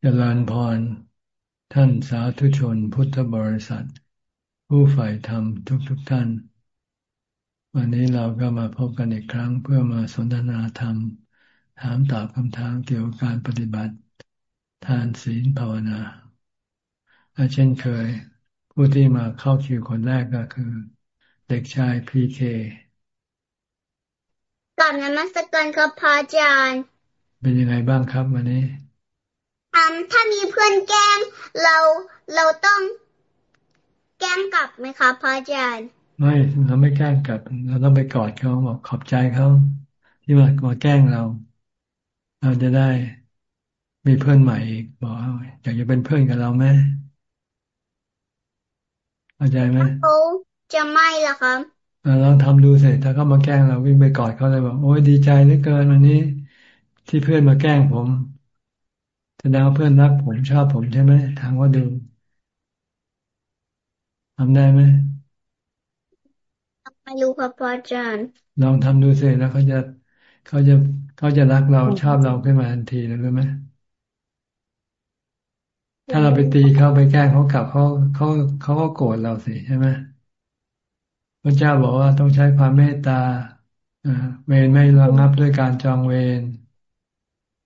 เจริญพร ท่านสาธุชนพุทธบริษัท ผู้ใฝ่ธรรมทุกๆทท่าน วันนี้เราก็มาพบกันอีกครั้งเพื่อมาสนทนาธรรม ถามตอบคำถามเกี่ยวกับการปฏิบัติ ทานศีลภาวนาและเช่นเคย ผู้ที่มาเข้าคิวคนแรกก็คือ เด็กชายพีเคก่อนนมัสการครับพระอาจารย์ เป็นยังไงบ้างครับวันนี้ ถ้ามีเพื่อนแกล้งเราเราต้องแกล้งกลับไหมคะพระอาจารย์ ไม่เราไม่แกล้งกลับ เราต้องไปกอดเขาบอกขอบใจเขาที่มามาแกล้งเรา เราจะได้มีเพื่อนใหม่อีกบอกอยากจะเป็นเพื่อนกับเราไหมเข้าใจไหมเขาจะไม่ละครับลองทำดูเสร็จถ้าเขามาแกล้งเราวิ่งไปกอดเขาเลยบอกโอ้ยดีใจเหลือเกินวันนี้ ที่เพื่อนมาแกล้งผมแส ดงว่าเพื่อนรักผมชอบผมใช่ไหมถามว่าดูทำได้ไหมไม่รู้ครับอาจารย์ ลองทำดูสิแล้วเขาจะเขาจะเขาจะรักเราชอบเราขึ้นมาทันทีเลยรู้ไหมถ้าเราไปตีเขาไปแกล้งเขากลับเขาเขาเขาก็โกรธเราสิใช่ไหมพระเจ้าบอกว่าต้องใช้ความเมตตาเวรไม่ระงับด้วยการจองเวร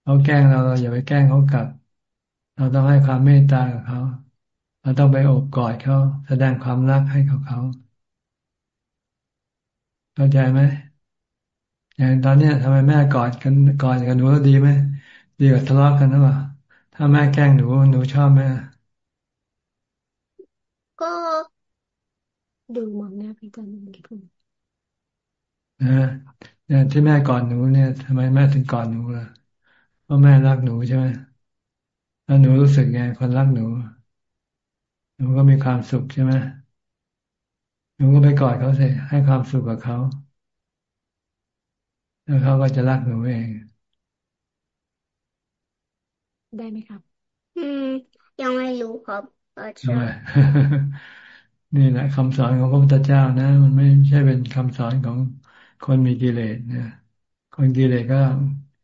เขาแกล้งเราเราอย่าไปแกล้งเขากลับ เราต้องให้ความเมตตากับเขา เราต้องไปโอบกอดเขาแสดงความรักให้กับเขาเข้าใจไหมอย่างตอนนี้ทำไมแม่กอดกันกอดกันหนูแล้วดีไหมดีกว่าทะเลาะกันหรือเปล่าถ้าแม่แกล้งหนูหนูชอบไหมก็ดูมองหน้าพี่จันทร์พูดนะเนี่ยที่แม่กอดหนูเนี่ยทำไมแม่ถึงกอดหนูล่ะเพราะแม่รักหนูใช่ไหมแล้วหนูรู้สึกไงคนรักหนู หนูก็มีความสุขใช่ไหมหนูก็ไปกอดเขาสิให้ความสุขกับเขาแล้วเขาก็จะรักหนูเอง ได้ไหมครับ อืม ยังไม่รู้ครับอาจารย์นี่แหละคำสอนของพระพุทธเจ้านะ มันไม่ใช่เป็นคำสอนของคนมีกิเลสเนี่ยคนกิเลสก็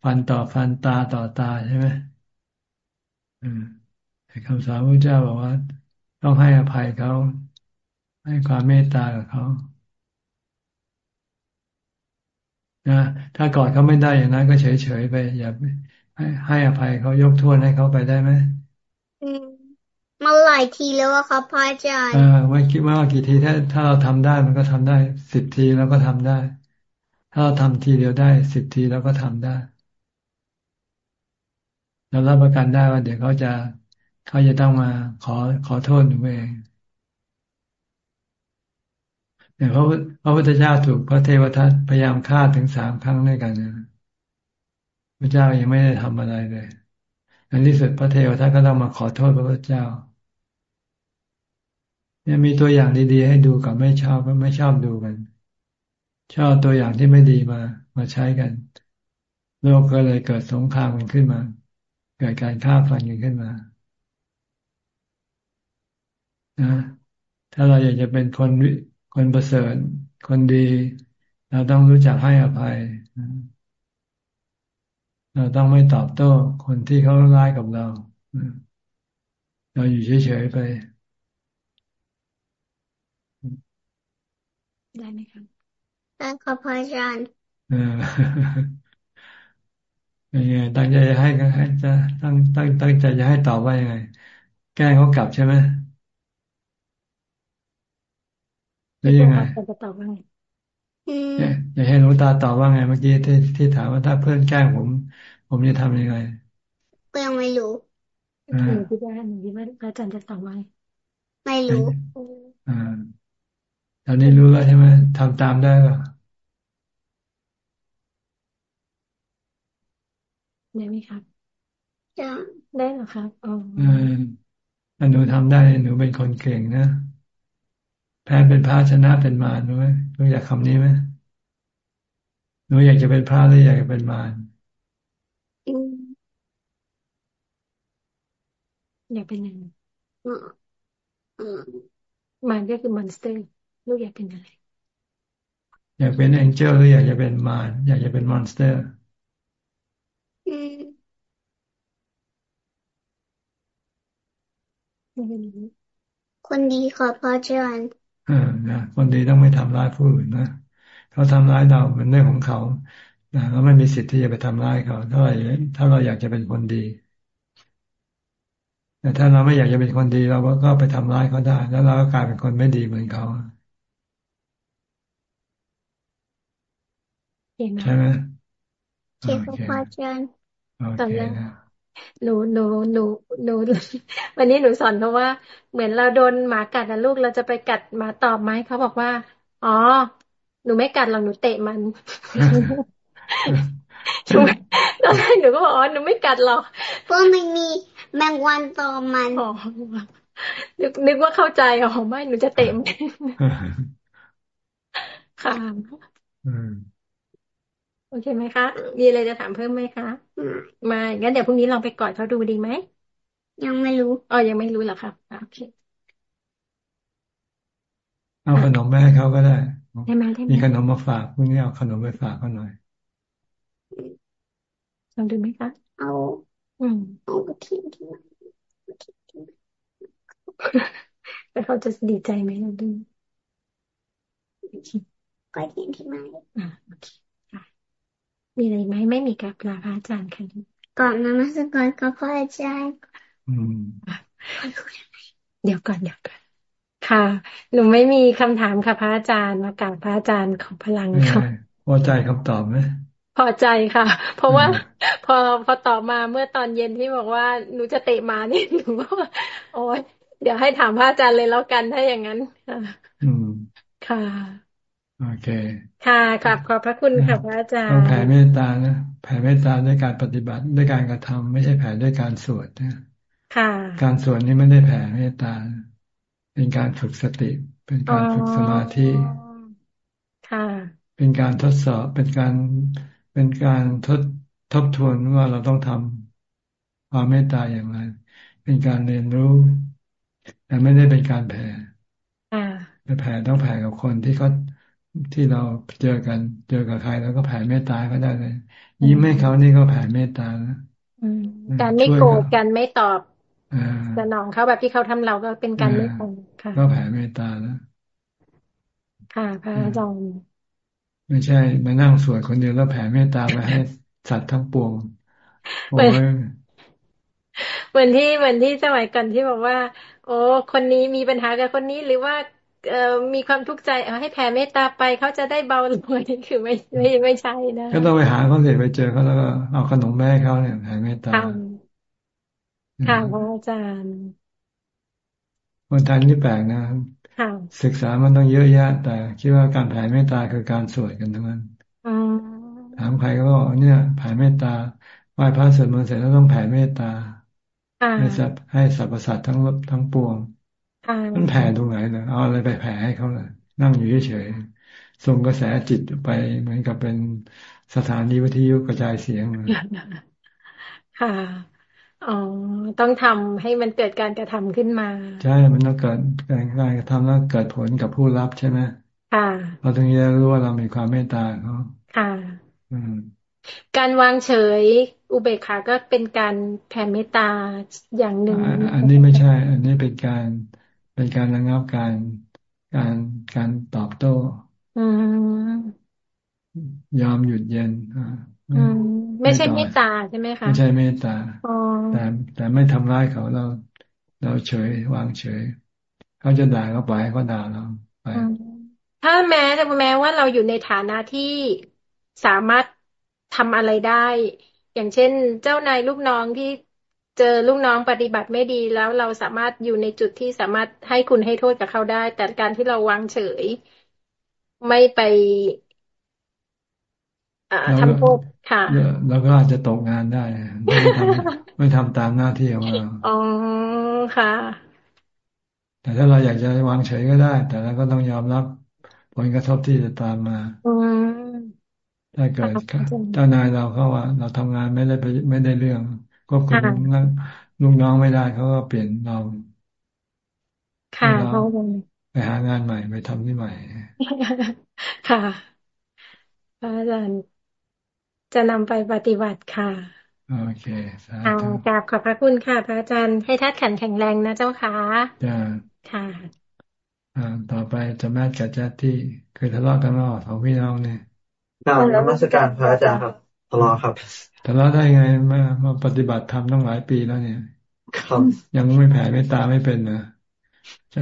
ฟันต่อฟันตาต่อตาใช่ไหมอืมคำสอนพระเจ้าบอกว่า ต้องให้อภัยเขา ให้ความเมตตากับเขานะถ้ากอดเขาไม่ได้อย่างนั้นก็เฉยๆไป อย่าให้ให้อภัยเขายกโทษให้เขาไปได้ไหมมาหลายทีแล้วอะครับพระอาจารย์เออไม่คิดว่ากี่ทีถ้าถ้าเราทำได้มันก็ทำได้สิบทีแล้วก็ทำได้ ถ้าเราทำทีเดียวได้สิบทีแล้วก็ทำได้ เรารับประกันได้ว่าเดี๋ยวเขาจะเขาจะต้องมาขอขอโทษหนูเองเนี่ยพระพระพุทธเจ้าถูกพระเทวทัตพยายามฆ่าถึงสามครั้งด้วยกันนะพระเจ้ายังไม่ได้ทำอะไรเลยในที่สุดพระเทวทัตก็ต้องมาขอโทษพระพุทธเจ้า เนี่ยมีตัวอย่างดีๆให้ดูกับไม่ชอบก็ไม่ชอบดูกัน ชอบตัวอย่างที่ไม่ดีมา มาใช้กัน โลกก็เลยเกิดสงครามกันขึ้นมา เกิดการฆ่าฟันกันขึ้นมานะถ้าเราอยากจะเป็นคนคนประเสริฐคนดี เราต้องรู้จักให้อภัย เราต้องไม่ตอบโต้ คนที่เขาร้ายกับเรา เราอยู่เฉยๆไป ได้ไหมครับได้ครับพระอาจารย์ ยังไงตั้งใจจะให้ก็ให้จะตั้งตั้งตั้งใจจะให้ตอบว่ายังไง แก้เขากลับใช่ไหมแล้วยังไงจะตอบว่าไงอยากให้หลวงตาตอบว่าไง เมื่อกี้ที่ที่ถามว่าถ้าเพื่อนแกล้งผม ผมจะทำยังไงก็ยังไม่รู้หนูคิดว่าหนูคิดว่าอาจารย์จะตอบว่าไม่รู้อ่าตอนนี้รู้แล้วใช่ไหมทำตามได้ป่ะ ได้ไหมครับจะได้หรอครับอ๋อถ้าหนูทำได้หนูเป็นคนเก่งนะแพ้เป็นพระชนะเป็นมารรู้ไหมรู้อยากคำนี้ไหมหนูอยากจะเป็นพระหรืออยากจะเป็นมารอยากเป็นอะไรมันก็คือมอนสเตอร์ลูกอยากเป็นอะไร อยากเป็นแองเจิลหรืออยากจะเป็นมารอยากจะเป็นมอนสเตอร์ คนดีค่ะพระอาจารย์เออนะคนดีต้องไม่ทำร้ายผู้อื่นนะเขาทำร้ายเราเป็นเรื่องของเขานะเราไม่มีสิทธิ์ที่จะไปทำร้ายเขาถ้าเราถ้าเราอยากจะเป็นคนดีแต่ถ้าเราไม่อยากจะเป็นคนดีเราก็ไปทำร้ายเขาได้ แล้วเราก็กลายเป็นคนไม่ดีเหมือนเขาใช่ไหมโอเคพระอาจารย์โอเคนะ หนูหนูหนูหนูวันนี้หนูสอนเขาว่า เหมือนเราโดนหมากัดนะลูกเราจะไปกัดหมาตอบไหมเขาบอกว่า อ๋อ หนูไม่กัดหรอกหนูเตะมันตอนแรกหนูก็บอกอ๋อหนูไม่กัดหรอกเพราะไม่มีแมงวันตอมมันอ๋อนึกนึกว่าเข้าใจอ๋อไม่หนูจะเตะมันค่ะ โอเคไหมคะ มีอะไรจะถามเพิ่มไหมคะมางั้นเดี๋ยวพรุ่งนี้ลองไปกอดเขาดูดีไหม ยังไม่รู้อ๋อยังไม่รู้หรอครับโอเค เอาขนมไปให้เขาก็ได้ได้ไหมได้ไหมมีขนมมาฝากพรุ่งนี้เอาขนมไปฝากเขาหน่อยลองดูไหมคะ เอา อืมเอากระเทียมที่ไหนแล้วเขาจะดีใจไหมลองดูกระเทียมที่ไหนอ่าโอเค มีอะไรไหมไม่มีกับลาพระอาจารย์ค่ะก่อนนมัสการกับพระอาจารย์เดี๋ยวก่อนเดี๋ยวก่อนค่ะ หนูไม่มีคำถามค่ะพระอาจารย์มากราบพระอาจารย์ของพลังค่ะพอใจคำตอบไหมพอใจค่ะ เพราะว่า พอพอตอบมาเมื่อตอนเย็นที่บอกว่าหนูจะเตะมานี่หนูก็โอ้ยเดี๋ยวให้ถามพระอาจารย์เลยแล้วกันถ้าอย่างนั้นค่ะค่ะ โอเค ค่ะกลับขอบพระคุณค่ะพระอาจารย์ต้องแผ่เมตตานะแผ่เมตตาด้วยการปฏิบัติด้วยการกระทำไม่ใช่แผ่ด้วยการสวดนะค่ะการสวดนี่ไม่ได้แผ่เมตตา เป็นการฝึกสติ เป็นการฝึกสมาธิค่ะ เป็นการทดสอบเป็นการเป็นการทดทบทวนว่าเราต้องทำความเมตตาอย่างไรเป็นการเรียนรู้ แต่ไม่ได้เป็นการแผ่แผ่ต้องแผ่กับคนที่เขา ที่เราเจอกัน เจอกับใครแล้วก็แผ่เมตตาก็ได้เลย ยิ้มให้เขานี่ก็แผ่เมตตานะการไม่โกรธกันไม่ตอบสนองเขาแบบที่เขาทำเราก็เป็นการไม่ตอบค่ะ ก็แผ่เมตตานะค่ะพระอาจารย์ไม่ใช่ มานั่งสวดคนเดียวแล้วแผ่เมตตาไปให้สัตว์ทั้งปวงโอ้ยเหมือนที่เหมือนที่สมัยก่อนที่บอกว่า โอ้คนนี้มีปัญหากับคนนี้หรือว่าเอ่อ มีความทุกข์ใจเอาให้แผ่เมตตาไปเขาจะได้เบาลงนี่คือไม่ไม่ไม่ใช่นะก็ต้องไปหาเขาเสร็จไปเจอเขาแล้วก็เอาขนมแม่เขาเนี่ยแผ่เมตตาค่ะพระอาจารย์คนไทยนี่แปลกนะศึกษามันต้องเยอะแยะ แต่คิดว่าการแผ่เมตตาคือการสวดกันทั้งนั้นถามใครก็บอกเนี่ยแผ่เมตตาไหว้พระสวดมนต์เสร็จแล้วต้องแผ่เมตตาให้สัพให้สรรพสัตว์ทั้งทั้งปวง มันแผ่ตรงไหนเนะเอาอะไรไปแผ่ให้เขาเลยนั่งอยู่เฉยๆส่งกระแสจิตไปเหมือนกับเป็นสถานีวิทยุกระจายเสียงค่ะอ๋อต้องทำให้มันเกิดการกระทำขึ้นมา ใช่ มันต้องเกิดการการกระทำแล้วเกิดผลกับผู้รับใช่ไหมค่ะเราตรงนี้รู้ว่าเรามีความเมตตาเขาค่ะอืมการวางเฉย อุเบกขาก็เป็นการแผ่เมตตาอย่างหนึ่ง อันนี้ไม่ใช่ อันนี้เป็นการ เป็นการระงับการการการตอบโต้ยอมหยุดเย็นไม่ใช่เมตตาใช่ไหมคะไม่ใช่เมตตาแต่แต่ไม่ทำร้ายเขาเรา เราเฉยวางเฉย เขาจะด่าก็ปล่อยให้เขาด่าเราไปถ้าแม้แต่แม้ว่าเราอยู่ในฐานะที่สามารถทำอะไรได้ อย่างเช่น เจ้านายลูกน้องที่ เจอลูกน้องปฏิบัติไม่ดีแล้วเราสามารถอยู่ในจุดที่สามารถให้คุณให้โทษกับเขาได้ แต่การที่เราวางเฉย ไม่ไปทำโทษค่ะแล้วก็อาจจะตกงานได้ไม่ทำไม่ทำตามหน้าที่ของเราอ๋อค่ะ แต่ถ้าเราอยากจะวางเฉยก็ได้ แต่เราก็ต้องยอมรับผลกระทบที่จะตามมาถ้าเกิดเจ้านายเราเขาว่า เราทำงานไม่ได้ไปไม่ได้เรื่อง ควบคุมลูกน้องไม่ได้เขาก็เปลี่ยนเราค่ะเขาไปหางานใหม่ไปทำที่ใหม่ ค่ะอาจารย์จะนำไปปฏิบัติค่ะโอเคสาธุกราบขอบพระคุณค่ะ พระอาจารย์ให้ทัดขันแข็งแรงนะเจ้าค่ะจ้าค่ะอ่าต่อไปจะแม่กับจัดที่เคยทะเลาะกันมาสองพี่น้องเนี่ยกราบนมัสการพระอาจารย์ครับ ทะเลาะครับทะเลาะได้ไงมามาปฏิบัติธรรมต้องหลายปีแล้วเนี่ย ครับยังไม่แผ่ไม่ตาไม่เป็นนะจะ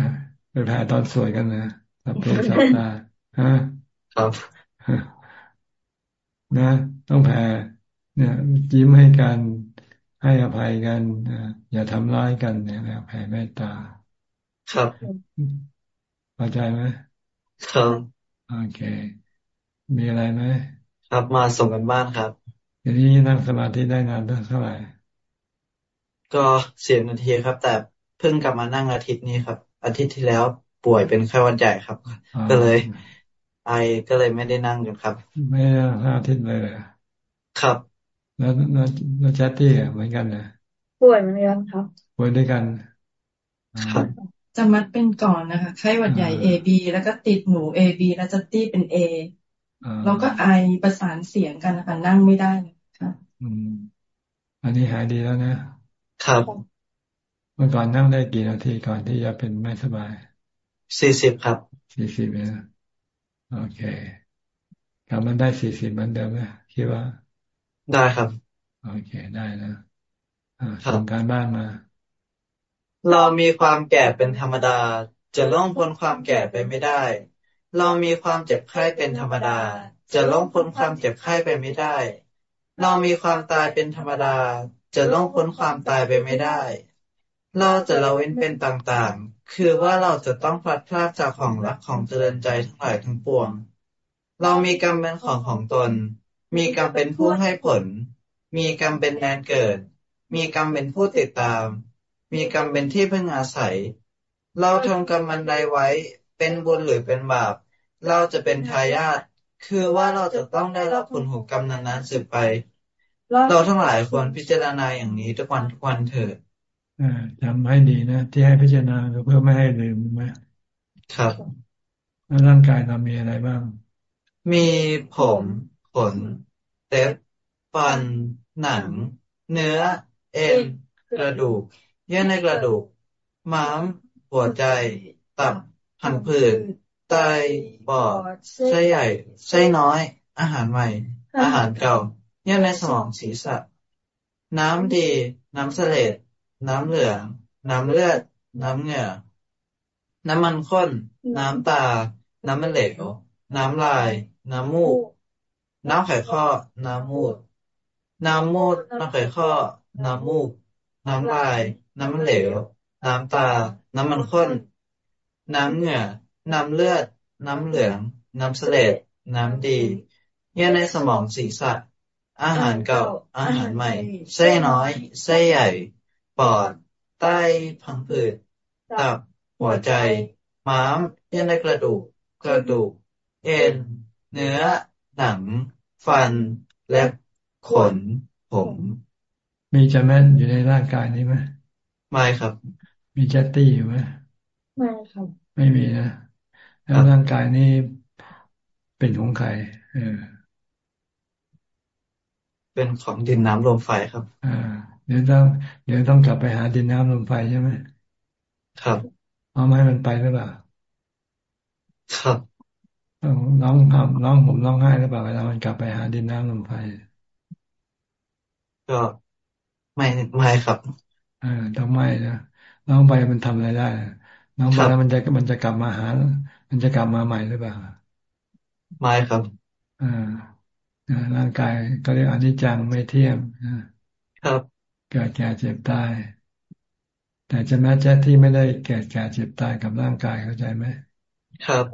ไปแผ่ตอนสวยกันนะสับเพสับตาฮะครับนะ ต้องแผ่เนี่ยยิ้มให้กันให้อภัยกันอย่าทำร้ายกันเนี่ยแผ่เมตตา ครับพอใจไหมครับโอเค มีอะไรไหม ครับมาส่งกันบ้านครับทีนี้นั่งสมาธิได้นานเท่าไหร่ก็เสียนาทีครับ แต่เพิ่งกลับมานั่งอาทิตย์นี้ครับ อาทิตย์ที่แล้วป่วยเป็นไข้หวัดใหญ่ครับ ก็เลย ไอก็เลยไม่ได้นั่งกันครับ ไม่นั่งอาทิตย์เลยครับ แล้วแล้วแจ๊ตตี้เหมือนกันนะป่วยเหมือนกันครับป่วยด้วยกันครับจะมัดเป็นก่อนนะคะไข้หวัดใหญ่เอบีแล้วก็ติดหนูเอบีแล้วจัตตี้เป็นเอ แล้วก็ไอประสานเสียงกันนะคะนั่งไม่ได้ค่ะอืมอันนี้หายดีแล้วนะครับเมื่อก่อนนั่งได้กี่นาทีก่อนที่จะเป็นไม่สบายสี่สิบครับสี่สิบเนะโอเคกลับมันได้สี่สิบเหมือนเดิมไหมคิดว่า ได้ครับ โอเคได้นะส่งการบ้านมา เรามีความแก่เป็นธรรมดา จะล่องพ้นความแก่ไปไม่ได้ เรามีความเจ็บไข้เป็นธรรมดา จะล่องพ้นความเจ็บไข้ไปไม่ได้ เรามีความตายเป็นธรรมดา จะล่องพ้นความตายไปไม่ได้ เราจะละเว้นเป็นต่างๆ คือว่าเราจะต้องพลัดพรากจากของรักของเจริญใจทั้งหลายทั้งปวง เรามีกรรมเป็นของของตน มีกรรมเป็นผู้ให้ผล มีกรรมเป็นแดนเกิด มีกรรมเป็นผู้ติดตาม มีกรรมเป็นที่พึ่งอาศัย เราทำกรรมมันใดไว้ เป็นบุญหรือเป็นบาป เราจะเป็นทายาทคือว่าเราจะต้องได้รับผลของกรรมนั้นๆสืบไป เราทั้งหลายควรพิจารณาอย่างนี้ทุกวันทุกวันเถิดจำให้ดีนะที่ให้พิจารณาเพื่อไม่ให้ลืมไหมครับแล้วร่างกายเรามีอะไรบ้าง มีผมขนเต็บฟัน หนัง เนื้อ เอ็นกระดูก เยื่อในกระดูก ม้าม หัวใจ ตับหันผืด ไตปอดไส้ใหญ่ไส้น้อย อาหารใหม่ อาหารเก่าเยื่อในสมองศีรษะ น้ำดี น้ำเสลดน้ำเหลือง น้ำเลือด น้ำเหงื่อ น้ำมันข้น น้ำตา น้ำมันเหลว น้ำลาย น้ำมูก น้ำไข่ข้อ น้ำมูด น้ำมูด น้ำไข่ข้อ น้ำมูก น้ำลาย น้ำมันเหลว น้ำตา น้ำมันข้น น้ำเหงื่อ น้ำเลือด น้ำเหลือง น้ำเสลดน้ำดีเยื่อในสมองศีรษะอาหารเก่า อาหารใหม่ไส้น้อยไส้ใหญ่ ปอด ไตพังผืด ตับ หัวใจ ม้ามเยื่อในกระดูก กระดูก เอ็น เนื้อ หนัง ฟัน และขน ผม มีจะแม่นอยู่ในร่างกายนี้ไหมไม่ครับ มีเจตตี้อยู่ไหมไม่ครับ ไม่มีนะ แล้วร่างกายนี้เป็นของใครเออ เป็นของดินน้ำลมไฟครับ อ่า เดี๋ยวต้อง เดี๋ยวต้องกลับไปหาดินน้ำลมไฟใช่ไหมครับเอาไม้มันไปหรือเปล่าครับน้องทำน้องผมร้องไห้หรือเปล่าเวลามันกลับไปหาดินน้ำลมไฟก็ไม่ไม่ครับอ่าต้องไม่นะน้องไปมันทำอะไรได้ น้องไปแล้วมันจะมันจะกลับมาหา มันจะกลับมาใหม่หรือเปล่าไม่ครับ อ่าร่างกายก็เรียกอนิจจังไม่เที่ยงครับเกิดแก่เจ็บตาย แต่จะแม้แจ้ที่ไม่ได้เกิดแก่เจ็บตายกับร่างกายเข้าใจไหมครับ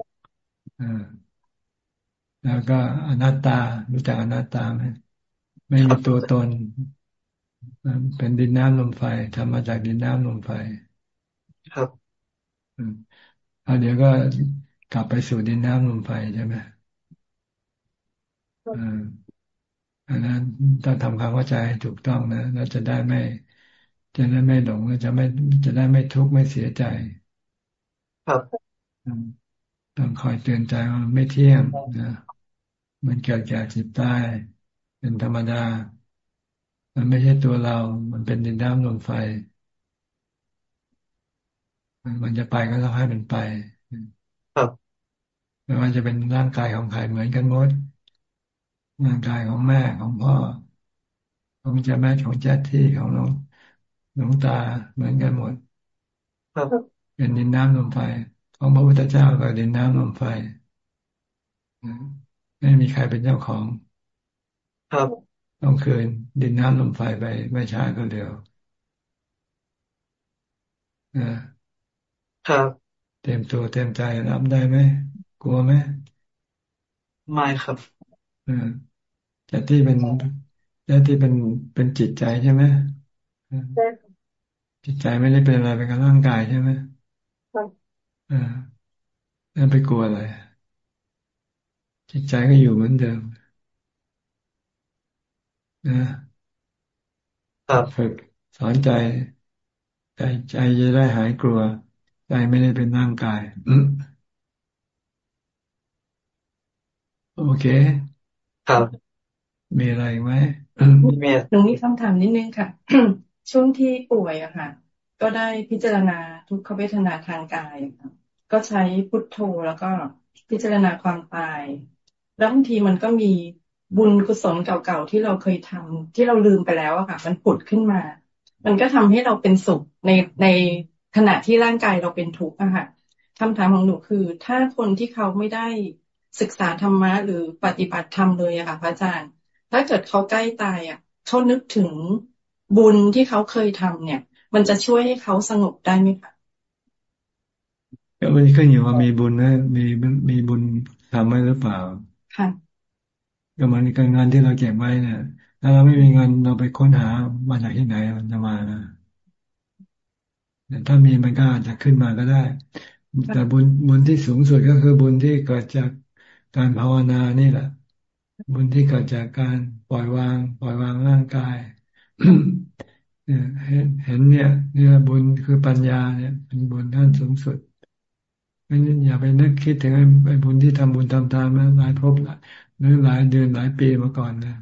อ่าแล้วก็อนัตตารู้จักอนัตตาไหมไม่มีตัวตน เป็นดินน้ำลมไฟทำมาจากดินน้ำลมไฟ ครับแล้วเดี๋ยวก็ กลับไปสู่ดินน้ำลมไฟใช่ไหมอันนั้นต้องทำความเข้าใจถูกต้องนะแล้วจะได้ไม่ จะได้ไม่หลงจะไม่จะได้ไม่ทุกข์ไม่เสียใจ ครับต้องคอยเตือนใจว่าไม่เที่ยงนะมันเกิดแก่จิตตายเป็นธรรมดา มันไม่ใช่ตัวเรา มันเป็นดินน้ำลมไฟ มันจะไปก็ต้องให้มันไป ครับ ไม่ว่าจะเป็นร่างกายของใครเหมือนกันหมดร่างกายของแม่ของพ่อ ของเจ้าแม่ของเจ้าที่ของหลวงหลวงตาเหมือนกันหมดครับเป็นดินน้ำลมไฟของพระพุทธเจ้าก็ดินน้ำลมไฟไม่มีใครเป็นเจ้าของ ครับต้องคืนดินน้ำลมไฟไปไม่ช้าก็เร็วครับเต็มตัวเต็มใจรับได้ไหม กลัวไหมไม่ครับจะที่เป็นจะที่เป็นเป็นจิตใจใช่ไหมจิตใจไม่ได้เป็นอะไรเป็นกับร่างกายใช่ไหมอ่าแล้วไปกลัวอะไรจิตใจก็อยู่เหมือนเดิมนะครับฝึกสอนใจ ใจใจจะได้หายกลัว ใจไม่ได้เป็นร่างกาย โอเค ครับ มีอะไรไหมมีหนูมีคำถามนิดนึงค่ะ ช่วงที่ป่วยอะค่ะ ก็ได้พิจารณาทุกขเวทนาทางกาย ก็ใช้พุทโธแล้วก็พิจารณาความตาย แล้วบางทีมันก็มีบุญกุศลเก่าๆที่เราเคยทำที่เราลืมไปแล้วอะค่ะ มันผุดขึ้นมา มันก็ทำให้เราเป็นสุขในในขณะที่ร่างกายเราเป็นทุกข์อะค่ะคำถามของหนูคือ ถ้าคนที่เขาไม่ได้ ศึกษาธรรมะหรือปฏิบัติธรรมเลยอะค่ะพระอาจารย์ ถ้าเกิดเขาใกล้ตายอะเขานึกถึงบุญที่เขาเคยทำเนี่ย มันจะช่วยให้เขาสงบได้ไหมคะก็มันขึ้นอยู่ว่ามีบุญนะมีมีบุญทำไว้หรือเปล่า ค่ะก็มันการงานที่เราเก็บไว้เนี่ยถ้าเราไม่มีเงินเราไปค้นหามาจากที่ไหนมันจะมานะถ้ามีมันก็อาจจะขึ้นมาก็ได้ แต่บุญบุญที่สูงสุดก็คือบุญที่เกิดจาก การภาวนานี่แหละ บุญที่เกิดจากการปล่อยวาง ปล่อยวางร่างกายเห็นเนี่ย เนี่ยบุญคือปัญญาเนี่ยเป็นบุญท่านสูงสุดไม่อย่าไปนึกคิดถึงไอ้บุญที่ทำบุญทำทานมาหลายภพหรือหลายเดือนหลายปีมาก่อนนะ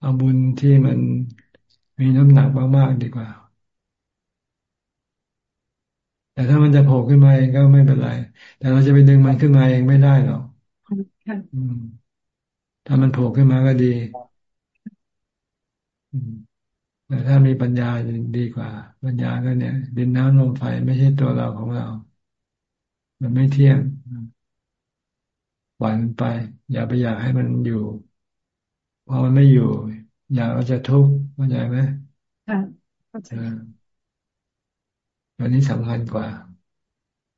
เอาบุญที่มันมีน้ำหนักมากๆดีกว่า แต่ถ้ามันจะโผล่ขึ้นมาเองก็ไม่เป็นไร แต่เราจะไปดึงมันขึ้นมาเองไม่ได้หรอกถ้ามันโผล่ขึ้นมาก็ดีแต่ถ้ามีปัญญาดีกว่า ปัญญาก็เนี่ย ดินน้ำลมไฟไม่ใช่ตัวเราของเรา มันไม่เที่ยงปล่อยมันไป อย่าไปอยากให้มันอยู่พอมันไม่อยู่ อยากเราจะทุกข์เข้าใจไหมค่ะ อันนี้สำคัญกว่า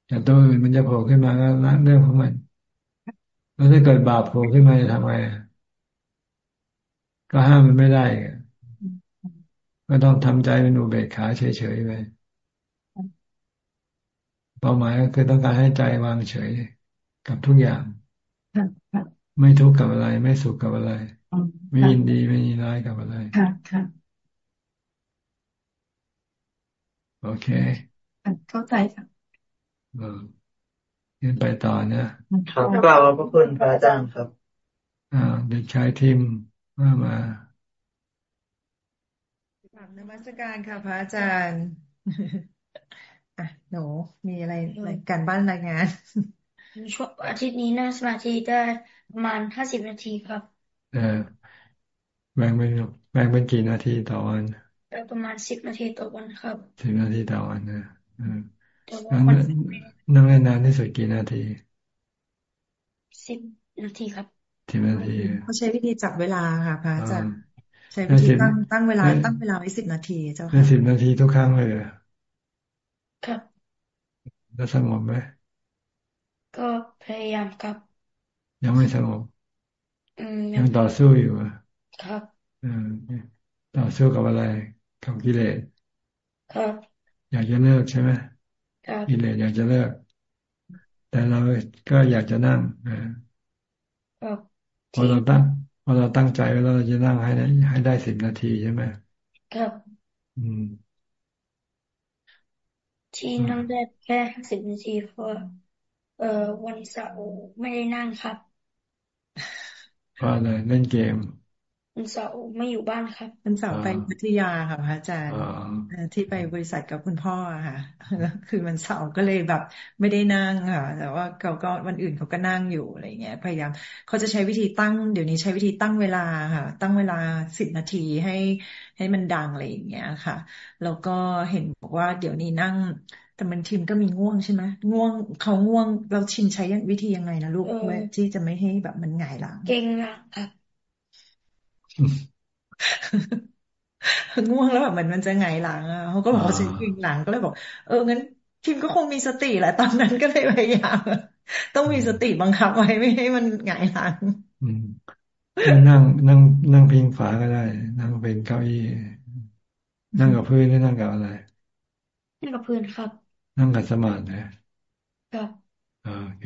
แต่ตัวอื่นมันจะโผล่ขึ้นมาก็ละเรื่องของมัน แล้วถ้าเกิดบาปโผล่ขึ้นมาจะทำไงก็ห้ามมันไม่ได้ ก็ต้องทำใจเป็นอุเบกขาเฉยๆไปเป้าหมายก็คือต้องการให้ใจวางเฉยกับทุกอย่าง ไม่ทุกข์กับอะไร ไม่สุขกับอะไร ไม่ยินดีไม่ยินร้ายกับอะไร โอเค เข้าใจค่ะเออยืนไปต่อนะครับกล่าวพระคุณพระอาจารย์ครับอ่าเด็กชายทิมมามาถามนมัสการค่ะ พระอาจารย์อะหนูมีอะไรการบ้านรายงานช่วงอาทิตย์นี้นั่งสมาธิได้ประมาณห้าสิบนาทีครับ เออแบ่งเป็นแบ่งเป็นกี่นาทีต่อวัน ประมาณสิบนาทีต่อวันครับสิบนาทีต่อวันนะนั่งนั่งได้นานที่สุดกี่นาทีสิบนาทีครับสิบนาทีเขาใช้วิธีจับเวลาค่ะพระอาจารย์ใช้วิธีตั้งตั้งเวลาตั้งเวลาไว้สิบนาทีเจ้าค่ะสิบนาทีทุกครั้งเลยครับแล้วสงบไหมก็พยายามครับ ยังไม่สงบยังต่อสู้อยู่อะครับต่อสู้กับอะไร กับกิเลสครับ อยากจะเลิกใช่ไหมครับกิเลสอยากจะเลิก แต่เราก็อยากจะนั่งครับพอเราตั้งพอเราตั้งใจว่าเราจะนั่งให้ได้ให้ได้สิบนาทีใช่ไหมครับ อืม ที่นั่งได้แค่สิบนาทีเพราะเอ่อวันเสาร์ไม่ได้นั่งครับเพราะอะไรเล่นเกม วันเสาร์ไม่อยู่บ้านครับวันเสาร์ไปพัทยาค่ะพระอาจารย์ที่ไปบริษัทกับคุณพ่อค่ะแล้วคือวันเสาร์ก็เลยแบบไม่ได้นั่งค่ะ แต่ว่าเขาก็วันอื่นเขาก็นั่งอยู่อะไรเงี้ยพยายามเขาจะใช้วิธีตั้งเดี๋ยวนี้ใช้วิธีตั้งเวลาค่ะ ตั้งเวลาสิบนาทีให้ให้มันดังอะไรอย่างเงี้ยค่ะ แล้วก็เห็นบอกว่าเดี๋ยวนี้นั่งแต่มันทิมก็มีง่วงใช่ไหมง่วงเขาง่วงเราชินใช้วิธียังไงนะลูกที่จะไม่ให้แบบมันหงายหลัง เก่งอะครับ ง่วงแล้วแบบเหมือนมันจะไงหลังอะเขาก็บอกว่าฉันกิงหลังก็เลยบอก เอองั้นทีมก็คงมีสติแหละ ตอนนั้นก็เลยพยายามต้องมีสติบังคับไว้ไม่ให้มันไงหลังนั่งนั่งนั่งพิงฝาก็ได้ นั่งเป็นเก้าอี้นั่งกับพื้นหรือนั่งกับอะไรนั่งกับพื้นครับ นั่งกับสมาธิครับโอเค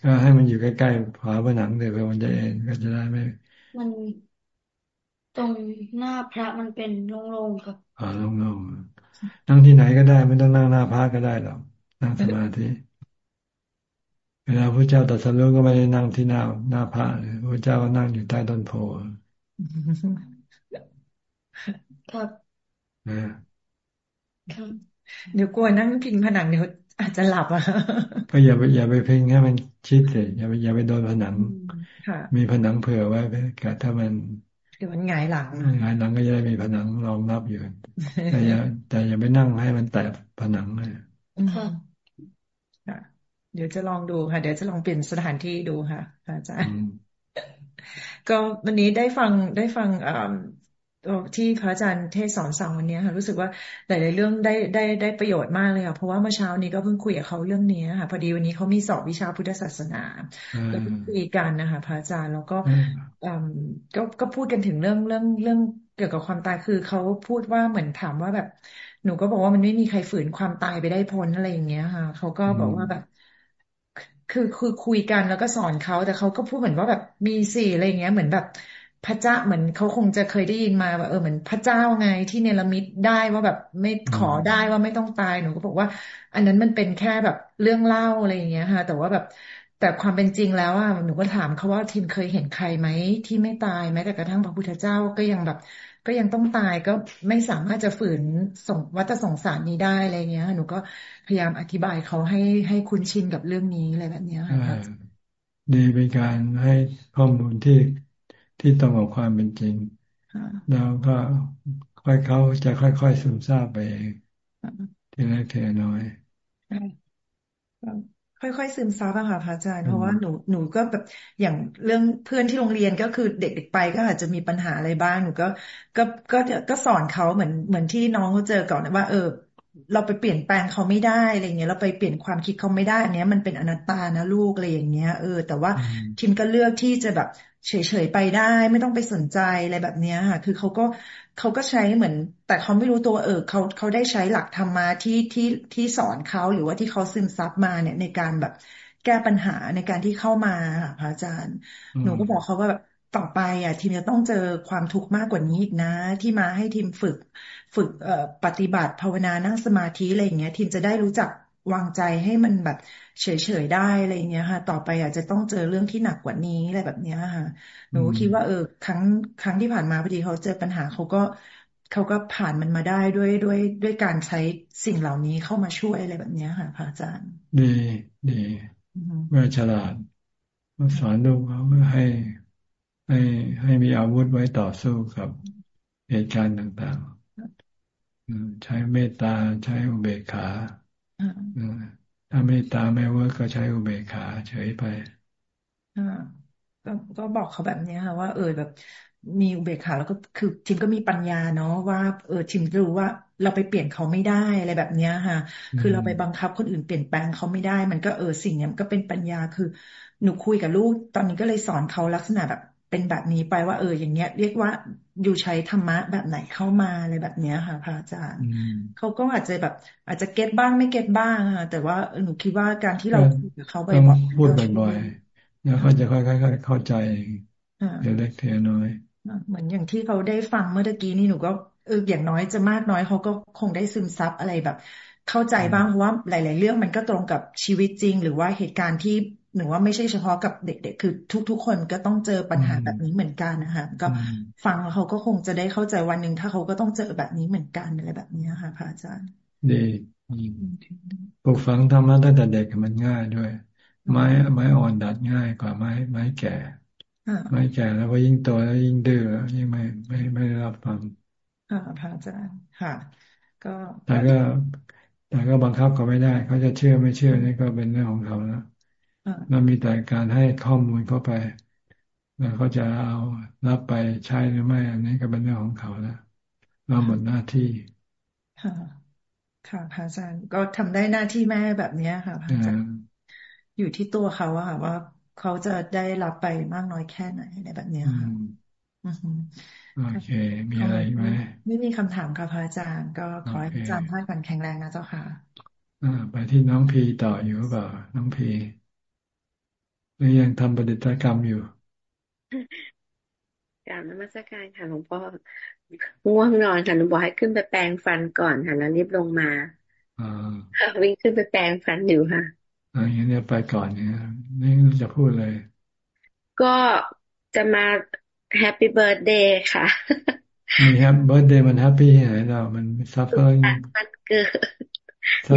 ก็ให้มันอยู่ใกล้ๆฝาผนังเดี๋ยวมันจะเอ็นก็จะได้ไม่ มัน ตรงหน้าพระมันเป็นโล่งๆครับอ่าโล่งๆนั่งที่ไหนก็ได้ไม่ต้องนั่งหน้าพระก็ได้หรอกนั่งสมาธิเวลาพระเจ้าตรัสรู้ก็ไม่ได้นั่งที่หน้าหน้าพระพระเจ้าก็นั่งอยู่ใต้ต้นโพครับครับเดี๋ยวกลัวนั่งพิงผนังเดี๋ยวอาจจะหลับอะก็อย่าไปอย่าไปพิงให้มันชิดเลยอย่าไปอย่าไปโดนผนังมีผนังเผื่อไว้เกิดถ้ามัน เดี๋ยวมันหงายหลังหงายหลังก็จะได้มีผนังรองรับอยู่แต่อย่าแต่อย่าไปนั่งให้มันแตะผนังเลยเดี๋ยวจะลองดูค่ะ เดี๋ยวจะลองเปลี่ยนสถานที่ดูค่ะอาจารย์ก็วันนี้ได้ฟังได้ฟัง ที่พระอาจารย์เทศสอนสั่งวันนี้ค่ะ รู้สึกว่าหลายๆเรื่องได้ได้ได้ประโยชน์มากเลยค่ะเพราะว่าเมื่อเช้านี้ก็เพิ่งคุยกับเขาเรื่องนี้ค่ะ พอดีวันนี้เขามีสอบวิชาพุทธศาสนาแล้วก็คุยกันนะคะพระอาจารย์แล้วก็ก็ก็พูดกันถึงเรื่องเรื่องเรื่องเกี่ยวกับความตายคือเขาพูดว่าเหมือนถามว่าแบบ หนูก็บอกว่ามันไม่มีใครฝืนความตายไปได้พ้นอะไรอย่างเงี้ยค่ะเขาก็บอกว่าแบบคือคือคุยกันแล้วก็สอนเขาแต่เขาก็พูดเหมือนว่าแบบมีสี่อะไรเงี้ยเหมือนแบบ พระเจ้าเหมือนเขาคงจะเคยได้ยินมาว่าเออเหมือนพระเจ้าไงที่เนรมิตได้ว่าแบบไม่ขอได้ว่าไม่ต้องตายหนูก็บอกว่า อันนั้นมันเป็นแค่แบบเรื่องเล่าอะไรอย่างเงี้ยค่ะ แต่ว่าแบบแต่ความเป็นจริงแล้วอะหนูก็ถามเขาว่าทีมเคยเห็นใครไหมที่ไม่ตายแม้แต่กระทั่งพระพุทธเจ้าก็ยังแบบ ก็ยังต้องตายก็ไม่สามารถจะฝืนส่งวัฏสงสารนี้ได้อะไรเงี้ยหนูก็พยายามอธิบายเขาให้ให้คุ้นชินกับเรื่องนี้อะไรแบบเนี้ยค่ะดีเป็นการให้ข้อมูลที่ ที่ตรงกับความเป็นจริงแล้วก็ค่อยเขาจะค่อยๆซึมซาบไปทีละทีละน้อยค่อยๆซึมซับอะค่ะพระอาจารย์เพราะว่าหนูหนูก็แบบอย่างเรื่องเพื่อนที่โรงเรียนก็คือเด็กๆไปก็อาจจะมีปัญหาอะไรบ้างหนูก็ก็ก็ก็สอนเขาเหมือนเหมือนที่น้องเขาเจอก่อนว่า เออ เราไปเปลี่ยนแปลงเขาไม่ได้อะไรเงี้ยเราไปเปลี่ยนความคิดเขาไม่ได้อันนี้มันเป็นอนัตตานะลูกอะไรอย่างเงี้ย เออ แต่ว่าทิมก็เลือกที่จะแบบ เฉยๆไปได้ ไม่ต้องไปสนใจอะไรแบบเนี้ยค่ะ คือเขาก็เขาก็ใช้เหมือน แต่เขาไม่รู้ตัวเออเขาเขาได้ใช้หลักธรรมะที่ที่ที่สอนเขาหรือว่าที่เขาซึมซับมาเนี่ยในการแบบแก้ปัญหาในการที่เข้ามาค่ะพระอาจารย์หนูก็บอกเขาว่าแบบต่อไปอะทีมจะต้องเจอความทุกข์มากกว่านี้อีกนะ ที่มาให้ทีมฝึก ฝึกปฏิบัติภาวนานั่งสมาธิอะไรอย่างเงี้ย ทีมจะได้รู้จัก วางใจให้มันแบบเฉยๆได้อะไรเงี้ยค่ะ ต่อไปอาจจะต้องเจอเรื่องที่หนักกว่านี้อะไรแบบเนี้ยค่ะ หนูคิดว่าเออครั้งครั้งที่ผ่านมาพอดีเขาเจอปัญหาเขาก็เขาก็ผ่านมันมาได้ด้วยด้วยด้วยการใช้สิ่งเหล่านี้เข้ามาช่วยอะไรแบบนี้ค่ะพระอาจารย์ ดีดีเมื่อฉลาดสอนลูกเขาเพื่อให้ให้ให้มีอาวุธไว้ต่อสู้กับเหตุการณ์ต่างๆใช้เมตตาใช้อุเบกขา ถ้าเมตตาไม่ work ก็ใช้อุเบกขาเฉยไปก็ก็บอกเขาแบบนี้ค่ะว่าเออแบบมีอุเบกขาแล้วก็คือทิมก็มีปัญญาเนาะว่าเออทิมรู้ว่าเราไปเปลี่ยนเขาไม่ได้อะไรแบบเนี้ยค่ะ คือเราไปบังคับคนอื่นเปลี่ยนแปลงเขาไม่ได้ มันก็เออสิ่งเนี้ยมันก็เป็นปัญญาคือ หนูคุยกับลูก ตอนนี้ก็เลยสอนเขาลักษณะแบบ เป็นแบบนี้ไปว่าเอออย่างเงี้ย เรียกว่าอยู่ใช้ธรรมะแบบไหนเข้ามาอะไรแบบเนี้ยค่ะพระอาจารย์เขาก็อาจจะแบบ อาจจะเก็ตบ้างไม่เก็ตบ้างค่ะแต่ว่าหนูคิดว่าการที่เราคุยกับเขาบ่อยๆพูดบ่อยๆแล้วเขาจะค่อยๆเข้าใจเดี๋ยวเล็กเทียน้อยเหมือนอย่างที่เขาได้ฟังเมื่อกี้นี่หนูก็เอออย่างน้อยจะมากน้อยเขาก็คงได้ซึมซับอะไรแบบ เข้าใจบ้างเพราะว่าหลาย ๆ เรื่องมันก็ตรงกับชีวิตจริง หรือว่าเหตุการณ์ที่ หนูว่าไม่ใช่เฉพาะกับเด็ก ๆ คือทุก ๆ คนก็ต้องเจอปัญหาแบบนี้เหมือนกันนะคะก็ฟังแล้วเขาก็คงจะได้เข้าใจวันหนึ่งถ้าเขาก็ต้องเจอแบบนี้เหมือนกันอะไรแบบนี้ค่ะพระอาจารย์ดีปลูกฝังธรรมะตั้งแต่เด็กมันง่ายด้วย ไม้ไม้อ่อนดัดง่ายกว่าไม้ ไม้แก่ไม้แก่แล้วก็ยิ่งโตแล้วยิ่งดื้อยิ่งไม่ไม่ไม่ได้รับฟังค่ะพระอาจารย์ค่ะ ก็แต่ก็แต่ก็บังคับเขาไม่ได้ เขาจะเชื่อไม่เชื่อนี่ก็เป็นเรื่องของเขาแล้ว เรามีแต่การให้ข้อมูลเข้าไป แล้วเขาจะเอารับไปใช้หรือไม่ อันนี้ก็เป็นเรื่องของเขาแล้วเราหมดหน้าที่ ค่ะ ค่ะพระอาจารย์ก็ทำได้หน้าที่แม่แบบนี้ค่ะพระอาจารย์อยู่ที่ตัวเขาอะค่ะว่าเขาจะได้รับไปมากน้อยแค่ไหนอะไรแบบนี้ค่ะโอเค มีอะไรไหมไม่มีคำถามค่ะพระอาจารย์ ก็ขอให้อาจารย์ท่านกันแข็งแรงนะเจ้าค่ะ อ่า ไปที่น้องพีต่ออยู่หรือเปล่าน้องพี หรือยังทำปฏิทิกรรมอยู่กราบนมัสการค่ะหลวงพ่อง่วงนอนค่ะหนูบอกให้ขึ้นไปแปรงฟันก่อนค่ะแล้วรีบลงมาอ่าวิ่งขึ้นไปแปรงฟันอยู่ค่ะอ่าอย่างนี้ไปก่อนเนี่ยนี่จะพูดเลย ก็จะมา Happy Birthday ค่ะมี Happy Birthday มัน happy ที่ไหนเรา มัน suffer มันเกิด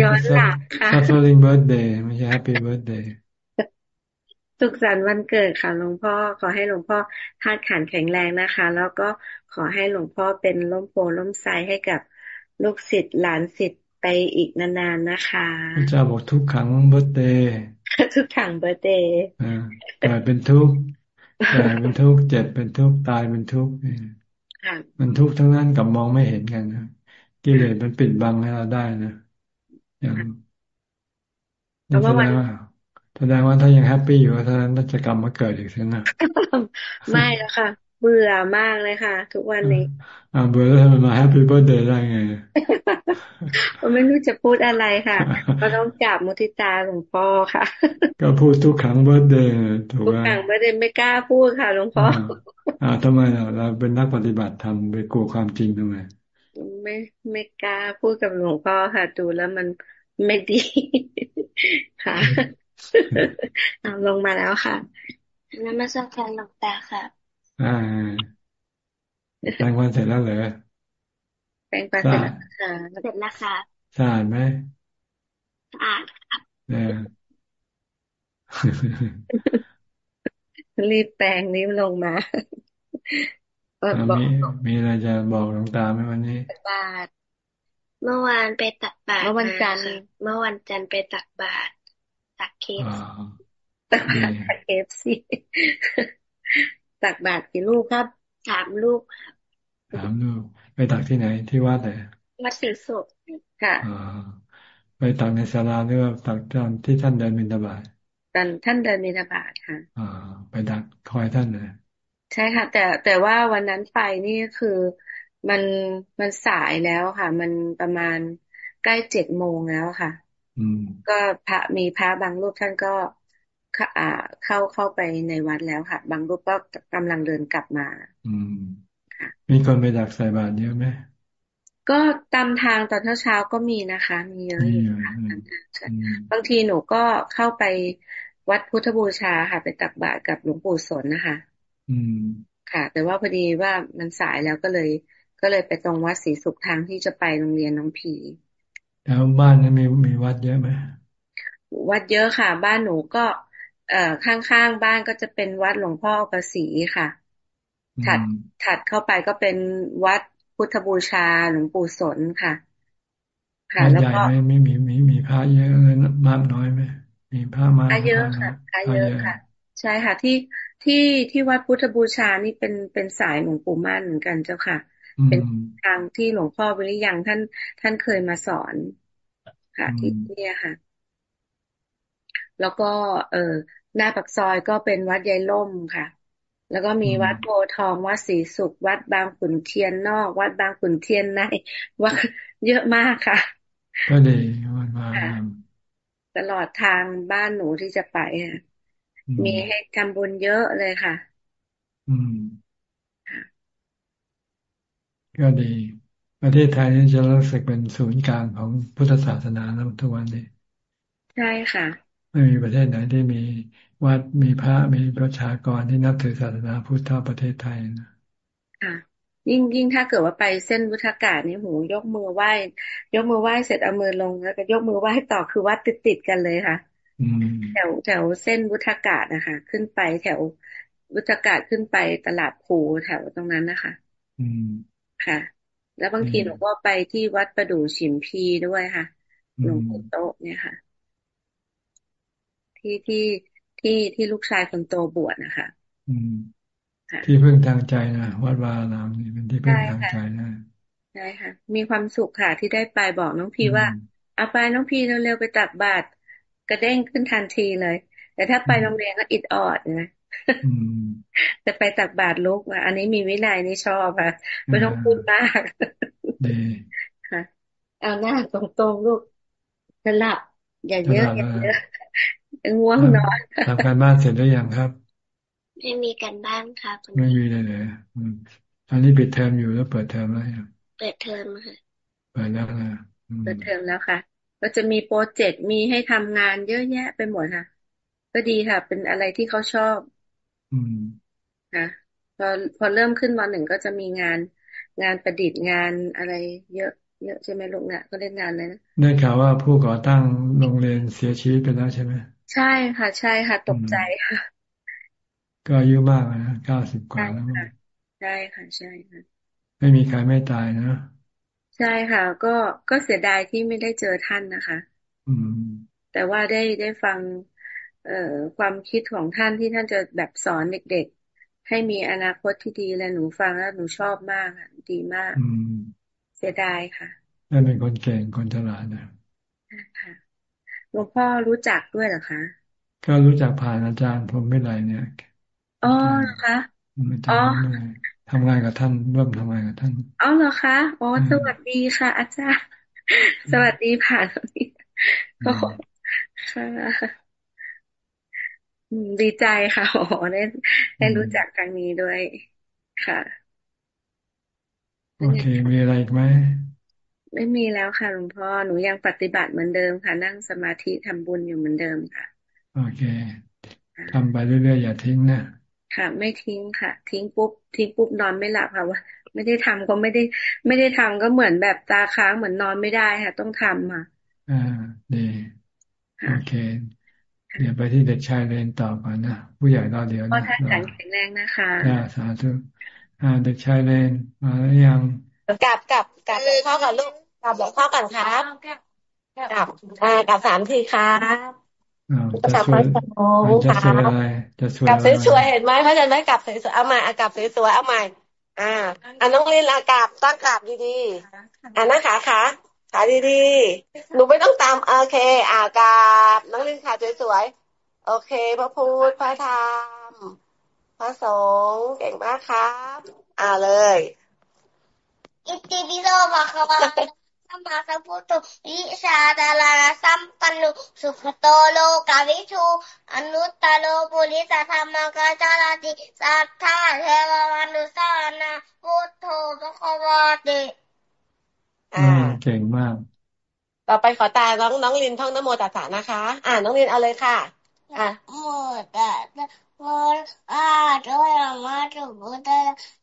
ย้อนหลังค่ะ suffering birthday ไม่ใช่ Happy Birthday สุขสันต์วันเกิดค่ะหลวงพ่อขอให้หลวงพ่อธาตุขันธ์แข็งแรงนะคะ แล้วก็ขอให้หลวงพ่อเป็นร่มโพธิ์ร่มไทรให้กับลูกศิษย์หลานศิษย์ไปอีกนานๆนะคะพระเจ้าบอกทุกขัง birthdayทุกขัง birthdayเกิดเป็นทุกข์แก่เป็นทุกข์เจ็บเป็นทุกข์ตายเป็นทุกข์มันทุกข์ทั้งนั้นกับมองไม่เห็นกันนะกิเลสมันปิดบังให้เราได้นะอย่างนี่แสดงว่า แสดงว่าถ้ายัง happy อยู่เท่านั้นจะกลับมาเกิดอีกใช่ไหมไม่แล้วค่ะ เบื่อมากเลยค่ะ ทุกวันนี้อ่าเบื่อแล้วทำไมมา Happy Birthday ได้ไงผมไม่รู้จะพูดอะไรค่ะ ก็ต้องกราบมุทิตาหลวงพ่อค่ะ ก็พูดทุกขัง birthday ถูกไหมทุกขัง birthday ไม่กล้าพูดค่ะหลวงพ่ออ่าทำไมเราเราเป็นนักปฏิบัติทำไปกลัวความจริงทำไมไม่ไม่กล้าพูดกับหลวงพ่อค่ะ ดูแล้วมันไม่ดีค่ะเอา ลงมาแล้วค่ะน้ำมาสักการหลวงตาค่ะ อ่าแปลงวันเสร็จแล้วเหรอแปลงวันเสร็จแล้วค่ะเสร็จแล้วค่ะสะอาดไหมสะอาดครับรีบแปลงนี้ลงมามีมีอะไรจะบอกหลวงตาไหมวันนี้บาทเมื่อวานไปตักบาตรเมื่อวันจันทร์เมื่อวันจันทร์ไปตักบาตร ตัก KFตักบาตร KFC ตักบาตรกี่ลูกครับสามลูกสามลูกไปตักที่ไหนที่วัดไหนวัดศรีสุขค่ะไปตักในศาลาหรือว่าตักตอนที่ท่านเดินบิณฑบาตตอนท่านเดินบิณฑบาตค่ะอ่าไปตักคอยท่านเลยใช่ค่ะ แต่แต่ว่าวันนั้นไปนี่คือมันมันสายแล้วค่ะ มันประมาณใกล้เจ็ดโมงแล้วค่ะ ก็พระมีพระบางรูปท่านก็เข้าเข้าไปในวัดแล้วค่ะ บางรูปก็กำลังเดินกลับมา อืมมีคนไปดักใส่บาตรเยอะไหมก็ตามทางตอนเช้าๆก็มีนะคะ มีเยอะอยู่ค่ะบางทีหนูก็เข้าไปวัดพุทธบูชาค่ะ ไปตักบาตรกับหลวงปู่สนนะคะ อืม ค่ะ แต่ว่าพอดีว่ามันสายแล้วก็เลย ก็เลยไปตรงวัดศรีสุขทางที่จะไปโรงเรียนน้องผี แล้วบ้านนั้นมีมีวัดเยอะไหมวัดเยอะค่ะ บ้านหนูก็ เอ่อข้างๆบ้านก็จะเป็นวัดหลวงพ่อประสีค่ะถัดถัดเข้าไปก็เป็นวัดพุทธบูชาหลวงปู่สนค่ะ ค่ะ แล้วก็ไม่ไม่มีมีมีพระเยอะมากน้อยไหมมีพระมาเยอะค่ะพระเยอะค่ะ ใช่ค่ะที่ที่ที่วัดพุทธบูชานี่เป็นเป็นสายหลวงปู่มั่นเหมือนกันเจ้าค่ะ เป็นทางที่หลวงพ่อวิริยังท่าน ท่านเคยมาสอน ค่ะที่นี่ค่ะ แล้วก็ เออหน้าปักซอยก็เป็นวัดยายล่มค่ะ แล้วก็มีวัดโพทองวัดศรีสุข วัดบางขุนเทียนนอก วัดบางขุนเทียนในวัดเยอะมากค่ะ ก็ดีวัดมาตลอดทางบ้านหนูที่จะไปค่ะมีให้ทำบุญเยอะเลยค่ะ อืม ก็ดี ประเทศไทยนี่จะรู้สึกเป็นศูนย์กลางของพุทธศาสนาแล้วทุกวันนี้ ใช่ค่ะมัไม่มีประเทศไหนที่มีวัดมีพระมีประชากรที่นับถือศาสนาพุทธเท่าประเทศไทยนะค่ะยิ่งยิ่งถ้าเกิดว่าไปเส้นวุฒากาศนี่หูยกมือไหว้ ยกมือไหว้เสร็จเอามือลงแล้วก็ยกมือไหว้ต่อคือวัดติดติดกันเลยค่ะแถวแถวเส้นวุฒากาศนะคะขึ้นไปแถววุฒากาศขึ้นไปตลาดภูแถวตรงนั้นนะคะ อืม ค่ะ แล้วบางทีหนูก็ไปที่วัดประดู่ฉิมพีด้วยค่ะหลวงปู่โตเนี่ยค่ะ ที่ที่ที่ที่ลูกชายคนโตบวชนะคะอืมที่พึ่งทางใจนะวัดวาลามนี่เป็นที่พึ่งทางใจนะใช่ค่ะ มีความสุขค่ะที่ได้ไปบอกน้องพีว่าเอาไปน้องพีเร็วๆไปตักบาตรกระเด้งขึ้นทันทีเลย แต่ถ้าไปโรงเรียนก็อิดออดนะ แต่ไปตักบาตรลุกอันนี้มีวินัยนี่ชอบค่ะไม่ต้องพูดมากดีค่ะเอาหน้าตรงๆลูกสลับ อย่าเยอะอย่าเยอะง่วงนอนทำการบ้านเสร็จหรือยังครับ ไม่มีกันบ้างครับไม่มีเลยเลยอันนี้ปิดเทอมอยู่แล้วเปิดเทอมแล้วเปิดเทอมค่ะเปิดแล้วนะเปิดเทอมแล้วค่ะ ก็จะมีโปรเจกต์มีให้ทำงานเยอะแยะไปหมดค่ะ ก็ดีค่ะ เป็นอะไรที่เขาชอบ อืมค่ะพอพอเริ่มขึ้นวันหนึ่งก็จะมีงาน งานประดิษฐ์งานอะไร เยอะ เยอะใช่ไหมลูกเนี่ยก็เล่นงานเลยนะได้ข่าวว่าผู้ก่อตั้งโรงเรียนเสียชีวิตไปแล้วใช่ไหมใช่ค่ะ ใช่ค่ะ ตกใจค่ะก็อายุมากนะเก้าสิบกว่าแล้วใช่ค่ะ ใช่ค่ะ ไม่มีใครไม่ตายนะ ใช่ค่ะ ก็ก็เสียดายที่ไม่ได้เจอท่านนะคะ อืม แต่ว่าได้ได้ฟังเอ่อ ความคิดของท่านที่ท่านจะแบบสอนเด็กๆ ให้มีอนาคตที่ดีและหนูฟังแล้วหนูชอบมากดีมากเสียดายค่ะนั่นเป็นคนเก่งคนฉลาดนะค่ะหลวงพ่อรู้จักด้วยเหรอคะก็รู้จักผ่านอาจารย์พรมไม่ไรเนี่ยอ๋อคะอ๋อทำงานกับท่านร่วมทำงานกับท่านอ๋อเหรอคะอ๋อสวัสดีค่ะ อาจารย์ สวัสดีผ่านนี้ค่ะ ดีใจค่ะโอ้ได้ได้รู้จักครั้งนี้ด้วยค่ะ โอเค มีอะไรอีกไหมไม่มีแล้วค่ะหลวงพ่อหนูยังปฏิบัติเหมือนเดิมค่ะ นั่งสมาธิทำบุญอยู่เหมือนเดิมค่ะ โอเคทำไปเรื่อยๆอย่าทิ้งนะค่ะ ไม่ทิ้งค่ะ ทิ้งปุ๊บทิ้งปุ๊บนอนไม่หลับค่ะว่า ไม่ได้ทำก็ไม่ได้ ไม่ได้ทำก็เหมือนแบบตาค้างเหมือนนอนไม่ได้ค่ะ ต้องทำค่ะอ่าดีโอเค เดี๋ยวไปที่เด็กชายเรียนต่อก่อนนะผู้ใหญ่รอเดียวนะพ่อท่านแข็งแรงนะคะสาธุอ่าเด็กชายเรียนมาแล้วยังกลับกลับกลับหลวงพ่อก่อนลูกกลับหลวงพ่อก่อนครับกลับอ่ากลับสามทีครับจะสวยจะสวยอะไรจะสวยกลับสวยๆเห็นไหมเพราะฉะนั้นกลับสวยๆเอาใหม่กลับสวยๆเอาใหม่อ่าอ่าน้องลินอากลับตั้งกลับดีๆอ่านะขาขา ขาดีๆ หนูไม่ต้องตาม โอเค อากลับน้องลินขาสวยๆ โอเค พระพุทธ พระธรรม พระสงฆ์ เก่งมากครับ อ่าเลย อิติปิโสภะคะวะสัมมาสัมพุทโธวิชาตาลาสัมปันโนสุขโตโลกาวิชูอนุตตโลปุริสธรรมกาจารติสัทธาเทวมนุสานาพุทโธพระควาติ อ่าเก่งมาก ต่อไปขอตาน้องน้องลินท่องนโมตัสสะนะคะ อ่าน้องลินเอาเลยค่ะ อะโมตัสสะโมอาโตยามาตุบุตะ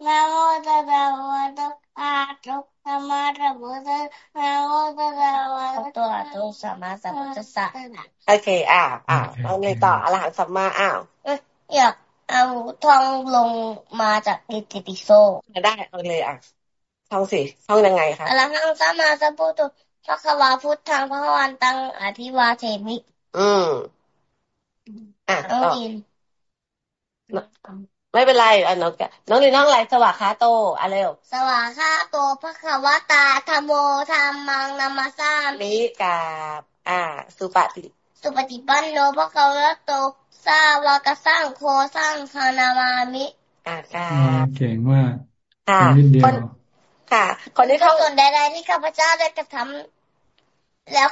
นะโมตัสสะโมตัสอาตุธรรมะระบุตะนะโมตัสสะวะตัวตุสัมมาสัมพุทธัสสะโอเคอ้าวอ้าวเอาไงต่ออรหังสัมมาอ้าวอยากเอาท่องลงมาจากอิติปิโสได้เอาเลยอะ ท่องสิท่องยังไงคะอรหังสัมมาสัมพุทธพระควาพุทธังพระวันตังอธิวาเทมิ อืมอะต่อไม่เป็นไรอะน้องน้องลินน้องอะไรสวากขาโตอะไรเร็วสวากขาโตพระควตาธโมธรรมังนามาสามิกาบอ่า สุปฏิสุปฏิปันโนพระควโตสาวกสร้างโคสร้างคานามามิ อ่ากาเก่งมากค่ะคน ค่ะคนที่เขาส่วนใดๆที่ข้าพเจ้าได้กระทำแล้ว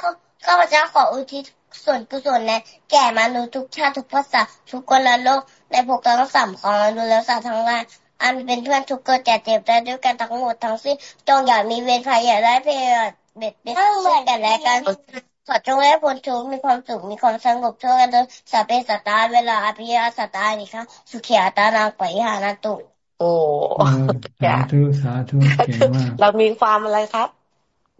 ข้าพเจ้าขออุทิศส่วนกุศลในแก่มนุษย์ทุกชาติทุกภาษาทุกคนละโลกในพวกทั้งสามของมนุษย์และสัตว์ทั้งหลายอันเป็นเพื่อนทุกเกิดแก่เจ็บได้ด้วยกันทั้งหมดทั้งสิ้นจงอย่ามีเวรภัยอย่าได้เพยเบ็ดเบ็ดซึ่งกันและกันขอจงให้พ้นทุกมีความสุขมีความสงบทั่วกันโดยสัพเพสัตตาเวลาอภิยาสัตตานิค่ะสุขีอัตานังปะหานาตุ โอ้สาธุสาธุเก่งมากเรามีความอะไรครับ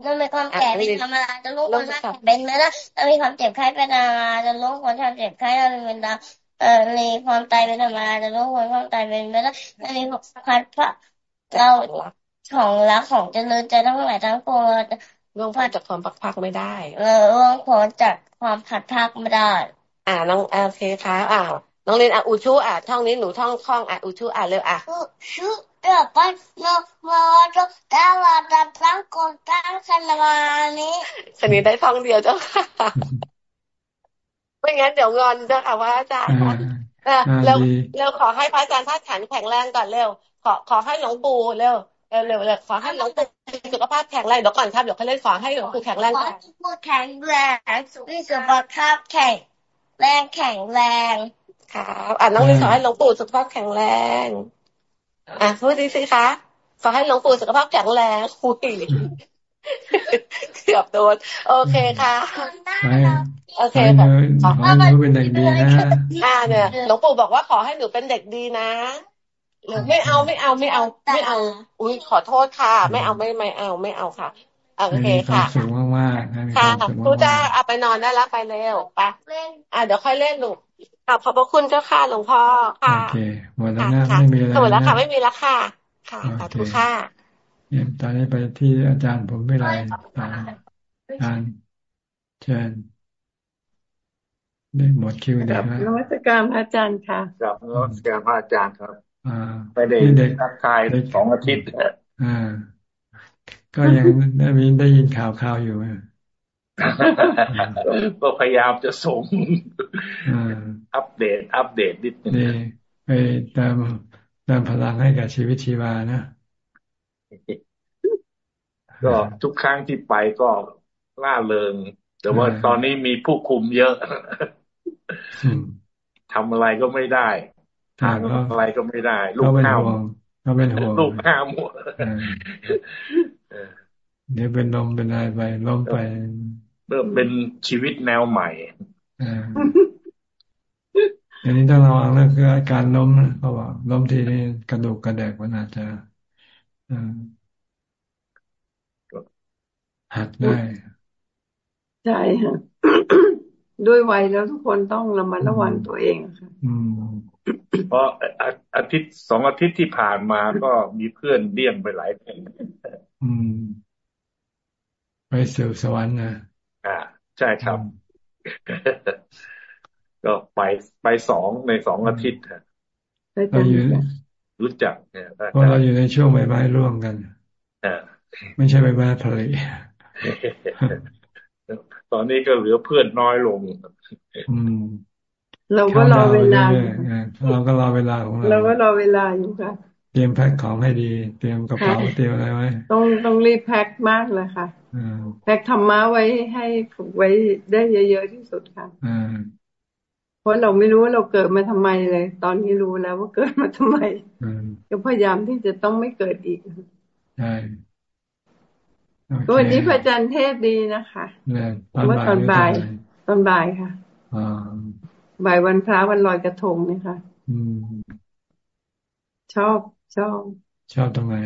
เรามีความแก่เป็นธรรมดาจะรู้คนแก่เป็นไหมล่ะเรามีความเจ็บไข้เป็นธรรมดาจะรู้คนทำเจ็บไข้เราเป็นดาเอ่อมีความตายเป็นธรรมดาจะรู้คนความตายเป็นไหมล่ะเรามีความพระเราของรักของเจริญใจทั้งหลายทั้งปวงล่วงพ้นจากความพักพักไม่ได้เออล่วงพ้นจากความผัดพักไม่ได้ อ่าน้องโอเคค่ะอ่า น้องเรียนอะอุชูอะท่องนี้หนูท่องคล่องอะอุชูอะเร็วอะอุชูเดี๋ยวไปนโมโตตาวาตาตั้งกนตั้งสนานี้คันนี้ได้ท่องเดียวเจ้าค่ะไม่งั้นเดี๋ยวงอนเจ้าค่ะว่าอาจารย์เร็วเร็วขอให้พระอาจารย์ท่านขันแข็งแรงก่อนเร็ว ขอขอให้หลวงปู่เร็วเร็วเร็วขอให้หลวงปู่สุขภาพแข็งแรงเดี๋ยวก่อนครับเดี๋ยวเขาเล่นขอให้หลวงปู่แข็งแรงก่อนแข็งแรงสุขภาพแข็งแรงแข็งแรง ครับอ่าน้องลินขอให้หลวงปู่สุขภาพแข็งแรง อะพูดดีสิคะขอให้หลวงปู่สุขภาพแข็งแรงคุยเกือบโดนโอเคค่ะโอเคค่ะขอให้หนูเป็นเด็กดีนะอ่าเนี่ยหลวงปู่บอกว่าขอให้หนูเป็นเด็กดีนะหรือไม่เอาไม่เอาไม่เอาไม่เอา อุ้ยขอโทษค่ะ ไม่เอาไม่ไม่เอาไม่เอาค่ะโอเคค่ะสูงมากๆค่ะครูจ้าเอาไปนอนได้แล้วไปเร็วไปอ่าเดี๋ยวค่อยเล่นลูก ขอบขอบพระคุณเจ้าค่ะหลวงพ่อค่ะโอเคหมดแล้วนะไม่มีอะไรหมดแล้วค่ะไม่มีแล้วค่ะ ค่ะขอบคุณค่ะเนี่ยตอนนี้ไปที่อาจารย์ผมไม่ไรอาจารย์เชิญได้หมดคิวเด็กนะนวัตกรรมอาจารย์ค่ะกับนวัตกรรมอาจารย์ครับไปเด็กทักทายสองอาทิตย์อ่าก็ยังได้มีได้ยินข่าวข่าวอยู่ ก็พยายามจะส่งอัปเดต อัปเดตนิดนึงไปเติมเติมพลังให้กับชีวิตชีวานะ ก็ทุกครั้งที่ไปก็ล่าเริง แต่ว่าตอนนี้มีผู้คุมเยอะทำอะไรก็ไม่ได้ทานอะไรก็ไม่ได้ ลูกข้าวก็เป็นห่วงลูกข้าวหมด เดี๋ยวเป็นลมเป็นอะไรไปล้มไปเริ่มเป็นชีวิตแนวใหม่อันนี้ต้องระวังเรื่องการล้มนะเพราะว่าล้มทีนี้กระดูกกระแดกมันอาจจะหักได้ใช่ค่ะด้วยวัยแล้วทุกคนต้องระมัดระวังตัวเองค่ะเพราะอาทิตย์สองอาทิตย์ที่ผ่านมาก็มีเพื่อนเดี่ยงไปหลายคน ไปสู่สวรรค์นะอ่า ใช่ครับ ก็ไปไปสองในสองอาทิตย์เราอยู่รู้จักเนี่ยเพราะเราอยู่ในช่วงใบไม้ร่วงกันไม่ใช่ใบไม้ผลิตอนนี้ก็เหลือเพื่อนน้อยลงเราก็รอเวลา เราก็รอเวลาของเราเราก็รอเวลาอยู่ค่ะ เตรียมแพ็คของให้ดี เตรียมกระเป๋าเตรียมอะไรไว้ ต้องต้องรีบแพ็คมากเลยค่ะแพ็คธรรมะไว้ให้ฝึกไว้ได้เยอะๆที่สุดค่ะเพราะเราไม่รู้ว่าเราเกิดมาทำไมเลย ตอนนี้รู้แล้วว่าเกิดมาทำไมก็พยายามที่จะต้องไม่เกิดอีกใช่วันนี้พระอาจารย์เทศดีนะคะว่าตอนบ่าย ตอนบ่ายค่ะบ่ายวันพระวันลอยกระทงนี่ค่ะชอบ ชอบ ชอบตรงไหน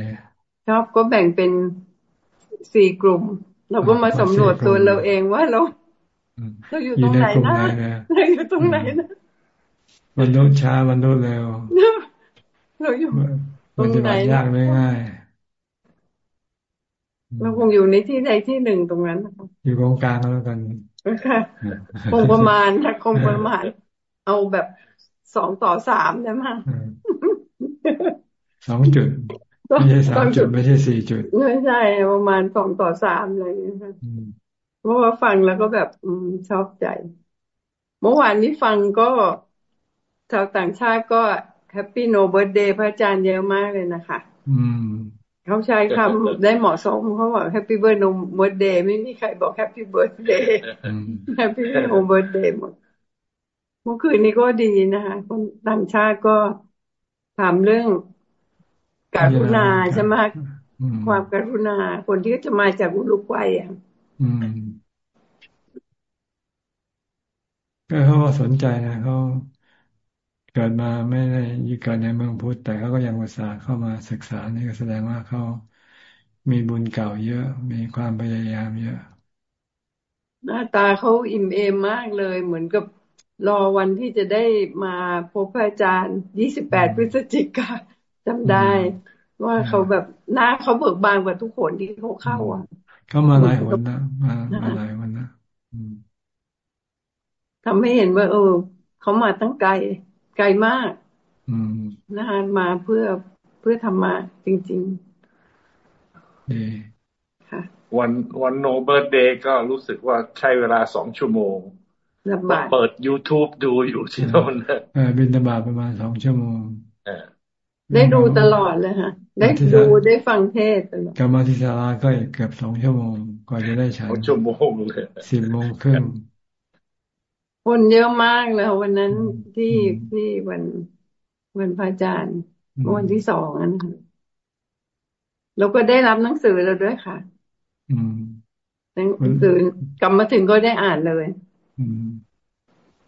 ชอบก็แบ่งเป็นสี่กลุ่ม เราก็มาสำรวจตัวเราเองว่าเราเราอยู่ตรงไหนนะเราอยู่ตรงไหนนะมันโดนช้ามันโดนเร็วเราอยู่ตรงไหนยากไม่ง่ายเราคงอยู่ในที่ใดที่หนึ่งตรงนั้นนะคะอยู่ตรงกลางแล้วกันค่ะคงประมาณถ้าคงประมาณ เอาแบบสองต่อสามได้ไหม สองจุด ไม่ใช่สามจุดไม่ใช่สี่จุดไม่ใช่ประมาณสองต่อสามอะไรอย่างเงี้ยเพราะว่าฟังแล้วก็แบบ อืมชอบใจ เมื่อวานนี้ฟังก็ชาวต่างชาติก็ Happy No Birthday พระอาจารย์เยอะมากเลยนะคะอืมเขาใช้คำได้เหมาะสมเขาบอก Happy Birth No Birthday ไม่มีใครบอก Happy Birthday Happy No Birthday หมดเมื่อคืนนี้ก็ดีนะคะคนต่างชาติก็ถามเรื่อง กรุณาใช่ไหมความกรุณา คนที่จะมาจากอุรุกวัยอะก็เขาก็สนใจนะเขาเกิดมาไม่ได้อยู่กิดในเมืองพุทธแต่เขาก็ยังอุตส่าห์เข้ามาศึกษานี่ก็แสดงว่าเขามีบุญเก่าเยอะ มีความพยายามเยอะ หน้าตาเขาอิ่มเอมมากเลย เหมือนกับรอวันที่จะได้มาพบพระอาจารย์ยี่สิบแปดพฤศจิกา จำได้ ว่าเขาแบบหน้าเขาเบิกบานกว่าทุกคนที่เขาเข้าอะเขามาหลายวันนะมามาหลายวันนะทำให้เห็นว่า เออเขามาตั้งไกลไกลมากอืมนะคะมาเพื่อเพื่อทำมาจริงๆดีค่ะ วันวันโนเบิร์ดเดย์ก็รู้สึกว่าใช้เวลาสองชั่วโมงเปิด YouTube ดูอยู่ที่โน่นเออบินตบาประมาณสองชั่วโมง ได้ดูตลอดเลยค่ะ ได้ดูได้ฟังเทศตลอดกรรมธิศาลาก็เกือบสองชั่วโมงกว่าจะได้ฉันชั่วโมงเลยสิบโมงครึ่งคนเยอะมากเลยวันนั้นที่ที่วันวันพระอาจารย์วันที่สองนั้นค่ะเราก็ได้รับหนังสือเราด้วยค่ะ อืมหนังสือกลับมาถึงก็ได้อ่านเลย อืม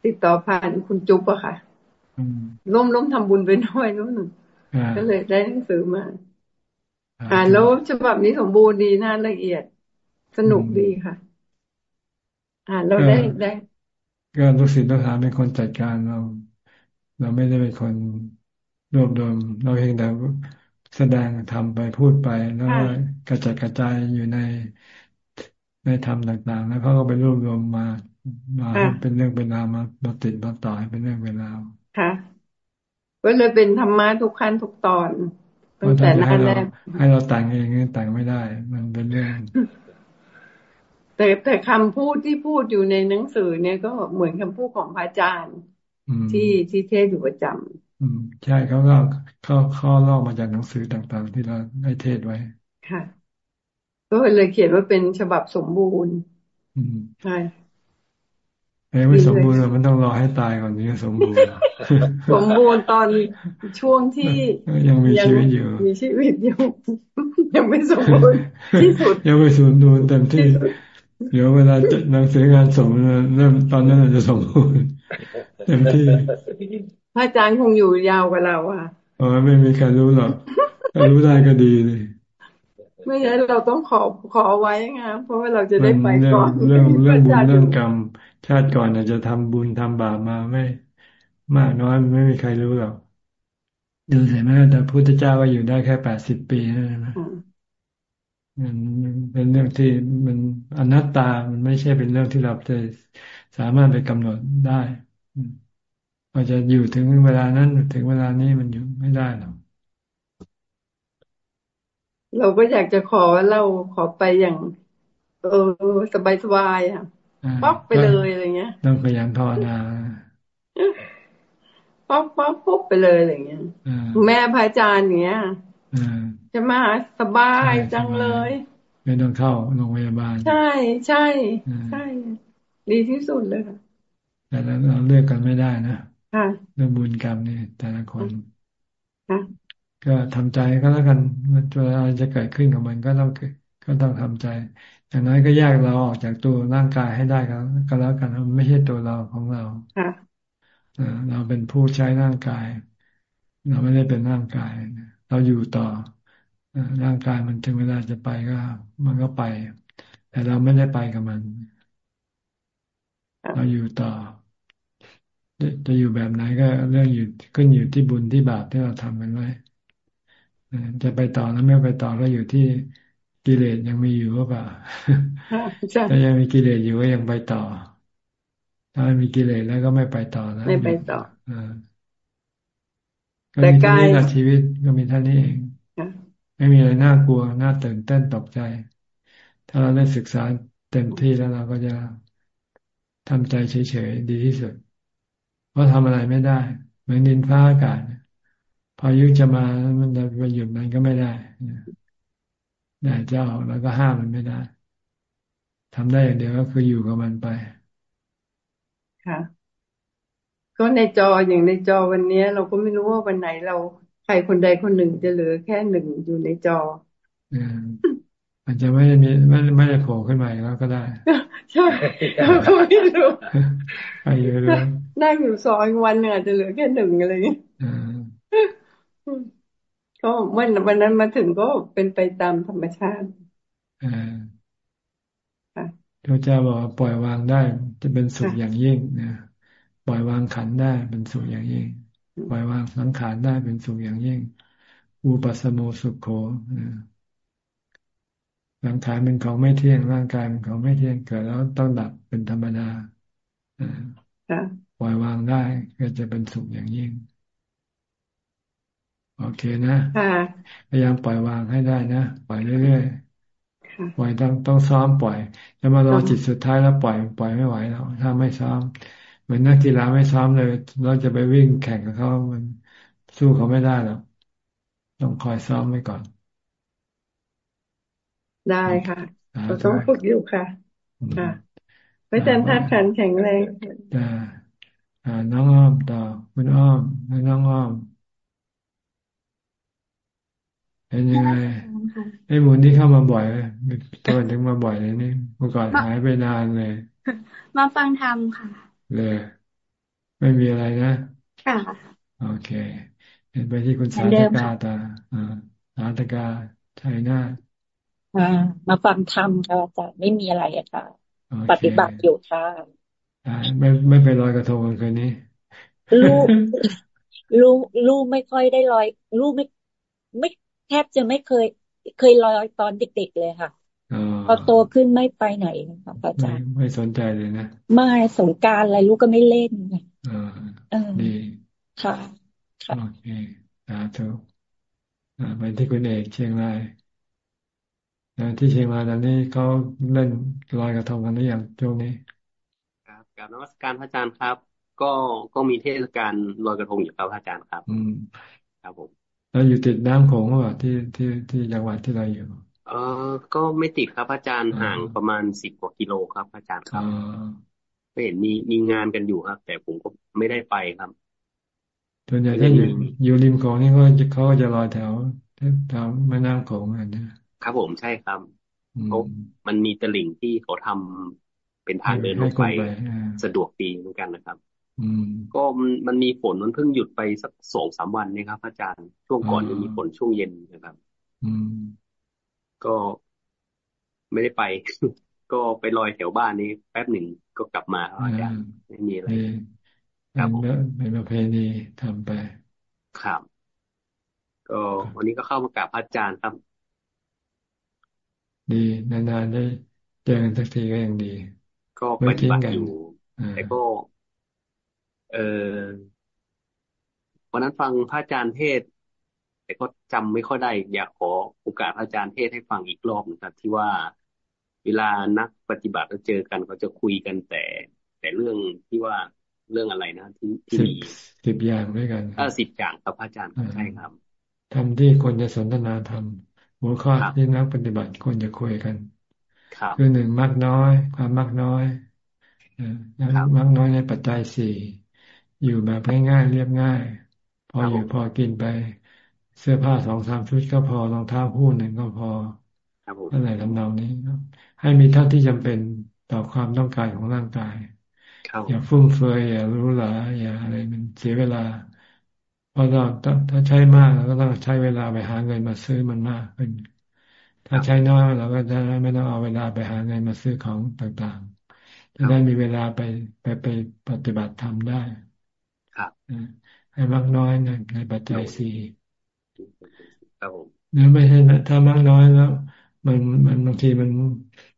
ติดต่อผ่านคุณจุ๊บอะค่ะ ร่วมร่วมทำบุญไปด้วยร่วมหนึ่ง ก็เลยได้หนังสือมา อ่านแล้วฉบับนี้สมบูรณ์ดีน่าละเอียด สนุกดีค่ะ อ่านแล้วได้ได้ก็ลูกศิษย์ลูกหาเป็นคนจัดการเรา เราไม่ได้เป็นคนรวบรวมเราเพียงแต่แสดงทำไปพูดไปแล้วก็กระจัดกระจายอยู่ในในธรรมต่าง ๆ แล้วเขาก็ไปรวบรวมมามาเป็นเรื่องเป็นราวมามาติดมาต่อให้เป็นเรื่องเป็นราวค่ะ ก็เลยเป็นธรรมะทุกขั้นทุกตอนตั้งแต่นั้นแรกให้เราแต่งเองแต่งไม่ได้ มันเป็นเรื่องแต่แต่คำพูดที่พูดอยู่ในหนังสือเนี่ยก็เหมือนคำพูดของพระอาจารย์ที่ที่เทศอยู่ประจำอืมใช่เขาก็เขาข้อลอกมาจากหนังสือต่างๆ ที่เราได้เทศไว้ค่ะก็เลยเขียนว่าเป็นฉบับสมบูรณ์อืมใช่ เอ้ไม่สมบูรณ์มันต้องรอให้ตายก่อนถึงจะสมบูรณ์สมบูรณ์ตอนช่วงที่ยังมีชีวิตอยู่มีชีวิตอยู่ยังไม่สมบูรณ์ที่สุดยังไม่สมบูรณ์เต็มที่ เดี๋ยวเวลาหนังสืองานส่งเริ่มตอนนั้นจะสมบูรณ์เต็มที่พระอาจารย์คงอยู่ยาวกว่าเราอะอ๋อไม่มีใครรู้หรอกถ้ารู้ได้ก็ดีเลยไม่งั้นเราต้องขอขอไว้ไงเพราะว่าเราจะได้ไปก่อนเรื่องเรื่องบุญเรื่องกรรม ชาติก่อนอาจจะทำบุญทำบาปมาไม่ มากน้อยไม่มีใครรู้หรอกดูเห็นไหมแต่พุทธเจ้าก็อยู่ได้แค่แปดสิบปีนะมันเป็นเรื่องที่มันอนัตตา มันไม่ใช่เป็นเรื่องที่เราจะสามารถไปกำหนดได้เราจะอยู่ถึงเวลานั้นถึงเวลานี้มันอยู่ไม่ได้หรอกเราก็อยากจะขอว่าเราขอไปอย่าง เออสบายสบายอะ ป๊อกไปเลยอะไรเงี้ยต้องขยันภาวนาป๊อกป๊อกปุ๊บไปเลยอะไรเงี้ยแม่พระอาจารย์เนี้ยจะมาสบายจังเลย ไม่ต้องเข้าโรงพยาบาล ใช่ใช่ใช่ ดีที่สุดเลยค่ะแต่แล้วเราเลือกกันไม่ได้นะเรื่องบุญกรรมนี่แต่ละคนก็ทำใจก็แล้วกันมันจะอะไรจะเกิดขึ้นกับมันก็ต้องก็ต้องทำใจ อย่างน้อยก็แยกเราออกจากตัวร่างกายให้ได้ครับ ก็แล้วกันมันไม่ใช่ตัวเราของเราเราเป็นผู้ใช้ร่างกาย เราไม่ได้เป็นร่างกาย เราอยู่ต่อร่างกายมันถึงเวลาจะไปก็ มันก็ไป แต่เราไม่ได้ไปกับมัน เราอยู่ต่อ จะอยู่แบบไหนก็เรื่องอยู่ขึ้นอยู่ที่บุญที่บาปที่เราทำกันไว้จะไปต่อแล้วไม่ไปต่อก็อยู่ที่ กิเลสยังมีอยู่หรือเปล่าถ้ายังมีกิเลสอยู่ก็ยังไปต่อ ถ้าไม่มีกิเลสแล้วก็ไม่ไปต่อแล้วไม่ไปต่อแต่กายชีวิตก็มีเท่านี้เองไม่มีอะไรน่ากลัวน่าตื่นเต้นตกใจ ถ้าเราได้ศึกษาเต็มที่แล้วเราก็จะทำใจเฉยๆดีที่สุด เพราะทำอะไรไม่ได้ เหมือนดินฟ้าอากาศพายุจะมามันจะไปหยุดมันก็ไม่ได้ แดดจะออกแล้วก็ห้ามมันไม่ได้ทำได้อย่างเดียวก็คืออยู่กับมันไป ค่ะ ก็ในจออย่างในจอวันนี้เราก็ไม่รู้ว่าวันไหนเราใครคนใดคนหนึ่งจะเหลือแค่หนึ่งอยู่ในจออาจจะไม่ได้มีไม่ไม่ได้โผล่ขึ้นมาแล้วก็ได้ใช่ก็ไม่รู้ใครอยู่รู้นั่งอยู่ซอยวันหนึ่งอาจจะเหลือแค่หนึ่งอะไรอย่างเงี้ย ก็วันวันนั้นมาถึงก็เป็นไปตามธรรมชาติอ่าพระเจ้าบอกปล่อยวางได้ จะเป็นสุขอย่างยิ่งนะปล่อยวางขันได้เป็นสุขอย่างยิ่ง ปล่อยวางสังขารได้เป็นสุขอย่างยิ่ง อุปสมโมสุขโขสังขารเป็นของไม่เที่ยงร่างกายเป็นของไม่เที่ยงเกิดแล้วต้องดับเป็นธรรมดาปล่อยวางได้ก็จะเป็นสุขอย่างยิ่ง โอเคนะพยายามปล่อยวางให้ได้นะปล่อยเรื่อยๆปล่อยต้องต้องซ้อมปล่อย จะมารอจิตสุดท้ายแล้วปล่อยปล่อยไม่ไหวแล้วถ้าไม่ซ้อม เหมือนนักกีฬาไม่ซ้อมเลย เราจะไปวิ่งแข่งกับเขามันสู้เขาไม่ได้หรอกต้องคอยซ้อมไว้ก่อน ได้ค่ะเราต้องฝึกอยู่ค่ะค่ะไว้จันทัดขันแข็งแรงจ้าน้องอ้อมต่อคุณอ้อมน้องอ้อม เป็นยังไงไอ้หมุนที่เข้ามาบ่อยตัวถึงมาบ่อยเลยนี่เมื่อก่อนหายไปนานเลย มาฟังธรรมค่ะ เลย ไม่มีอะไรนะ ค่ะ โอเคเห็นไปที่คุณสาธกาตาอ่าสาธกาไทยนามาฟังธรรมค่ะอาจารย์ไม่มีอะไรอะค่ะ ปฏิบัติอยู่ค่ะไม่ไม่ไปลอยกระทงกันคืนนี้ลูกลูกลูกไม่ค่อยได้ลอย ลูกไม่ไม่ แทบจะไม่เคย เคยลอยตอนเด็ก ๆ เลยค่ะพอโตขึ้นไม่ไปไหนค่ะอาจารย์ไม่สนใจเลยนะไม่สงการอะไรลูกก็ไม่เล่นไงอ่าดีค่ะโอเคสาธุไปที่คุณเอกเชียงรายที่เชียงรายตอนนี้เขาเล่นลอยกระทงกันหรือยังช่วงนี้ ครับกับนวัตการพระอาจารย์ครับ ก็ก็มีเทศกาลลอยกระทงอยู่ครับพระอาจารย์ครับ อืมครับผม เราอยู่ติดน้ำโขงหรือเปล่าที่ที่ที่จังหวัดที่เราอยู่เออก็ไม่ติดครับอาจารย์ห่างประมาณสิบกว่ากิโลครับ อาจารย์ครับก็เห็นมีมีงานกันอยู่ครับ แต่ผมก็ไม่ได้ไปครับส่วนใหญ่ถ้าอยู่อยู่ริมโขงนี่ก็จะเขาจะลอยแถวแถวแม่น้ำโขงอันนี้ครับผมใช่ครับเขามันมีตลิ่งที่เขาทำเป็นทางเดินลงไป สะดวกดีเหมือนกันนะครับ ก็มันมันมีฝนมันเพิ่งหยุดไปสักสองสามวันนี่ครับ อาจารย์ช่วงก่อนยังมีฝนช่วงเย็นนะครับ อืม ก็ไม่ได้ไป ก็ไปลอยแถวบ้านนี้แป๊บหนึ่งก็กลับมาอาจารย์ไม่มีอะไรครับเป็นประเพณีทำไปครับก็วันนี้ก็เข้ามากราบพระอาจารย์ครับ ดีนานๆได้เจอกันสักทีก็ยังดี ก็ปฏิบัติอยู่แต่ก็ เออวันนั้นฟังพระอาจารย์เทศ แต่ก็จำไม่ค่อยได้ อยากขอโอกาสพระอาจารย์เทศให้ฟังอีกรอบนะครับ ที่ว่าเวลานักปฏิบัติแล้วเจอกันเขาจะคุยกันแต่ แต่เรื่องที่ว่าเรื่องอะไรนะ ที่ที่มีสิบอย่างด้วยกันอ่าสิบอย่างครับพระอาจารย์ใช่ครับทำที่คนจะสนทนาทำหัวข้อที่นักปฏิบัติควรจะคุยกันคือหนึ่งมากน้อย ความมากน้อยมากน้อยในปัจจัยสี่ อยู่แบบง่ายๆเรียบง่าย พออยู่พอกินไป เสื้อผ้าสองสามชุดก็พอรองเท้าคู่หนึ่งก็พออะไรทำนองนี้ให้มีเท่าที่จำเป็นต่อความต้องการของร่างกายอย่าฟุ่มเฟือยอย่ารู้หลาอย่าอะไรมันเสียเวลาราะเราถ้าใช้มากเราก็ต้องใช้เวลาไปหาเงินมาซื้อมันมากขึ้นถ้าใช้น้อยเราก็จะไม่ต้องเอาเวลาไปหาเงินมาซื้อของต่างๆจะได้มีเวลาไปไปไปปฏิบัติธรรมได้ครับ ให้มากน้อยในในปัจจัยสี่ครับผมเนื้อไม่ใช่นะถ้ามากน้อยแล้ว มันมันบางทีมัน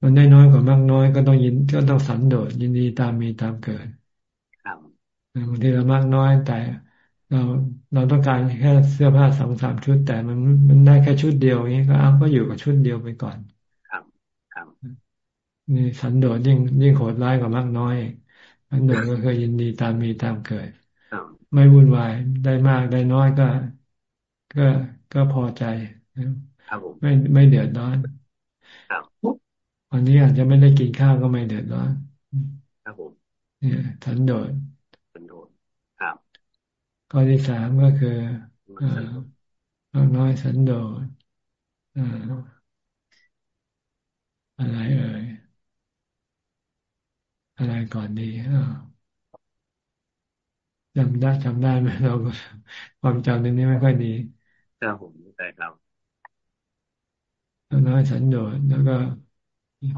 มันได้น้อยกว่ามากน้อยก็ต้องยินก็ต้องสันโดษยินดีตามมีตามเกิดครับบางทีเรามากน้อยแต่เราเราต้องการแค่เสื้อผ้าสองสามชุด แต่มันมันได้แค่ชุดเดียวอย่างนี้ก็เอาก็อยู่กับชุดเดียวไปก่อน ครับครับนี่สันโดษยิ่งยิ่งโหดร้ายกว่ามากน้อยสันโดษก็คือยินดีตามมีตามเกิด ไม่วุ่นวายได้มากได้น้อยก็ ก็ก็พอใจไม่ไม่เดือดร้อนวันนี้อาจจะไม่ได้กินข้าวก็ไม่เดือดร้อนเนี่ยทันโดษสันโดษครับข้อที่สามก็คือเราน้อยสันโดษอะไรเอ่ยอะไรก่อนดีอ่า จำได้จำได้ไหมเราความจำในนี้ไม่ค่อยดีครับผมใช่ครับน้อยสันโดษแล้วก็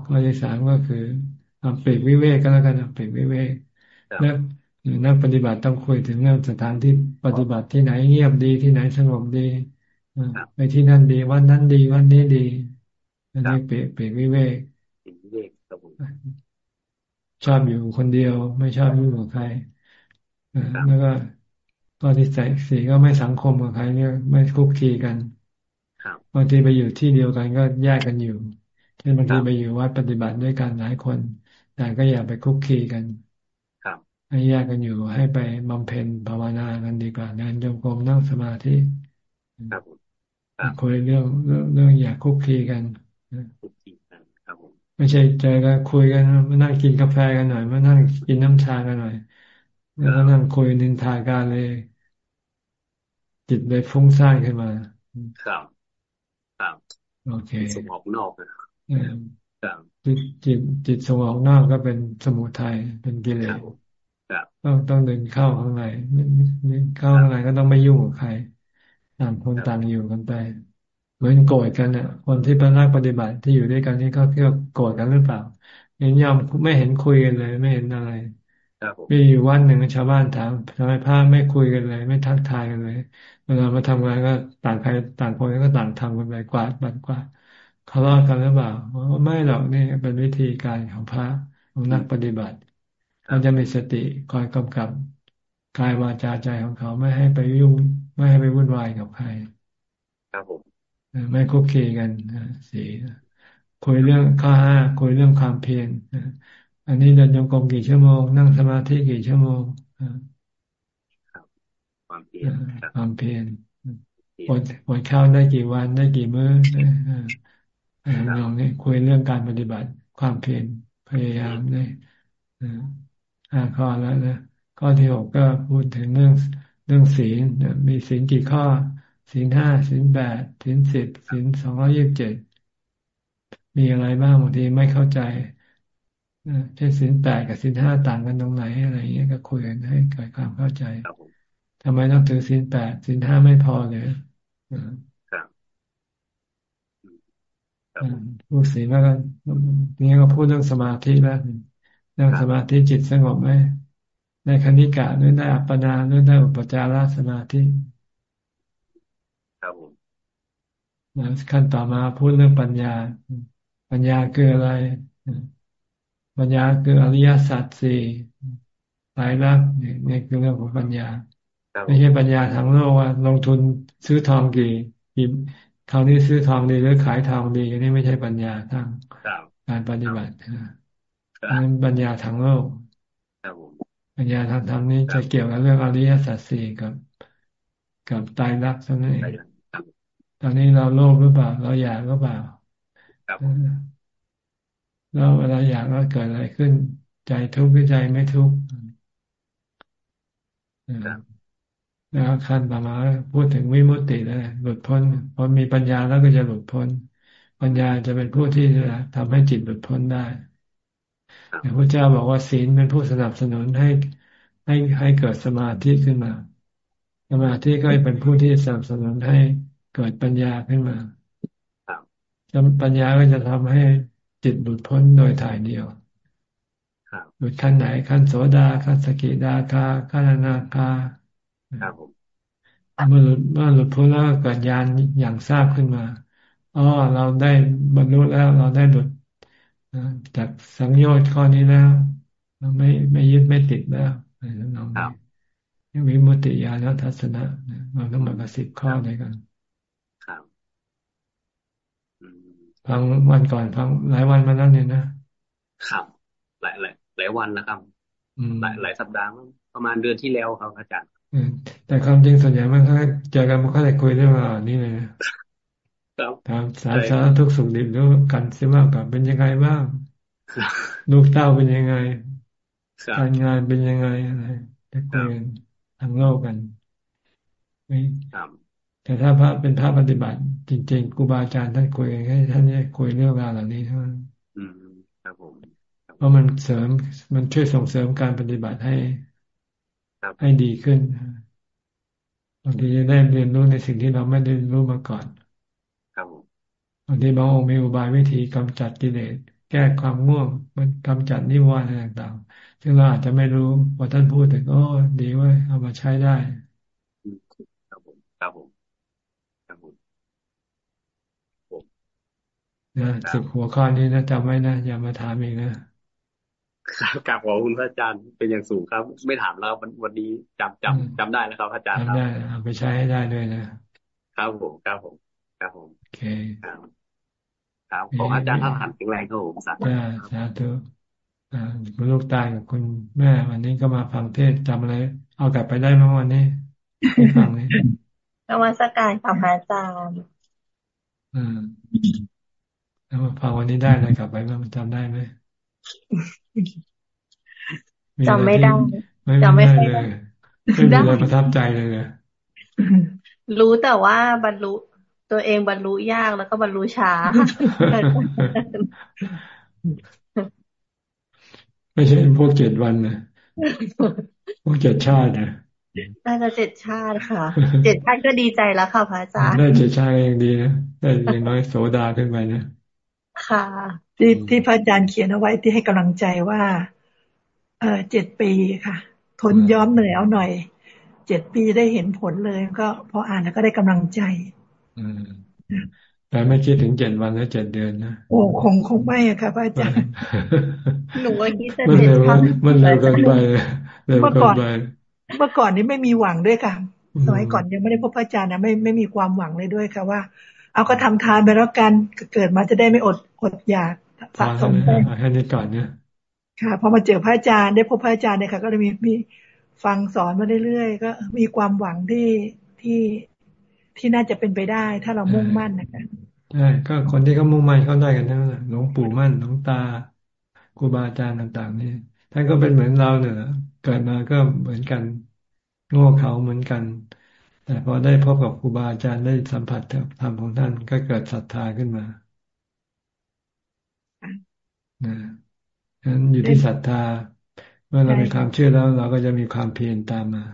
ข้อที่สามก็คือทำปีกวิเวกก็แล้วกันปีกวิเวกแล้วนักปฏิบัติต้องคุยถึงเรื่องสถานที่ปฏิบัติที่ไหนเงียบดีที่ไหนสงบดีไปที่นั่นดีวันนั้นดีวันนี้ดีอันนี้เปรกเปรกวิเวกชอบอยู่คนเดียวไม่ชอบยุ่งกับใคร แล้วก็ข้อที่สี่ก็ไม่สังคมกับใครเนี่ยไม่คุกคีกันบางทีไปอยู่ที่เดียวกันก็แยกกันอยู่เช่นบางทีไปอยู่วัดปฏิบัติด้วยกันหลายคน แต่ก็อย่าไปคุกคีกันให้แยกกันอยู่ให้ไปบำเพ็ญภาวนากันดีกว่าเดินจงกรมนั่งสมาธิคุยเรื่องเรื่องอย่าคุกคีกันไม่ใช่เจอกันคุยกันมานั่งกินกาแฟกันหน่อยมานั่งกินน้ำชากันหน่อย แล้วก็นั่งคุยนินทาการเลย จิตเลยฟุ้งซ่านขึ้นมา ครับ ครับโอเคส่งออกนอกนะครับจิตจิตจิตส่งออกนอกก็เป็นสมุทัยเป็นกิเลสต้องต้องเดินเข้าข้างในเข้าข้างในก็ต้องไม่ยุ่งกับใครต่างคนต่างอยู่กันไปเหมือนโกรธกันเนี่ยคนที่เป็นนักปฏิบัติที่อยู่ด้วยกันนี่ก็เกี่ยวโกรธกันหรือเปล่าเห็นยอมไม่เห็นคุยกันเลย ไม่เห็นอะไร มีอยู่วันหนึ่งชาวบ้านถามทำไมพระไม่คุยกันเลย ไม่ทักทายกันเลยเวลามาทำงานก็ต่างใครต่างคนก็ต่างทำกันไปกวาดบันกวาดทะเลาะกันหรือเปล่าไม่หรอกนี่เป็นวิธีการของพระของนักปฏิบัติเขาจะมีสติคอยกำกับกายวาจาใจของเขาไม่ให้ไปยุ่ง ไม่ให้ไปวุ่นวายกับใครครับผมไม่คุกคีกันสี่คุยเรื่องข้อห้าคุยเรื่องความเพียร อันนี้เดินจงกรมกี่ชั่วโมง นั่งสมาธิกี่ชั่วโมงความเพียรความเพียรอดอดข้าวได้กี่วันได้กี่มื้อลองนี่คุยเรื่องการปฏิบัติ ความเพียรพยายามได้ห้าข้อแล้วนะข้อที่หกก็พูดถึงเรื่องเรื่องศีลมีศีลกี่ข้อศีลห้าศีลแปดศีลสิบศีลสองร้อยี่สิบเจ็ดมีอะไรบ้างบางทีไม่เข้าใจ เช่นศีลแปดกับศีลห้าต่างกันตรงไหนอะไรเงี้ยก็คุยกันให้เกิดความเข้าใจทำไมต้องถือศีลแปดศีลห้าไม่พอเลยพูดศีลแล้วก็นี่ก็พูดเรื่องสมาธิแล้วเรื่องสมาธิจิตสงบไหมในคณิกะหรือได้อัปปนาหรือได้อุปจารสมาธิครับผมขั้นต่อมาพูดเรื่องปัญญา ปัญญาคืออะไร ปัญญาคืออริยสัจสี่สายรักนี่คือเรื่องของปัญญา ไม่ใช่ปัญญาทางโลกว่า ลงทุนซื้อทองกี่กี่คราวนี้ซื้อทองดีหรือขายทองดีอันนี้ไม่ใช่ปัญญาทางการปฏิบัตินั้นปัญญาทางโลกปัญญาทางธรรมนี้จะเกี่ยวกับเรื่องอริยสัจสี่กับกับตายรักเท่านั้นเองตอนนี้เราโลภหรือเปล่า เราอยากหรือเปล่า แล้วเวลาอยากแล้วเกิดอะไรขึ้น ใจทุกข์หรือใจไม่ทุกข์แล้วขั้นต่อมาพูดถึงวิมุตติแล้วหลุดพ้นพอมีปัญญาแล้วก็จะหลุดพ้น ปัญญาจะเป็นผู้ที่จะทำให้จิตหลุดพ้นได้อย่างพระเจ้าบอกว่าศีลเป็นผู้สนับสนุนให้ให้ให้เกิดสมาธิขึ้นมา สมาธิก็เป็นผู้ที่สนับสนุนให้เกิดปัญญาขึ้นมาปัญญาก็จะทำให้ จิตหลุดพ้นโดยถ่ายเดียวหลุดขั้นไหนขั้นโสดาขั้นสกิดาคาขั้นอนาคาเมื่อหลุดเมื่อหลุดพ้นแล้วเกิดญาณอย่างทราบขึ้นมาอ๋อเราได้บรรลุแล้วเราได้หลุดจากสังโยชน์ข้อนี้แล้ว เราไม่ไม่ยึดไม่ติดแล้วน้องๆวิมุตติญาณทัศนะมันก็มากับสิบข้อด้วยกัน ฟังวันก่อนฟังหลายวันมาแล้วเนี่ยนะครับ หลายหลายหลายวันแล้วครับหลายหลายสัปดาห์ประมาณเดือนที่แล้วครับอาจารย์แต่ความจริงส่วนใหญ่มันก็เจอกันมันก็ได้คุยเรื่องราวนี้เลยถามสารสารทุกสุขดิบรู้กันสิว่ากับเป็นยังไงบ้างลูกเต้าเป็นยังไงการงานเป็นยังไงอะไรได้คุยกันทางโลกกันแต่ถ้าพระเป็นพระปฏิบัติ จริงๆครูบาอาจารย์ท่านคุยให้ท่านได้คุยเรื่องราวเหล่านี้เท่านั้นอืมครับผมราะมันเสริมมันช่วยส่งเสริมการปฏิบัติให้ให้ดีขึ้นบางทีได้เรียนรู้ในสิ่งที่เราไม่ได้รู้มาก่อนครับบางทีบางองค์มีอุบายวิธีกำจัดกิเลสแก้ความง่วง มันกำจัดนิวรณ์อะไรต่างๆซึ่งเราอาจจะไม่รู้พอท่านพูดถึงโอ้ดีเว้ยเอามาใช้ได้ครับผมครับผมครับผม นะสิบหัวข้อนี้นะจำไว้นะอย่ามาถามอีกนะกลับขอคุณพระอาจารย์เป็นอย่างสูงครับ ไม่ถามแล้ววันวันนี้จำจำจำได้แล้วครับอาจารย์จำได้เอาไปใช้ให้ได้ด้วยนะครับผมครับผมครับผมโอเคครับครับขออาจารย์ท่านหันแข็งแรงครับผมสาธุสาธุคุณลูกตายกับคุณแม่ วันนี้ก็มาฟังเทศจำอะไร เอากลับไปได้เมื่อวันนี้ฟังเลยนวัตการค่ะพระอาจารย์อืม แล้วมาฟังวันนี้ได้เลยกลับไปบ้างจำได้ไหมจำไม่ได้จำไม่ได้เลยไม่มีอะไรประทับใจเลยเลยรู้แต่ว่าบรรลุตัวเองบรรลุยากแล้วก็บรรลุช้า ไม่ใช่พวกเจ็ดวันนะพวกเจ็ดชาตินะน่าจะเจ็ดชาติค่ะเจ็ดชาติก็ดีใจแล้วค่ะพระอาจารย์ได้เจ็ดชาติเองดีนะได้ยังน้อยโสดาขึ้นไปนะ ค่ะที่ที่พระอาจารย์เขียนเอาไว้ที่ให้กำลังใจว่า เออเจ็ดปีค่ะ ทนย้อมเหนื่อยเอาหน่อยเจ็ดปีได้เห็นผลเลย ก็พออ่านแล้วก็ได้กำลังใจแต่ไม่คิดถึงเจ็ดวันแล้วเจ็ดเดือนนะโอ้คงคงไม่อะค่ะพระอาจารย์หนูว่าคิดจะเจ็ดวันมันเร็วเกินไปเมื่อก่อนเมื่อก่อนนี้ไม่มีหวังด้วยค่ะสมัยก่อนยังไม่ได้พบพระอาจารย์นะไม่ไม่มีความหวังเลยด้วยค่ะว่า เอาก็ทำทานไปแล้วกันเกิดมาจะได้ไม่อดอดอยากสะสมไปแค่นี้ก่อนเนี่ยค่ะพอมาเจอพระอาจารย์ได้พบพระอาจารย์เนี่ยค่ะ ก็เลยมีมีฟังสอนมาเรื่อยๆก็มีความหวังที่ที่ที่น่าจะเป็นไปได้ ถ้าเรามุ่งมั่นนะคะใช่ก็คนที่เขามุ่งมั่นเขาได้กันทั้งนั้นหลวงปู่มั่นหลวงตาครูบาอาจารย์ต่าง ๆ นี่ท่านก็เป็นเหมือนเราเนี่ยเกิดมาก็เหมือนกันโง่เขาเหมือนกัน แต่พอได้พบกับครูบาอาจารย์ได้สัมผัสธรรมของท่านก็เกิดศรัทธาขึ้นมานะฉะนั้นอยู่ที่ศรัทธา เมื่อเรามีความเชื่อแล้ว เราก็จะมีความเพียรตามมา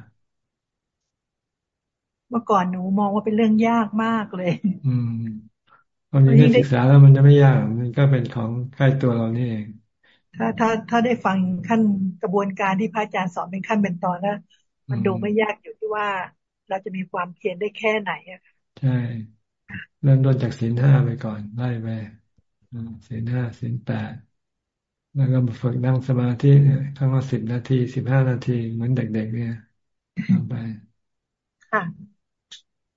เมื่อก่อนหนูมองว่าเป็นเรื่องยากมากเลย อืมตอนนี้ได้ศึกษาแล้วมันจะไม่ยาก มันก็เป็นของใกล้ตัวเรานี่เอง ถ้าถ้าถ้าได้ฟังขั้นกระบวนการที่พระอาจารย์สอนเป็นขั้นเป็นตอนแล้วมันดูไม่ยากอยู่ที่ว่า เราจะมีความเพียรได้แค่ไหนอะใช่เริ่มต้นจากศีลห้าไปก่อนไล่ไปศีลห้าศีลแปดแล้วก็มาฝึกนั่งสมาธิครั้งละสิบนาทีสิบห้านาทีเหมือนเด็ก ๆ เนี่ยทำไปค่ะ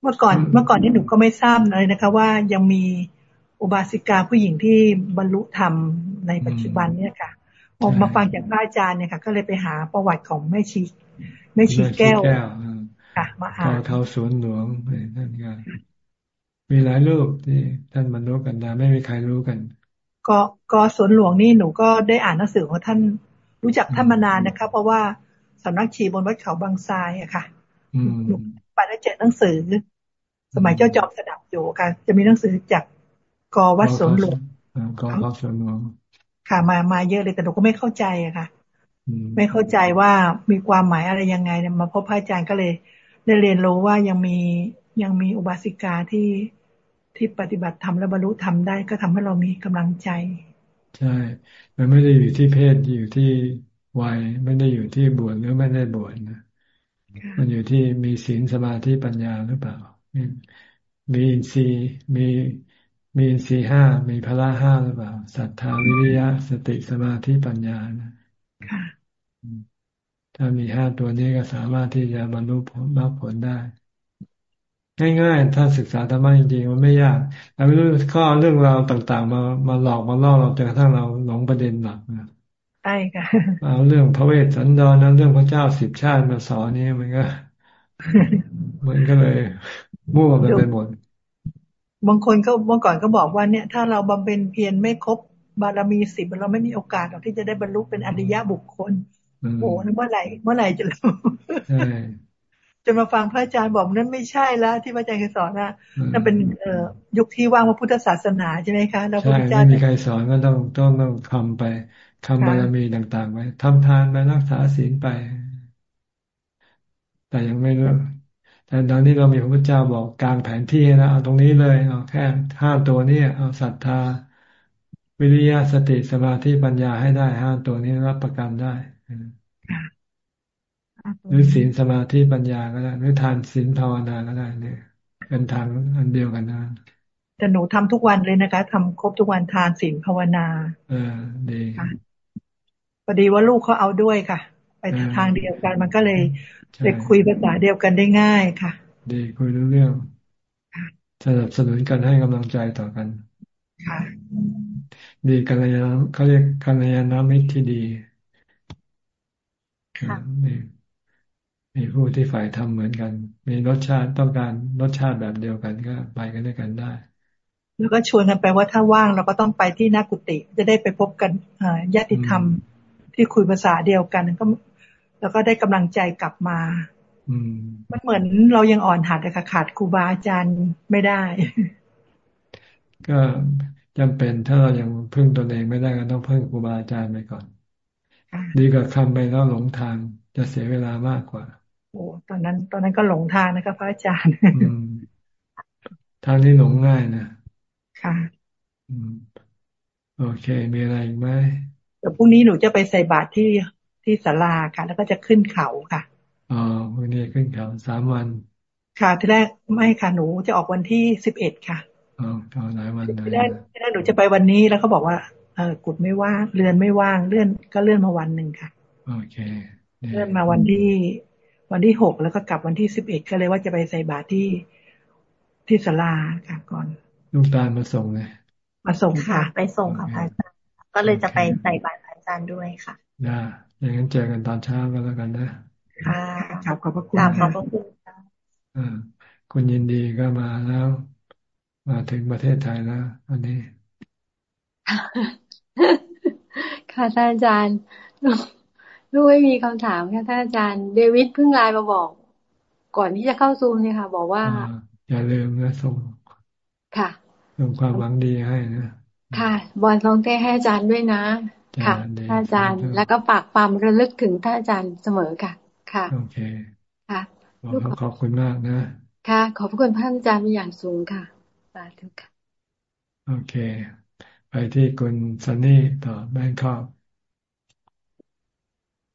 เมื่อก่อนเมื่อก่อนนี้หนูก็ไม่ทราบเลยนะคะ ว่ายังมีอุบาสิกาผู้หญิงที่บรรลุธรรมในปัจจุบันเนี่ยค่ะพอมาฟังจากพระอาจารย์เนี่ยค่ะ ก็เลยไปหาประวัติของแม่ชีแม่ชีแก้ว ค่ะมาอ่านเท้าสวนหลวงนั่นก็มีหลายรูปที่ท่านบรรลุกันดาไม่มีใครรู้กัน ก็ก็สวนหลวงนี่หนูก็ได้อ่านหนังสือของท่านรู้จักท่านมานานนะคะ เพราะว่าสำนักชีบนวัดเขาบางทรายอะค่ะหนูไปได้เจอหนังสือ สมัยเจ้าจอมสดับอยู่ค่ะ จะมีหนังสือจากกอวัดสวนหลวงกอวัดสวนหลวงค่ะมามาเยอะเลยแต่หนูก็ไม่เข้าใจอะค่ะ ไม่เข้าใจว่ามีความหมายอะไรยังไงเนี่ยมาพบพระอาจารย์ก็เลย ได้เรียนรู้ว่ายังมียังมีอุบาสิกาที่ที่ปฏิบัติธรรมและบรรลุธรรมได้ก็ทำให้เรามีกำลังใจ ใช่ มันไม่ได้อยู่ที่เพศอยู่ที่วัยไม่ได้อยู่ที่บวชหรือไม่ได้บวชนะมันอยู่ที่มีศีลสมาธิปัญญาหรือเปล่า มีอินทรีย์มีมีอินทรีย์ห้ามีพละห้าหรือเปล่าศรัทธาวิริยะสติสมาธิปัญญานะ ถ้ามีห้าตัวนี้ก็สามารถที่จะบรรลุผลมรรคผลได้ ง่ายๆ ถ้าศึกษาธรรมะจริงๆมันไม่ยากแต่ไม่รู้ข้อเรื่องราวต่างๆ มามาหลอกมาล่อเราจนกระทั่งเราหลงประเด็นหลักนะใช่ค่ะเอาเรื่องพระเวสสันดรนะเรื่องพระเจ้าสิบชาติมาสอนนี่มันก็มันก็เลยมั่วไปไปหมดบางคนก็เมื่อก่อนก็บอกว่าเนี่ย ถ้าเราบำเพ็ญเพียรไม่ครบบารมีสิบเราไม่มีโอกาสหรอกที่จะได้บรรลุเป็นอริยะบุคคล โอ้เมื่อไหร่เมื่อไหร่จะรู้จะมาฟังพระอาจารย์บอกนั่นไม่ใช่แล้วที่พระอาจารย์เคยสอนนะนั่นเป็นเอ่อยุคที่ว่างพระพุทธศาสนาใช่ไหมคะแล้วพระอาจารย์ไม่มีใครสอนก็ต้องต้องต้องทำไปคำบารมีต่าง ๆไปทำทานไปรักษาศีลไป แต่ยังไม่รู้แต่ตอนนี้เรามีพระพุทธเจ้าบอกกลางแผนที่นะเอาตรงนี้เลยเอาแค่ห้าตัวนี้เอาศรัทธา วิริยะสติสมาธิปัญญาให้ได้ห้าตัวนี้รับประกันได้ หรือศีลสมาธิปัญญาก็ได้หรือทานศีลภาวนาก็ได้เนี่ย เป็นทางอันเดียวกันนะแต่หนูทำทุกวันเลยนะคะทำครบทุกวันทานศีลภาวนา เออดีพอดีว่าลูกเขาเอาด้วยค่ะ ไปทางเดียวกันมันก็เลยเลยคุยภาษาเดียวกันได้ง่ายค่ะ ดีคุยรู้เรื่องสนับสนุนกันให้กำลังใจต่อกัน ค่ะ ดีกัลยาณเขาเรียกกัลยาณมิตรที่ดี ค่ะมีผู้ที่ฝ่ายทำเหมือนกัน มีรสชาติต้องการรสชาติแบบเดียวกันก็ไปกันด้วยกันได้ แล้วก็ชวนกันไปว่าถ้าว่างเราก็ต้องไปที่นักกุฏิจะได้ไปพบกันญาติธรรมที่คุยภาษาเดียวกันก็ แล้วก็ได้กำลังใจกลับมาอืมมันเหมือนเรายังอ่อนหัดแต่ขาดครูบาอาจารย์ไม่ได้ ก็จำเป็นถ้าเรายังพึ่งตนเองไม่ได้ก็ต้องพึ่งครูบาอาจารย์ไปก่อน ดีกว่าคำไปแล้วหลงทางจะเสียเวลามากกว่า โอ้ตอนนั้น ตอนนั้นก็หลงทางนะครับพระอาจารย์ทางนี้หลงง่ายนะค่ะโอเค มีอะไรอีกไหมเดี๋ยวพรุ่งนี้หนูจะไปใส่บาตรที่ที่ศาลาค่ะ แล้วก็จะขึ้นเขาค่ะอ๋อวันนี้ขึ้นเขาสามวัน ค่ะที่แรกไม่ค่ะหนูจะออกวันที่สิบเอ็ดค่ะอ๋อหลายวันที่แรกที่แรกหนูจะไปวันนี้แล้วเขาบอกว่า เออกุดไม่ว่างเรือนไม่ว่างเลื่อนก็เลื่อนมาวันหนึ่งค่ะโอเคเลื่อนมาวันที่ วันที่หกแล้วก็กลับวันที่สิบเอ็ดก็เลยว่าจะไปใส่บาตรที่ที่ศาลาค่ะก่อนลูกตาลมาส่งเลยมาส่งค่ะ ไปส่งค่ะอาจารย์ก็เลยจะไปใส่บาตรอาจารย์ด้วยค่ะได้อย่างนั้นเจอกันตอนเช้าก็แล้วกันนะค่ะขอบขอบพระคุณขอบพระคุณอ่าคุณยินดีก็มาแล้ว มาถึงประเทศไทยแล้วอันนี้ ค่ะท่านอาจารย์ลูกไม่มีคำถามค่ะท่านอาจารย์ เดวิดเพิ่งไลน์มาบอก ก่อนที่จะเข้าซูมเนี่ยค่ะ บอกว่า อย่าลืมนะส่งค่ะส่งความหวังดีให้นะค่ะ บอลร้องเต้ให้อาจารย์ด้วยนะ ค่ะท่านอาจารย์ แล้วก็ฝากความระลึกถึงท่านอาจารย์เสมอค่ะ ค่ะโอเคค่ะขอบคุณมากนะค่ะ ขอบคุณท่านอาจารย์เป็นอย่างสูงค่ะสาธุค่ะโอเค ไปที่คุณซันนี่ต่อแบงคอก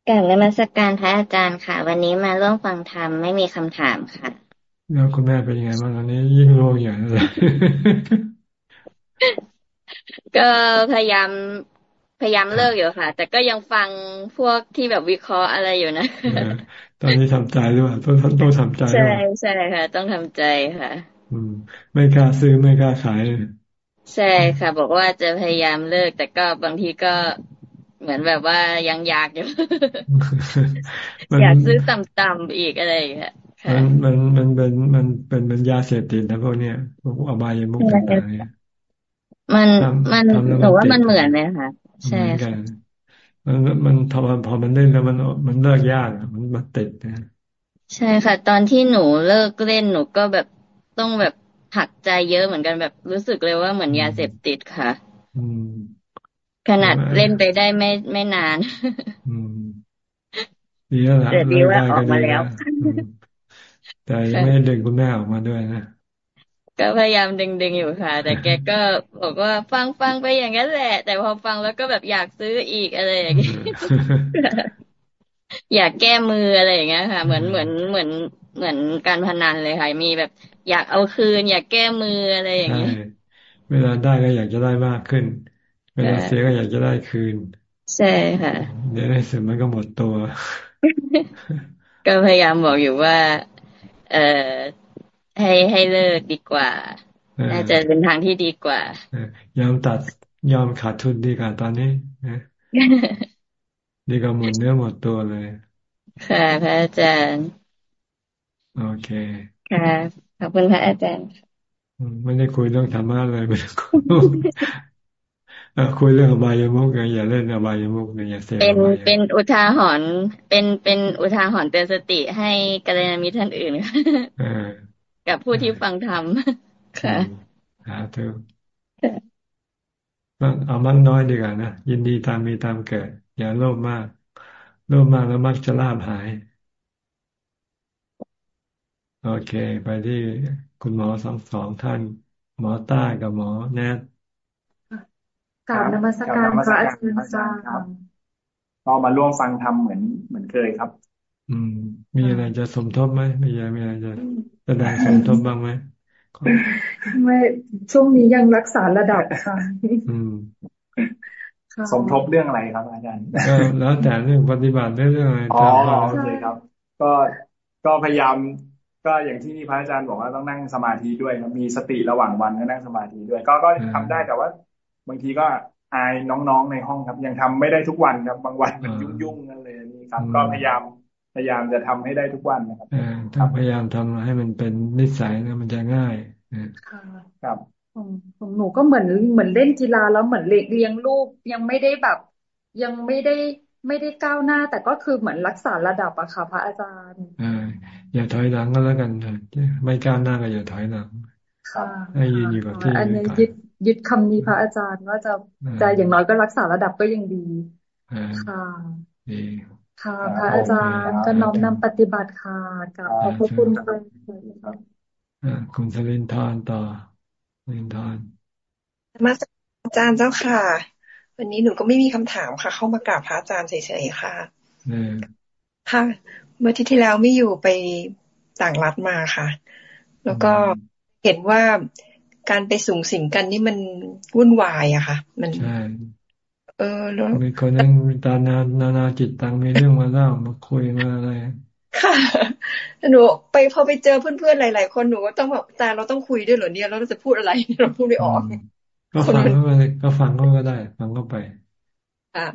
กลับนมัสการพระอาจารย์ค่ะ วันนี้มาร่วมฟังธรรมไม่มีคำถามค่ะ แล้วคุณแม่เป็นยังไงบ้างตอนนี้ยิ่งโล่งอย่างเลยก็พยายามพยายามเลิกอยู่ค่ะ แต่ก็ยังฟังพวกที่แบบวิเคราะห์อะไรอยู่นะ ตอนนี้ทำใจด้วยต้องต้องทำใจใช่ใช่ค่ะ ต้องทำใจค่ะ อืมไม่กล้าซื้อไม่กล้าขาย ใช่ค่ะ บอกว่าจะพยายามเลิก แต่ก็บางทีก็เหมือนแบบว่ายังอยากอยู่อยากซื้อต่ำๆอีกอะไรอย่างเงี้ยมันมันมันเป็นมันเป็นมันยาเสพติดนะพวกเนี้ยพวกอบายมุกต่างๆเนี่ยมันมันหนูว่ามันเหมือนเลยค่ะ ใช่ค่ะมันมันพอพอมันเล่นแล้วมันมันเลิกยากมันมันติดนะใช่ค่ะ ตอนที่หนูเลิกเล่นหนูก็แบบต้องแบบ หักใจเยอะเหมือนกันแบบรู้สึกเลยว่าเหมือนยาเสพติดค่ะขนาดเล่นไปได้ไม่ไม่นานดีแล้วละดีว่าออกมาแล้ว แต่ยังไม่ดึงคุณแม่ออกมาด้วยนะก็พยายามดึงๆอยู่ค่ะ แต่แกก็บอกว่าฟังฟังไปอย่างนั้นแหละ แต่พอฟังแล้วก็แบบอยากซื้ออีกอะไรอย่างเงี้ยอยากแก้มืออะไรอย่างเงี้ยค่ะ เหมือนเหมือนเหมือน เหมือนการพนันเลยค่ะมีแบบอยากเอาคืน อยากแก้มืออะไรอย่างเงี้ยเวลาได้ก็อยากจะได้มากขึ้น เวลาเสียก็อยากจะได้คืน ใช่ค่ะ เดี๋ยวในสุดมันก็หมดตัว ก็พยายามบอกอยู่ว่า เออให้ให้เลิกดีกว่าน่าจะเป็นทางที่ดีกว่ายอมตัดยอมขาดทุนดีกว่าตอนนี้นะดีกว่าหมดเนื้อหมดตัวเลย ค่ะพระอาจารย์ โอเคค่ะขอบคุณพระอาจารย์ไม่ได้คุยเรื่องธรรมะเลยไม่ได้คุยคุยเรื่องอบายมุกอย่าเล่นอบายมุกอย่าเสพเป็นเป็นอุทาหรณ์เป็นเป็นอุทาหรณ์เตือนสติให้กัลยาณมิตรท่านอื่นค่ะกับผู้ที่ฟังธรรมค่ะหาเถอเอามั่งน้อยดีกว่านะยินดีตามมีตามเกิด อย่าโลภมาก โลภมากแล้วมักจะลาบหาย โอเค ไปที่คุณหมอสองสองท่าน หมอต้ากับหมอแนทกราบนมัสการพระอาจารย์ครับก็มาร่วมฟังธรรมเหมือนเหมือนเคยครับ อืม มีอะไรจะสมทบไหมมีอะไรมีอะไรจะแสดงสมทบบ้างไหมไม่ช่วงนี้ยังรักษาระดับค่ะ อืมสมทบเรื่องอะไรครับอาจารย์ก็แล้วแต่เรื่องปฏิบัติเรื่องอะไรอ๋อโอเคครับ ก็ก็พยายาม ก็อย่างที่พระอาจารย์บอกว่าต้องนั่งสมาธิด้วยมีสติระหว่างวันก็นั่งสมาธิด้วย ก็ก็ทำได้แต่ว่า บางทีก็อายน้องๆในห้องครับ ยังทำไม่ได้ทุกวันครับ บางวันมันยุ่งๆนั่นเลยนี่ครับ ก็พยายามพยายามจะทำให้ได้ทุกวันนะครับถ้าพยายามทำให้มันเป็นนิสัยนะมันจะง่ายค่ะครับของหนูก็เหมือนเหมือนเล่นกีฬาแล้วเหมือนเลี้ยงลูกยังไม่ได้แบบ ยังไม่ได้ไม่ได้ก้าวหน้า แต่ก็คือเหมือนรักษาระดับอะค่ะพระอาจารย์ อ่าอย่าถอยหลังก็แล้วกันไม่ก้าวหน้าก็อย่าถอยหลังค่ะให้ยืนอยู่กับที่อันนี้ยึดยึดคำนี้พระอาจารย์ว่าจะจะอย่างน้อยก็รักษาระดับก็ยังดีค่ะดีค่ะ พระอาจารย์ก็น้อมนำปฏิบัติค่ะกับขอบพระคุณค่ะคุณสลินทานต่อสลินทานมาอาจารย์เจ้าค่ะ วันนี้หนูก็ไม่มีคำถามค่ะ เข้ามากราบพระอาจารย์เฉยๆค่ะค่ะ เมื่อที่ที่แล้วไม่อยู่ไปต่างรัฐมาค่ะ แล้วก็เห็นว่าการไปสูงสิงกันนี่มันวุ่นวายอะค่ะ มันเออแล้วมีคนนึงตานานานาจิตตังมีเรื่องมาเล่ามาคุยมาอะไรค่ะหนูไปพอไปเจอเพื่อนๆหลาย ๆ คนหนูก็ต้องแบบตาเราต้องคุยด้วยเหรอเนี่ยเราจะพูดอะไรเราพูดไม่ออก ก็ฟังก็ไปก็ฟังก็ได้ ฟังก็ไปอ่า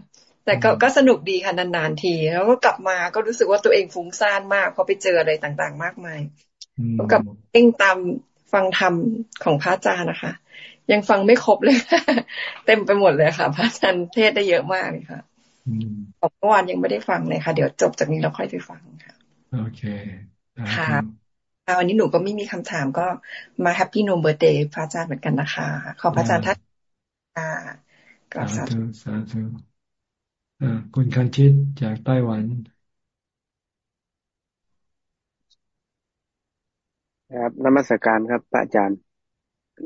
แต่ก็ก็สนุกดีค่ะนานๆที แล้วก็กลับมาก็รู้สึกว่าตัวเองฟุ้งซ่านมากพอไปเจออะไรต่างๆ มากมายก็กับเองตามฟังธรรมของพระอาจารย์นะคะ ยังฟังไม่ครบเลย เต็มไปหมดเลยค่ะ พระอาจารย์เทศน์ได้เยอะมากเลยค่ะเมื่อวานยังไม่ได้ฟังเลยค่ะ เดี๋ยวจบจากนี้เราค่อยไปฟังค่ะโอเคค่ะวันนี้หนูก็ไม่มีคำถามก็มา Happy No Birthday พระอาจารย์เหมือนกันนะคะ ขอพระอาจารย์ท่านสาธุสาธุ คุณคันชิตจากไต้หวันครับนมัสการครับพระอาจารย์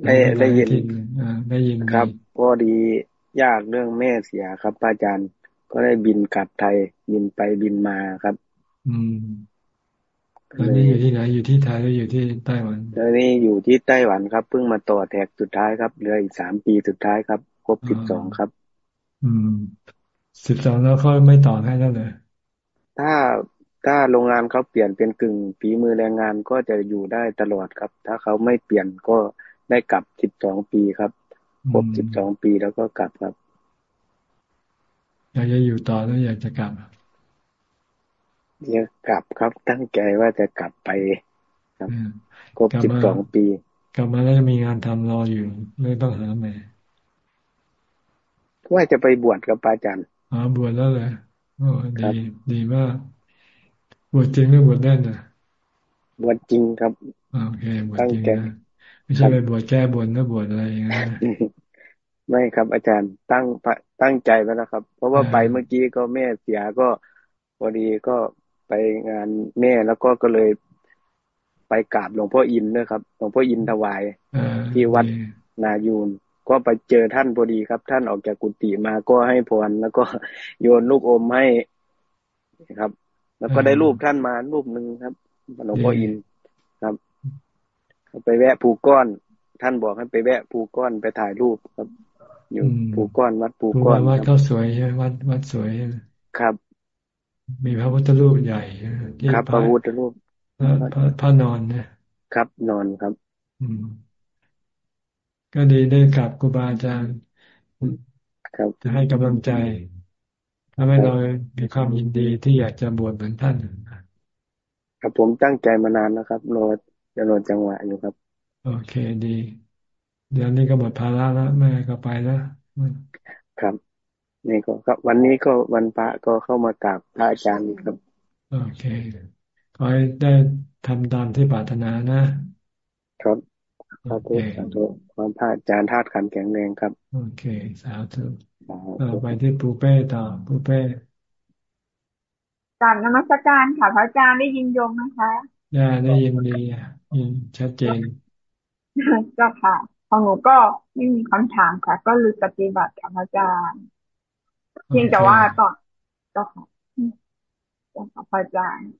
ได้ได้ยินได้ยินครับพอดียากเรื่องแม่เสียครับพระอาจารย์ ก็ได้บินกลับไทย บินไปบินมาครับ อืมตอนนี้อยู่ที่ไหนอยู่ที่ไทยหรืออยู่ที่ไต้หวันตอนนี้อยู่ที่ไต้หวันครับเพิ่งมาต่อแท็กสุดท้ายครับเหลืออีกสามปีสุดท้ายครับครบสิบสองครับ อืม สิบสองแล้วเขาไม่ต่อให้แล้วเลยถ้าถ้าโรงงานเขาเปลี่ยนเป็นกึ่งฝีมือแรงงานก็จะอยู่ได้ตลอดครับ ถ้าเขาไม่เปลี่ยนก็ได้กลับสิบสองปีครับครบสิบสองปีแล้วก็กลับครับ อยากจะอยู่ต่อแล้วอยากจะกลับยังกลับครับตั้งใจว่าจะกลับไปครับครบสิบสองปี กลับมาแล้วมีงานทำรออยู่ไม่ต้องหาแม่ว่าจะไปบวชกับอาจารย์ อ๋อบวชแล้วเลยโอ้ดีดีมาก บวชจริงหรือบวชแน่นนะบวชจริงครับโอเคบวชจริงนะไม่ใช่ไปบวชแก้บนแล้วบวชอะไรอย่างเงี้ยไม่ครับอาจารย์ตั้งตั้งใจไว้แล้วครับ เพราะว่าไปเมื่อกี้ก็แม่เสียก็พอดีก็ไปงานแม่แล้วก็ก็เลยไปกราบหลวงพ่ออินนะครับ หลวงพ่ออินถวายที่วัดนายูน ก็ไปเจอท่านพอดีครับ ท่านออกจากกุฏิมาก็ให้พรแล้วก็โยนลูกอมให้ครับ แล้วก็ได้รูปท่านมารูปหนึ่งครับหลวงพ่ออินครับไปแวะภูก้อน ท่านบอกให้ไปแวะภูก้อนไปถ่ายรูปครับ อยู่ภูก้อนวัดภูก้อนวัดเขาสวยใช่วัดวัดสวยครับ มีพระพุทธรูปใหญ่ครับพระพุทธรูปพระพระนอนนะครับ นอนครับ อืม ก็ดีได้กับครูบาอาจารย์ครับจะให้กำลังใจทำให้เรามีความยินดีที่อยากจะบวชเหมือนท่านครับผมตั้งใจมานานนะครับรอจะรอจังหวะอยู่ครับ โอเคดี เดี๋ยวนี้ก็หมดภาระแล้วแม่ก็ไปแล้วครับนี่ก็ครับ วันนี้ก็วันพระก็เข้ามากราบพระอาจารย์ครับ โอเคขอให้ได้ทำตามที่ปรารถนานะครับโสาธุสาธุความพระอาจารย์ธาตุขันแข็งแรงครับ โอเค สาธุต่อไปที่ปูเป้ต่อปูเป้กราบนมัสการค่ะพระอาจารย์ได้ยินยมนะคะได้ได้ยินดียินชัดเจนเจ้าค่ะของหนูก็ไม่มีคำถามค่ะ ก็เลยปฏิบัติกับพระอาจารย์เพียงแต่ว่าตอนเจ้าค่ะเจ้าค่ะพระอาจารย์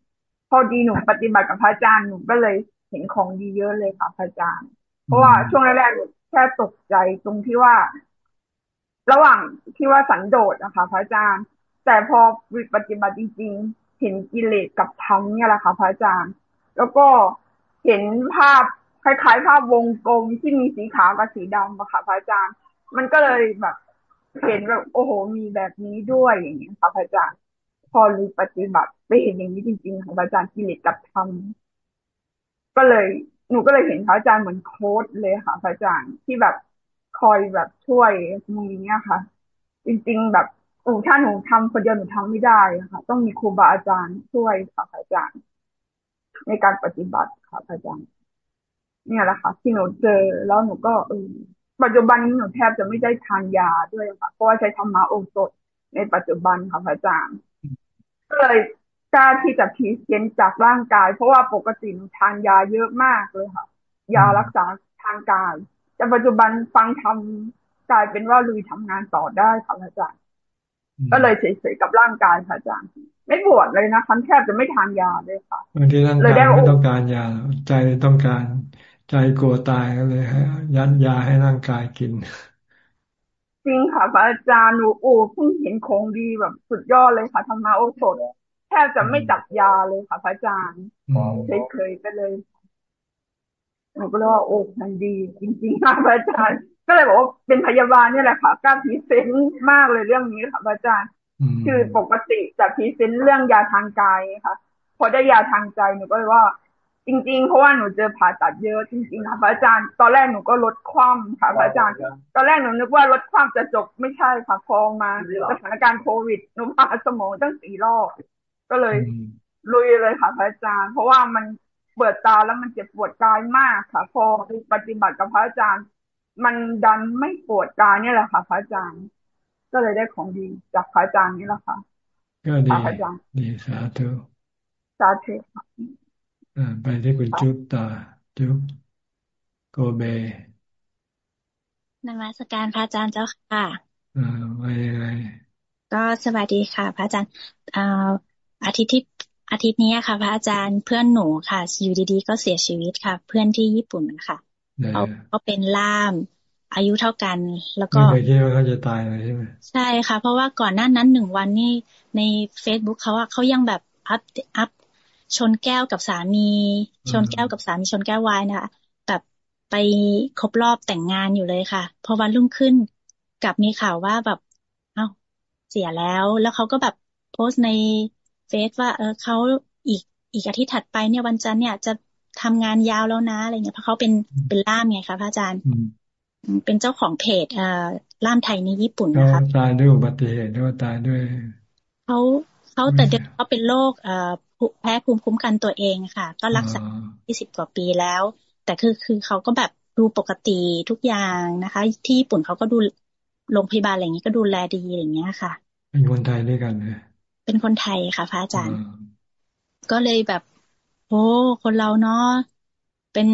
พอดีหนูปฏิบัติกับพระอาจารย์หนูก็เลยเห็นของดีเยอะเลยค่ะพระอาจารย์ เพราะว่าช่วงแรกๆแค่ตกใจตรงที่ว่า ระหว่างที่ว่าสันโดษนะคะ พระอาจารย์ แต่พอปฏิบัติจริงๆเห็นกิเลสกับธรรมเนี่ยแหละค่ะ พระอาจารย์ แล้วก็เห็นภาพคล้ายๆ ภาพวงกลมที่มีสีขาวกับสีดำอะค่ะพระอาจารย์ มันก็เลยแบบ เห็นแบบโอ้โหมีแบบนี้ด้วยอย่างเงี้ยค่ะพระอาจารย์ พอรู้ปฏิบัติไปเห็นอย่างนี้จริงๆค่ะพระอาจารย์กิเลสกับธรรมก็เลย หนูก็เลยเห็นพระอาจารย์เหมือนโค้ดเลยค่ะพระอาจารย์ที่แบบคอยแบบช่วยมือเนี้ยค่ะ จริง ๆ แบบอ้ถ้าหนูทำคนเดียวหนูทำไม่ได้ค่ะ ต้องมีครูบาอาจารย์ช่วยค่ะพระอาจารย์ ในการปฏิบัติค่ะพระอาจารย์ เนี่ยแหละค่ะ ที่หนูเจอแล้วหนูก็เออปัจจุบันนี้หนูแทบจะไม่ได้ทานยาด้วยค่ะเพราะว่าใช้ธรรมะโอสดในปัจจุบันค่ะพระอาจารย์ก็เลย ล้าที่จะพีเซนจากร่างกาย เพราะว่าปกติหนูทานยาเยอะมากเลยค่ะ ยารักษาทางกาย แต่ปัจจุบันฟังทำกลายเป็นว่าลุยทำงานต่อได้ค่ะพระอาจารย์ ก็เลยเฉยๆกับร่างกายค่ะอาจารย์ ไม่ปวดเลยนะคันแทบจะไม่ทานยาเลยค่ะบางทีร่างกายไม่ต้องการยาใจต้องการ ใจกลัวตายก็เลยให้ยัดยาให้ร่างกายกินจริงค่ะพระอาจารย์หนูโอ้เพิ่งเห็นของดีแบบสุดยอดเลยค่ะธรรมะโอสถ แทบจะไม่จับยาเลยค่ะพระอาจารย์เคยๆไปเลยหนูก็เลยว่าโอ้มันดี จริงๆค่ะพระอาจารย์ก็เลยบอกว่าเป็นพยาบาลนี่แหละค่ะกล้าพิเศษมากเลยเรื่องนี้ค่ะพระอาจารย์ คือปกติจะพิเศษเรื่องยาทางกายค่ะ พอได้ยาทางใจหนูก็เลยว่า จริง ๆ เพราะว่าหนูเจอผ่าตัดเยอะจริงๆค่ะพระอาจารย์ ตอนแรกหนูก็ลดความค่ะพระอาจารย์ ตอนแรกหนูนึกว่าลดความจะจบไม่ใช่ค่ะพอมาสถานการณ์โควิดหนูผ่าสมองตั้งสี่รอบ ก็เลยลุยเลยค่ะพระอาจารย์ เพราะว่ามันเปิดตาแล้วมันเจ็บปวดกายมากค่ะ พอปฏิบัติกับพระอาจารย์ มันดันไม่ปวดกายนี่แหละค่ะพระอาจารย์ ก็เลยได้ของดีจากพระอาจารย์นี่แหละค่ะก็ดีดีสาธุสาธุค่ะไปที่คุณจุ๊บตาจุ๊บโกเบนมัสการพระอาจารย์เจ้าค่ะอ่าไว้ไงก็สวัสดีค่ะ พระอาจารย์อา ทิตย์ที่อาทิตย์นี้ค่ะ พระอาจารย์เพื่อนหนูค่ะอยู่ดีๆก็เสียชีวิตค่ะ เพื่อนที่ญี่ปุ่นค่ะเขาก็เป็นล่าม อายุเท่ากัน แล้วก็ไม่เคยคิดว่าเขาจะตายเลยใช่ไหมใช่ค่ะ เพราะว่าก่อนหน้านั้นหนึ่งวันนี่ในเฟซบุ๊กเขาอะเขายังแบบอัพอัพชนแก้วกับสามี ชนแก้วกับสามีชนแก้ววายนะคะแบบไปครบรอบแต่งงานอยู่เลยค่ะ พอวันรุ่งขึ้นกับมีข่าวว่าแบบ เอ้าเสียแล้ว แล้วเขาก็แบบโพสต์ใน เฟซว่า เออเขาอีกอีกอาทิตย์ถัดไปเนี่ยวันจันทร์เนี่ยจะทำงานยาวแล้วนะอะไรเงี้ยเพราะเขาเป็นเป็นล่ามไงคะพระอาจารย์ เป็นเจ้าของเพจเอ่อล่ามไทยในญี่ปุ่นนะคะตายด้วยอุบัติเหตุหรือว่าตายด้วยเขาเขาแต่เด็กเขาเป็นโรคเอ่อแพ้ภูมิคุ้มกันตัวเองค่ะ ก็รักษาที่สิบกว่าปีแล้ว แต่คือคือเขาก็แบบดูปกติทุกอย่างนะคะ ที่ญี่ปุ่นเขาก็ดูโรงพยาบาลอะไรอย่างนี้ก็ดูแลดีอย่างเงี้ยค่ะ เป็นคนไทยด้วยกันเลย เป็นคนไทยค่ะพระอาจารย์ ก็เลยแบบโอ้คนเราเนาะเป็น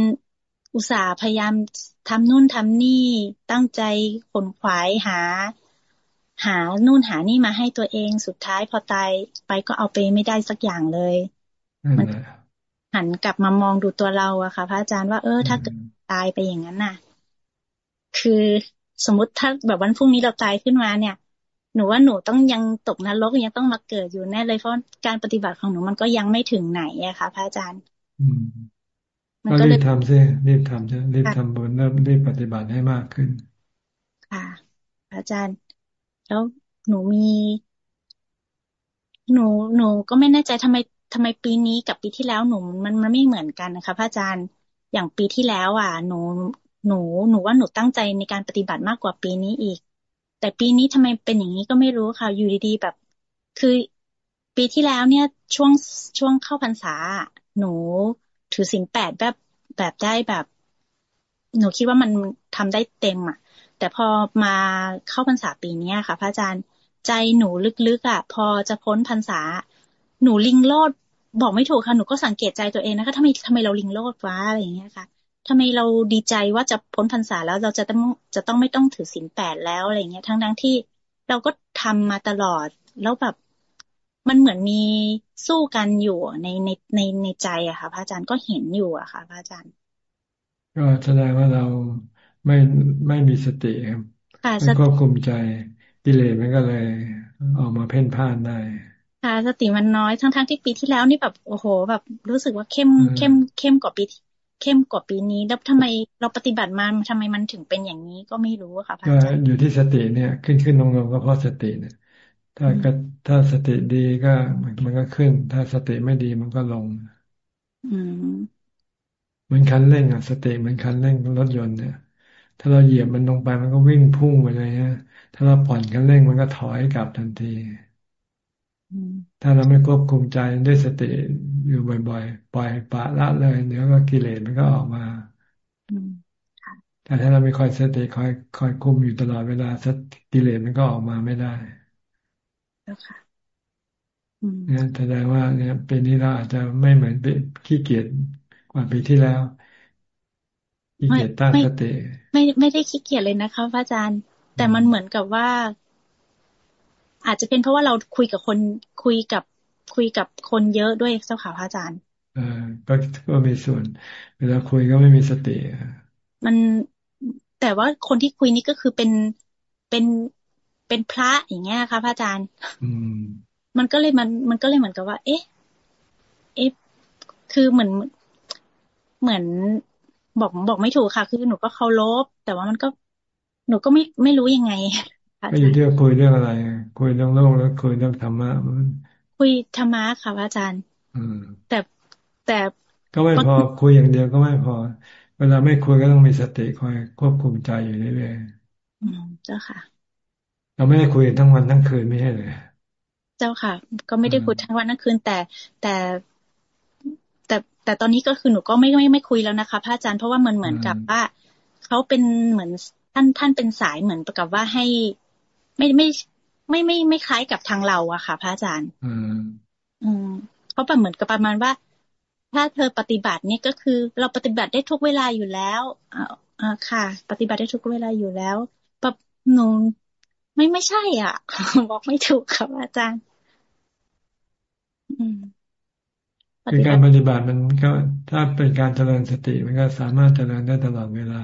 อุตสาห์พยายามทำนู่นทำนี่ตั้งใจขนขวายหา หานู่นหานี่มาให้ตัวเองสุดท้ายพอตายไปก็เอาไปไม่ได้สักอย่างเลยมันหันกลับมามองดูตัวเราอะค่ะ พระอาจารย์ว่าเออถ้าเกิดตายไปอย่างนั้นน่ะ คือสมมติถ้าแบบวันพรุ่งนี้เราตายขึ้นมาเนี่ย หนูว่าหนูต้องยังตกนรกยังต้องมาเกิดอยู่แน่เลยเพราะการปฏิบัติของหนูมันก็ยังไม่ถึงไหนอะค่ะ พระอาจารย์มันก็รีบทำซิรีบทำซิรีบทำบุญเริ่มรีบปฏิบัติให้มากขึ้น ค่ะ อาจารย์ แล้วหนูมี หนูหนูก็ไม่แน่ใจทำไมทำไมปีนี้กับปีที่แล้วหนูมันมันไม่เหมือนกันนะคะพระอาจารย์อย่างปีที่แล้ว อะ หนูหนูหนูว่าหนูตั้งใจในการปฏิบัติมากกว่าปีนี้อีก แต่ปีนี้ทำไมเป็นอย่างนี้ก็ไม่รู้ค่ะ อยู่ดีๆแบบ คือปีที่แล้วเนี่ย ช่วงช่วงเข้าพรรษา หนูถือสินแปดแบบแบบได้แบบ หนูคิดว่ามันทำได้เต็มอะ แต่พอมาเข้าพรรษาปีนี้ค่ะ พระอาจารย์ใจหนูลึกๆอะ พอจะพ้นพรรษา หนูลิงโลดบอกไม่ถูกค่ะ หนูก็สังเกตใจตัวเองนะคะทำไมทำไมเราลิงโลดวะอะไรอย่างเงี้ยค่ะ ทำไมเราดีใจว่าจะพ้นพรรษาแล้วเราจะต้องจะต้องไม่ต้องถือศีลแปดแล้วอะไรเงี้ยทั้งทั้งที่เราก็ทำมาตลอดแล้วแบบมันเหมือนมีสู้กันอยู่ในในในในใจอะค่ะ พระอาจารย์ก็เห็นอยู่อะค่ะ พระอาจารย์ ก็แสดงว่าเราไม่ไม่มีสติครับไม่ควบคุมใจกิเลสมันก็เลยออกมาเพ่นพ่านได้ค่ะสติมันน้อยทั้งทั้งที่ปีที่แล้วนี่แบบโอ้โห แบบรู้สึกว่าเข้มเข้มเข้มกว่าปี เข้มกว่าปีนี้ แล้วทำไมเราปฏิบัติมาทำไมมันถึงเป็นอย่างนี้ก็ไม่รู้ค่ะพระอาจารย์อยู่ที่สติเนี่ย ขึ้นขึ้นลงลงก็เพราะสติเนี่ย ถ้าก็ถ้าสติดีก็มันก็ขึ้น ถ้าสติไม่ดีมันก็ลง อืมเหมือนคันเร่งอะสติเหมือนคันเร่งรถยนต์เนี่ย ถ้าเราเหยียบมันลงไปมันก็วิ่งพุ่งไปเลยฮะถ้าเราผ่อนคันเร่งมันก็ถอยกลับทันที ถ้าเราไม่ควบคุมใจด้วยสติอยู่บ่อยๆ ปล่อยปะละเลยเดี๋ยวก็กิเลสมันก็ออกมาแต่ถ้าเราไม่คอยสติคอยคอยคุมอยู่ตลอดเวลาสติกิเลสมันก็ออกมาไม่ได้แล้วค่ะเนี่ยแสดงว่าเนี่ยปีนี้เราอาจจะไม่เหมือนเป็นขี้เกียจกว่าปีที่แล้วขี้เกียจตั้งสติไม่ไม่ได้ขี้เกียจเลยนะคะพระอาจารย์ แต่มันเหมือนกับว่า อาจจะเป็นเพราะว่าเราคุยกับคนคุยกับคุยกับคนเยอะด้วยเจ้าค่ะพระอาจารย์อ่าก็ก็มีส่วน เวลาคุยก็ไม่มีสติมันแต่ว่าคนที่คุยนี่ก็คือเป็นเป็นเป็นพระอย่างเงี้ยค่ะพระอาจารย์ อืม มันก็เลยมันมันก็เลยเหมือนกับว่า เอ๊ะ เอ๊ะคือเหมือนเหมือนบอกบอกไม่ถูกค่ะ คือหนูก็เคารพแต่ว่ามันก็หนูก็ไม่ไม่รู้ยังไง ก็อยู่ที่คุยเรื่องอะไร คุยเรื่องโลกแล้วคุยเรื่องธรรมะมันคุยธรรมะค่ะอาจารย์ อืมแต่แต่ก็ไม่พอคุยอย่างเดียวก็ไม่พอ เวลาไม่คุยก็ต้องมีสติคอยควบคุมใจอยู่เรื่อยๆอืมเจ้าค่ะ เราไม่ได้คุยทั้งวันทั้งคืนไม่ใช่เลยเจ้าค่ะ ก็ไม่ได้คุยทั้งวันทั้งคืน แต่แต่แต่แต่ตอนนี้ก็คือหนูก็ไม่ไม่ไม่คุยแล้วนะคะพระอาจารย์เพราะว่ามันเหมือนกับว่าเขาเป็นเหมือนท่านท่านเป็นสายเหมือนประกับว่าให้ ไม่ไม่ไม่ไม่ไม่คล้ายกับทางเราอะค่ะ พระอาจารย์ อืม อืมเขาแบบเหมือนกับประมาณว่า ถ้าเธอปฏิบัติเนี่ยก็คือ เราปฏิบัติได้ทุกเวลาอยู่แล้วอ่าค่ะ ปฏิบัติได้ทุกเวลาอยู่แล้วแบบหนูไม่ไม่ใช่ อะบอกไม่ถูกค่ะอาจารย์ อืมคือการปฏิบัติมันก็ถ้าเป็นการเจริญสติมันก็สามารถเจริญได้ตลอดเวลา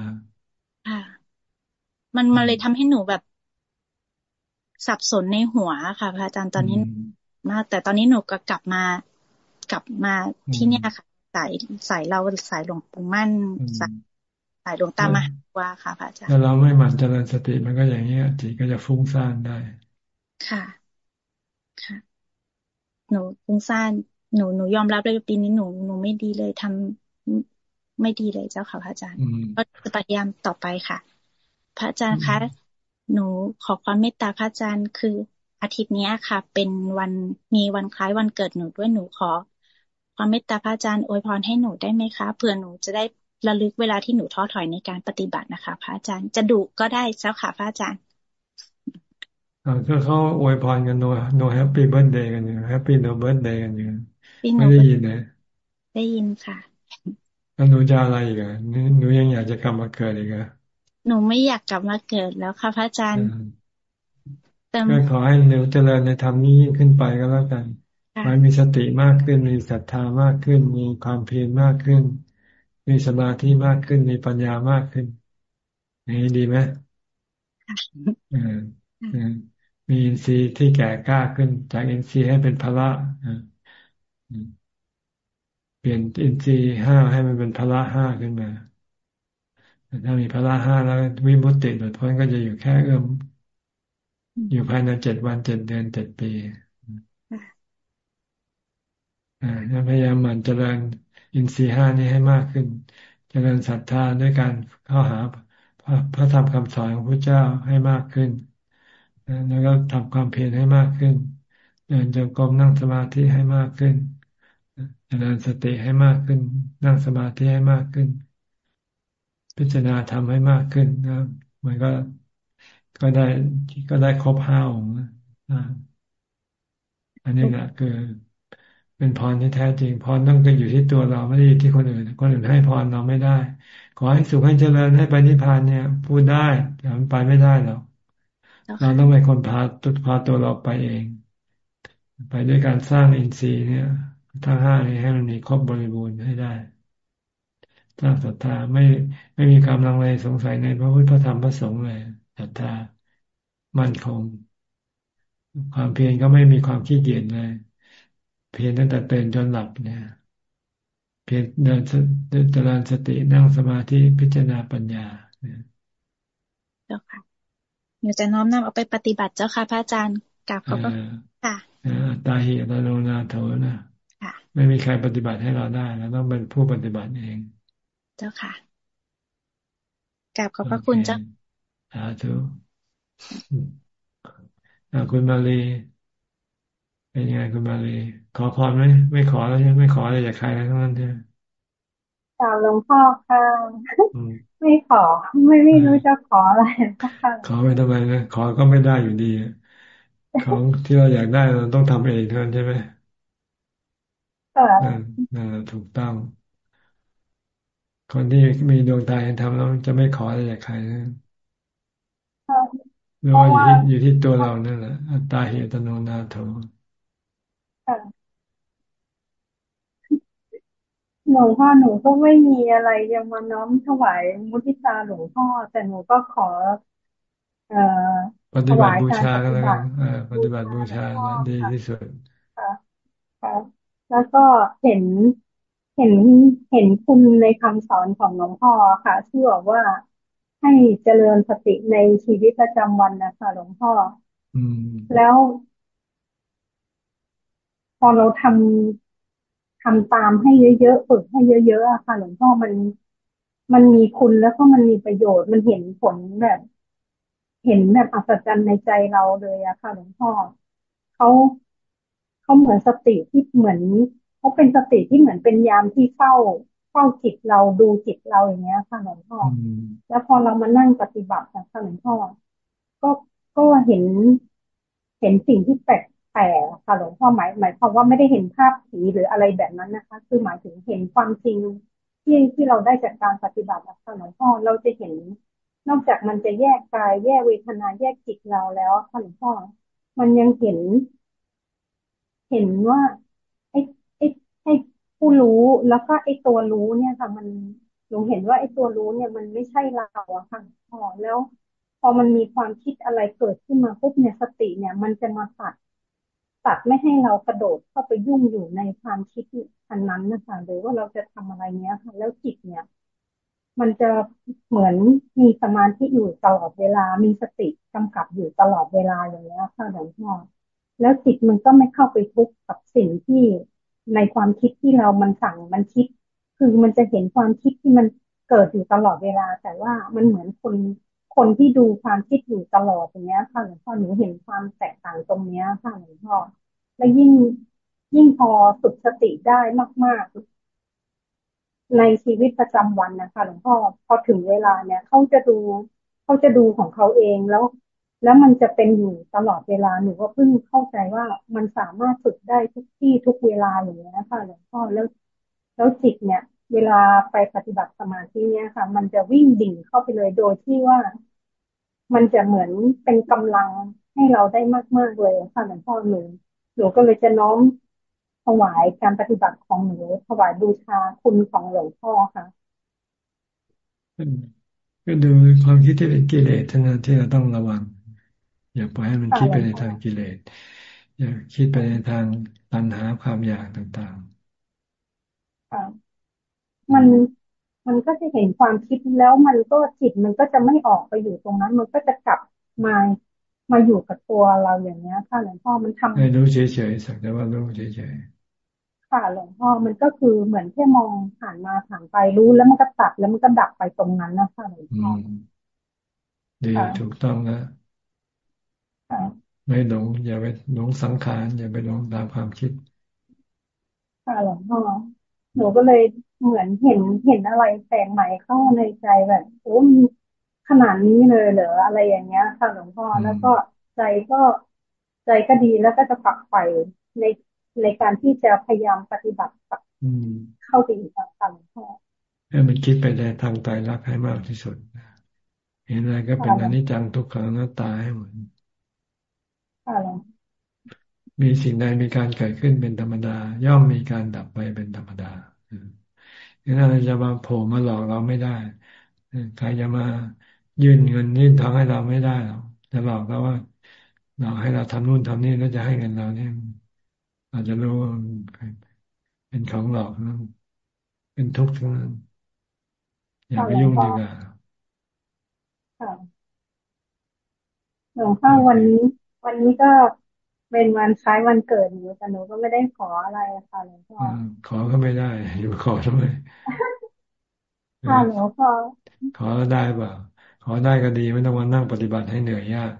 ค่ะ มันมาเลยทำให้หนูแบบ สับสนในหัวค่ะพระอาจารย์ตอนนี้มาก แต่ตอนนี้หนูก็กลับมากลับมาที่เนี่ยค่ะสายสายเราสายหลวงปู่มั่นสายสายหลวงตามหาว่าค่ะพระอาจารย์ถ้าเราไม่หมั่นเจริญสติมันก็อย่างนี้จิตก็จะฟุ้งซ่านได้ ค่ะ ค่ะ หนูฟุ้งซ่านหนูหนูยอมรับเลยปีนี้หนูหนูไม่ดีเลยทำไม่ดีเลยเจ้าค่ะพระอาจารย์ก็จะพยายามต่อไปค่ะ พระอาจารย์คะ หนูขอความเมตตาพระอาจารย์ คืออาทิตย์นี้ค่ะ เป็นวันมีวันคล้ายวันเกิดหนูด้วยหนูขอ ความเมตตาพระอาจารย์อวยพรให้หนูได้ไหมคะเผื่อหนูจะได้ระลึกเวลาที่หนูท้อถอยในการปฏิบัตินะคะ พระอาจารย์จะดุก็ได้เจ้าค่ะพระอาจารย์ก็เขาอวยพรกัน No No Happy Birthday กันอยู่ Happy No Birthday กันอยู่ไม่ได้ยินเลยได้ยินค่ะแล้วหนูจะอะไรอีกอะหนูยังอยากจะกลับมาเกิดอีกอะ หนูไม่อยากกลับมาเกิดแล้วค่ะพระอาจารย์ก็ขอให้หนูเจริญในธรรมนี้ขึ้นไปก็แล้วกันขอให้มีสติมากขึ้น มีศรัทธามากขึ้น มีความเพียรมากขึ้น มีสมาธิมากขึ้น มีปัญญามากขึ้น นี่ดีไหมมีอินทรีย์ที่แก่กล้าขึ้น จากอินทรีย์ให้เป็นพละเปลี่ยนอินทรีย์ห้าให้มันเป็นพละห้าขึ้นมา ถ้ามีพละห้าแล้ววิมุตติหลุดพ้นก็จะอยู่แค่เอื้อมอยู่ภายในเจ็ดวันเจ็ดเดือนเจ็ดปีอ่าพยายามหมั่นเจริญอินทรีย์ห้านี้ให้มากขึ้น เจริญศรัทธาด้วยการเข้าหาพระพระธรรมคำสอนของพระเจ้าให้มากขึ้น แล้วก็ทำความเพียรให้มากขึ้น เดินจงกรมนั่งสมาธิให้มากขึ้น เจริญสติให้มากขึ้น นั่งสมาธิให้มากขึ้น พิจารณาทำให้มากขึ้นนะมันก็ก็ได้ก็ได้ครบห้าองค์นะอันนี้แหละคือเป็นพรที่แท้จริงพรต้องอยู่ที่ตัวเราไม่ได้อยู่ที่คนอื่น คนอื่นให้พรเราไม่ได้ ขอให้สุขให้เจริญให้ไปนิพพานเนี่ย พูดได้แต่มันไปไม่ได้หรอกเราต้องเป็นคนพาตุพาตัวเราไปเอง ไปด้วยการสร้างอินทรีย์เนี่ยทั้งห้านี้ให้มันมีครบบริบูรณ์ให้ได้ สร้างศรัทธาไม่ไม่มีความลังเลสงสัยในพระพุทธพระธรรมพระสงฆ์เลยศรัทธามั่นคง ความเพียรก็ไม่มีความขี้เกียจเลย เพียรตั้งแต่ตื่นจนหลับเนี่ย เพียรเดินเจริญสตินั่งสมาธิพิจารณาปัญญาเจ้าค่ะเดี๋ยวจะน้อมนำเอาไปปฏิบัติเจ้าค่ะพระอาจารย์กลับเขาก็ค่ะตาหิตาโนนาโถนะไม่มีใครปฏิบัติให้เราได้เราต้องเป็นผู้ปฏิบัติเอง เจ้าค่ะกราบขอบพระคุณเจ้าสาธุคุณมาลีเป็นยังไงคุณมาลีขอพรไหมไม่ขอแล้วใช่ไม่ขออะไรจากใครทั้งนั้นใช่ไหมกล่าวหลวงพ่อค่ะไม่ขอ ไม่ไม่รู้จะขออะไรค่ะขอไม่ทำไมนะขอก็ไม่ได้อยู่ดีของที่เราอยากได้เราต้องทำเองเท่านั้นใช่ไหมนั่นถูกต้อง คนที่มีดวงตาเห็นธรรมแล้วจะไม่ขออะไรจากใครนะไม่ว่าอยู่ที่อยู่ที่ตัวเรานั่นแหละอัตตาเหตโนนาโถหลวงพ่อหนูก็ไม่มีอะไรจะมาน้อมถวายมุทิตาหลวงพ่อ แต่หนูก็ขอ เอ่อปฏิบัติบูชาก็แล้วกันปฏิบัติบูชาดีที่สุดค่ะค่ะแล้วก็เห็น เห็นเห็นคุณในคำสอนของหลวงพ่อค่ะที่บอกว่าให้เจริญสติในชีวิตประจำวันนะคะหลวงพ่อแล้วพอเราทำทำตามให้เยอะๆฝึกให้เยอะๆอะค่ะ หลวงพ่อมันมันมีคุณแล้วก็มันมีประโยชน์มันเห็นผลแบบ เห็นแบบอัศจรรย์ในใจเราเลยอะค่ะ หลวงพ่อเขาเขาเหมือนสติที่เหมือน เขาเป็นสติที่เหมือนเป็นยามที่เฝ้าเฝ้าจิตเราดูจิตเราอย่างเงี้ยค่ะหลวงพ่อแล้วพอเรามานั่งปฏิบัติค่ะหลวงพ่อก็ก็เห็น เห็นสิ่งที่แปลกแปลกค่ะหลวงพ่อหมายหมายความว่าไม่ได้เห็นภาพผีหรืออะไรแบบนั้นนะคะ คือหมายถึงเห็นความจริงที่ที่เราได้จากการปฏิบัติค่ะหลวงพ่อเราจะเห็น นอกจากมันจะแยกกาย แยกเวทนาแยกจิตเราแล้วค่ะหลวงพ่อมันยังเห็น เห็นว่า ให้ผู้รู้แล้วก็ไอ้ตัวรู้เนี่ยค่ะ มันหนูเห็นว่าไอ้ตัวรู้เนี่ยมันไม่ใช่เราอะค่ะพอแล้ว พอมันมีความคิดอะไรเกิดขึ้นมาปุ๊บเนี่ยสติเนี่ย มันจะมาตัดตัดไม่ให้เรากระโดดเข้าไปยุ่งอยู่ในความคิดอันนั้นนะคะหรือว่าเราจะทำอะไรเนี้ยค่ะ แล้วจิตเนี่ย มันจะเหมือนมีสมาธิอยู่ตลอดเวลา มีสติกำกับอยู่ตลอดเวลาอย่างเงี้ยค่ะหลวงพ่อแล้วจิตมันก็ไม่เข้าไปทุกข์กับสิ่งที่ ในความคิดที่เรามันสั่งมันคิด คือมันจะเห็นความคิดที่มันเกิดอยู่ตลอดเวลา แต่ว่ามันเหมือนคนคนที่ดูความคิดอยู่ตลอดอย่างเงี้ยค่ะหลวงพ่อหนูเห็นความแตกต่างตรงเนี้ยค่ะหลวงพ่อและยิ่งยิ่งพอฝึกสติได้มาก ๆ ในชีวิตประจำวันนะคะหลวงพ่อพอถึงเวลาเนี่ยเขาจะดูเขาจะดูของเขาเองแล้ว แล้วมันจะเป็นอยู่ตลอดเวลาหนูก็เพิ่งเข้าใจว่ามันสามารถฝึกได้ทุกที่ทุกเวลาอย่างนี้นะคะหลวงพ่อแล้วแล้วจิตเนี่ย เวลาไปปฏิบัติสมาธิเนี่ยค่ะ มันจะวิ่งดิ่งเข้าไปเลยโดยที่ว่า มันจะเหมือนเป็นกำลังให้เราได้มากๆเลยค่ะหลวงพ่อหนูหนูก็เลยจะน้อมถวายการปฏิบัติของหนูถวายบูชาคุณของหลวงพ่อค่ะก็ดูความคิดที่เป็นกิเลสทั้งนั้นที่เราต้องระวัง อย่าปล่อยให้มันคิดไปในทางกิเลสอย่าคิดไปในทางตัณหาความอยากต่างๆมันมันก็จะเห็นความคิดแล้วมันก็จิตมันก็จะไม่ออกไปอยู่ตรงนั้น มันก็จะกลับมามาอยู่กับตัวเราอย่างเนี้ย ค่ะหลวงพ่อมันทำให้รู้เฉยๆสักแต่ว่ารู้เฉยๆค่ะหลวงพ่อมันก็คือเหมือนแค่มองผ่านมาผ่านไปรู้แล้วมันก็ตัดแล้วมันก็ดับไปตรงนั้นนะคะหลวงพ่อดีถูกต้องนะ ไม่หลงอย่าไปหลงสังขารอย่าไปหลงตามความคิดค่ะหลวงพ่อหนูก็เลยเหมือนเห็นเห็นอะไรแปลกใหม่เข้าในใจแบบโอ้ขนาดนี้เลยเหรออะไรอย่างเงี้ย ค่ะหลวงพ่อแล้วก็ใจก็ใจก็ดีแล้วก็จะปักไฟในในการที่จะพยายามปฏิบัติเข้าไปอีกครั้งหลวงพ่อให้มันคิดไปในทางใจรักให้มากที่สุด เห็นอะไรก็เป็นอนิจจังทุกขังนัตตาให้หมด มีสิ่งใดมีการเกิดขึ้นเป็นธรรมดา ย่อมมีการดับไปเป็นธรรมดาดังนั้นเราจะมาโผล่มาหลอกเราไม่ได้ใครจะมายื่นเงินยื่นทองให้เราไม่ได้หรอกจะหลอกเราว่าหลอกให้เราทำนู่นทำนี่แล้วจะให้เงินเราเนี่ยอาจจะรู้ว่าเป็นของหลอกนะเป็นทุกข์ทั้งนั้นอย่าไปยุ่งดีกว่าหลวงพ่อวันนี้ วันนี้ก็เป็นวันคล้ายวันเกิดหนูแต่หนูก็ไม่ได้ขออะไรค่ะหลวงพ่อขอก็ไม่ได้อยู่ขอทำไมค่ะหลวงพ่อขอได้เปล่าขอได้ก็ดีไม่ต้องมานั่งปฏิบัติให้เหนื่อยยาก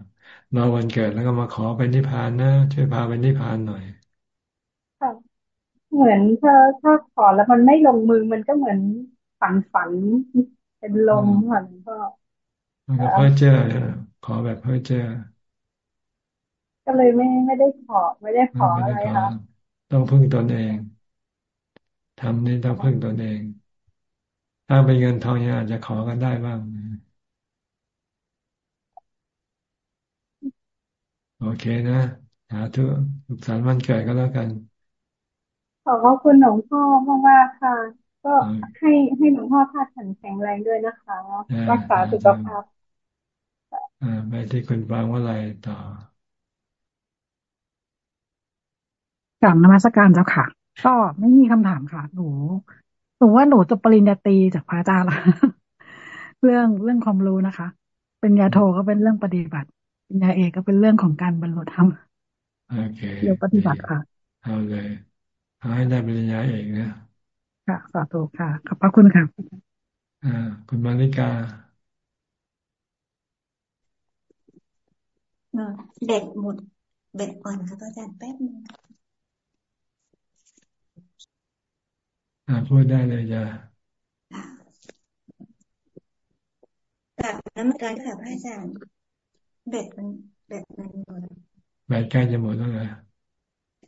รอวันเกิดแล้วก็มาขอไปนิพพานนะช่วยพาไปนิพพานหน่อยค่ะเหมือนถ้าถ้าขอแล้วมันไม่ลงมือมันก็เหมือนฝันฝันเป็นลมค่ะหลวงพ่อมันก็เพ้อเจ้อขอแบบเพ้อเจ้อ ก็เลยไม่ไม่ได้ขอไม่ได้ขออะไรค่ะต้องพึ่งตนเองทำนี่ต้องพึ่งตนเอง ถ้าเป็นเงินทองยังอาจจะขอกันได้บ้างโอเคนะหาทุกสุขสันต์วันเกิดก็แล้วกัน ขอบคุณหลวงพ่อมากๆค่ะ ก็ให้ให้หลวงพ่อท่าขันแข็งแรงด้วยนะคะรักษาสุขภาพอ่าไปที่คุณฟังว่าอะไรต่อ กลับนมัสการเจ้าค่ะ ก็ไม่มีคำถามค่ะ หนู หนูว่าหนูจะปริญญาตรีจากพระอาจารย์ละเรื่องเรื่องความรู้นะคะ เป็นยาโทก็เป็นเรื่องปฏิบัติปริญญาเอกก็เป็นเรื่องของการบรรลุธรรมโอเคเดี๋ยวปฏิบัติค่ะ เอาเลยเอาให้ได้ปริญญาเอกนะ ค่ะ สาธุค่ะ ขอบพระคุณค่ะอ่าคุณมาริกาเด็กหมดเบ็ดก่อนค่ะอาจารย์แป๊บนึง อ่าพูดได้เลยจ้ะกลับน้ำการค่ะพระอาจารย์เบ็ดมันเบ็ดมันหมดแบตใกล้จะหมดแล้วเหรอ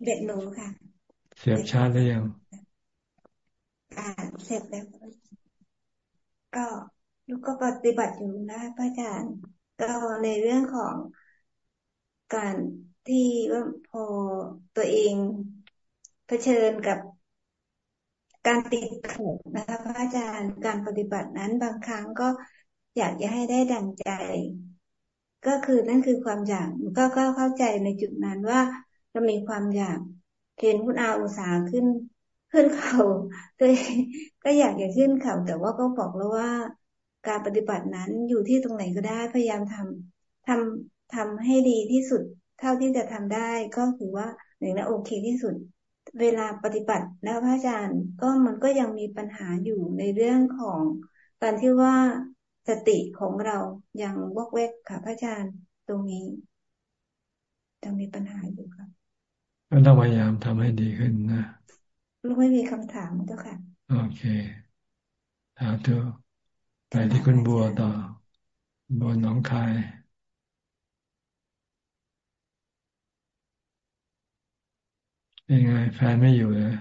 เบ็ดหนูค่ะ เสียบชาร์จได้ยัง อ่าเสร็จแล้ว ก็ลูกก็ปฏิบัติอยู่นะพระอาจารย์ ก็ในเรื่องของการที่ว่าพอตัวเองเผชิญกับ การติดขัดนะคะพระอาจารย์การปฏิบัตินั้นบางครั้งก็อยากจะให้ได้ดังใจ ก็คือนั่นคือความอยากก็ก็เข้าใจในจุดนั้นว่าเรามีความอยากเห็นคุณอาอุตสาหขึ้นขึ้นเขาตัวก็อยากจะขึ้นเขาแต่ว่าก็บอกแล้วว่า การปฏิบัตินั้นอยู่ที่ตรงไหนก็ได้พยายามทำทำทำให้ดีที่สุด เท่าที่จะทำได้ ก็คือว่าหนึ่งนะโอเคที่สุด เวลาปฏิบัติแล้วพระอาจารย์ก็มันก็ยังมีปัญหาอยู่ในเรื่องของการที่ว่าสติของเรายังวอกแวกค่ะพระอาจารย์ตรงนี้ยังมีปัญหาอยู่ค่ะก็ต้องพยายามทำให้ดีขึ้นนะลูกไม่มีคำถามเจ้าค่ะ โอเคถามเธอไปที่คุณบัวต่อบัวน้องคาย ยังไง แฟนไม่อยู่เลย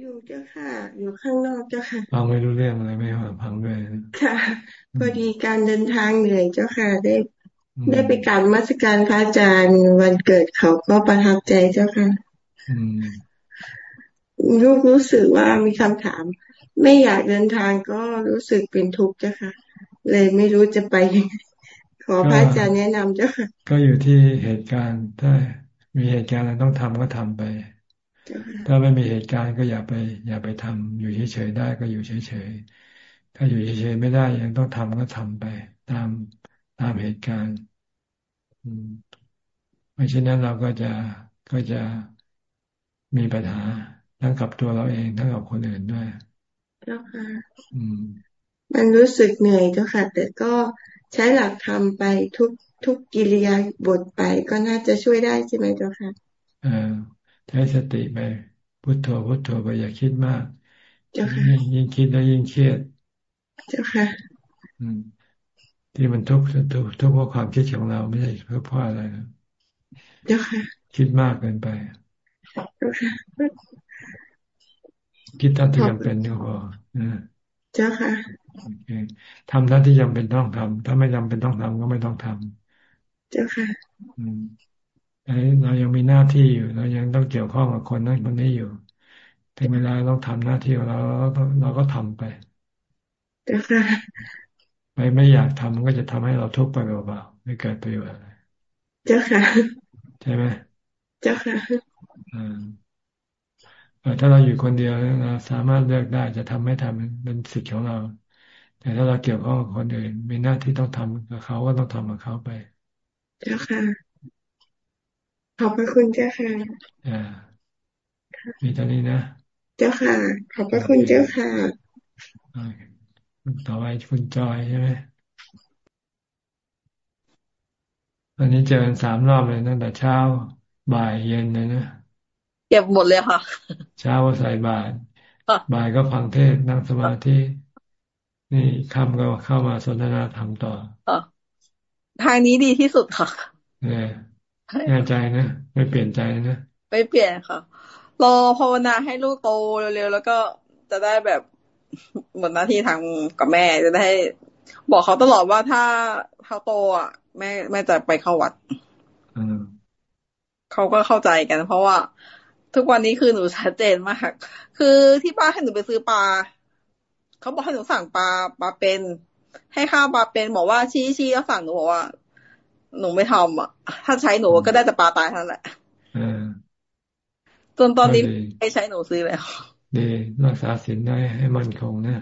อยู่เจ้าค่ะ อยู่ข้างนอกเจ้าค่ะฟังไม่รู้เรื่องอะไรไม่ฟังพังด้วยค่ะพอดีการเดินทางเหนื่อยเจ้าค่ะได้ ได้ไปการมัสการพระอาจารย์วันเกิดเขาก็ประทับใจเจ้าค่ะลูกรู้สึกว่ามีคำถาม ไม่อยากเดินทางก็รู้สึกเป็นทุกข์เจ้าค่ะ เลยไม่รู้จะไป ขอพระอาจารย์แนะนำเจ้าค่ะ ก็อยู่ที่เหตุการณ์ถ้า มีเหตุการณ์อะไรต้องทำก็ทำไป ถ้าไม่มีเหตุการณ์ก็อย่าไป อย่าไปทำอยู่เฉยๆได้ก็อยู่เฉยๆถ้าอยู่เฉยๆไม่ได้ยังต้องทำก็ทำไป ตามตามเหตุการณ์ไม่เช่นนั้นเราก็จะก็จะมีปัญหาทั้งกับตัวเราเองทั้งกับคนอื่นด้วยเจ้าค่ะมันรู้สึกเหนื่อยเจ้าค่ะ แต่ก็ใช้หลักธรรมไปทุก ทุกกิริยาบทไปก็น่าจะช่วยได้ใช่ไหมเจ้าค่ะเออใช้สติไปพุทโธพุทโธไปอย่าคิดมากยิ่งยิ่งคิดแล้วยิ่งเครียด เจ้าค่ะที่มันทุกข์ทุกทุกเพราะความคิดของเราไม่ใช่เพราะเพราะอะไรนะเจ้าค่ะ คิดมากเกินไปคิดเท่าที่จำเป็นก็พอเจ้าค่ะทำเท่าที่จำเป็นต้องทำถ้าไม่จำเป็นต้องทำก็ไม่ต้องทำ เจ้าค่ะเรายังมีหน้าที่อยู่ เรายังต้องเกี่ยวข้องกับคนนั้นคนนี้อยู่ ถึงเวลาเราทำหน้าที่ของเราเราก็ทำไปเจ้าค่ะไปไม่อยากทำมันก็จะทำให้เราทุกข์ไปเบาๆไม่เกิดประโยชน์อะไรเจ้าค่ะ ใช่ไหมเจ้าค่ะถ้าเราอยู่คนเดียวเราสามารถเลือกได้จะทำไม่ทำเป็นสิทธิ์ของเรา แต่ถ้าเราเกี่ยวข้องกับคนอื่นมีหน้าที่ต้องทำกับเขาก็ต้องทำกับเขาไป เจ้าค่ะ ขอบพระคุณเจ้าค่ะอ่ามีเท่านี้นะ เจ้าค่ะ ขอบพระคุณเจ้าค่ะต่อไปคุณจอยใช่ไหมวันนี้เจอกันสามรอบเลยตั้งแต่เช้าบ่ายเย็นเลยนะเก็บหมดเลยค่ะ เช้าก็ใส่บาตรบ่ายก็ฟังเทศนั่งสมาธินี่คำก็เข้ามาสนทนาธรรมต่อ ทางนี้ดีที่สุดค่ะเนี่ยแน่ใจนะไม่เปลี่ยนใจนะไม่เปลี่ยนค่ะ รอภาวนาให้ลูกโตเร็วๆแล้วก็จะได้แบบหมดหน้าที่ทางกับแม่จะได้ บอกเขาตลอดว่าถ้าเขาโตอะ แม่แม่จะไปเข้าวัดเขาก็เข้าใจกัน เพราะว่า ทุกวันนี้คือหนูชัดเจนมาก คือที่ป้าให้หนูไปซื้อปลาเขาบอกให้หนูสั่งปลาปลาเป็น ให้ข้าวปลาเป็นบอกว่าชี้ชี้แล้วสั่งหนูบอกว่า หนูไม่ทำอะ ถ้าใช้หนูก็ได้แต่ปลาตายเท่านั้นแหละจนตอนนี้ไม่ใช้หนูซื้อแล้วดีรักษาศีลได้ให้มั่นคงนะ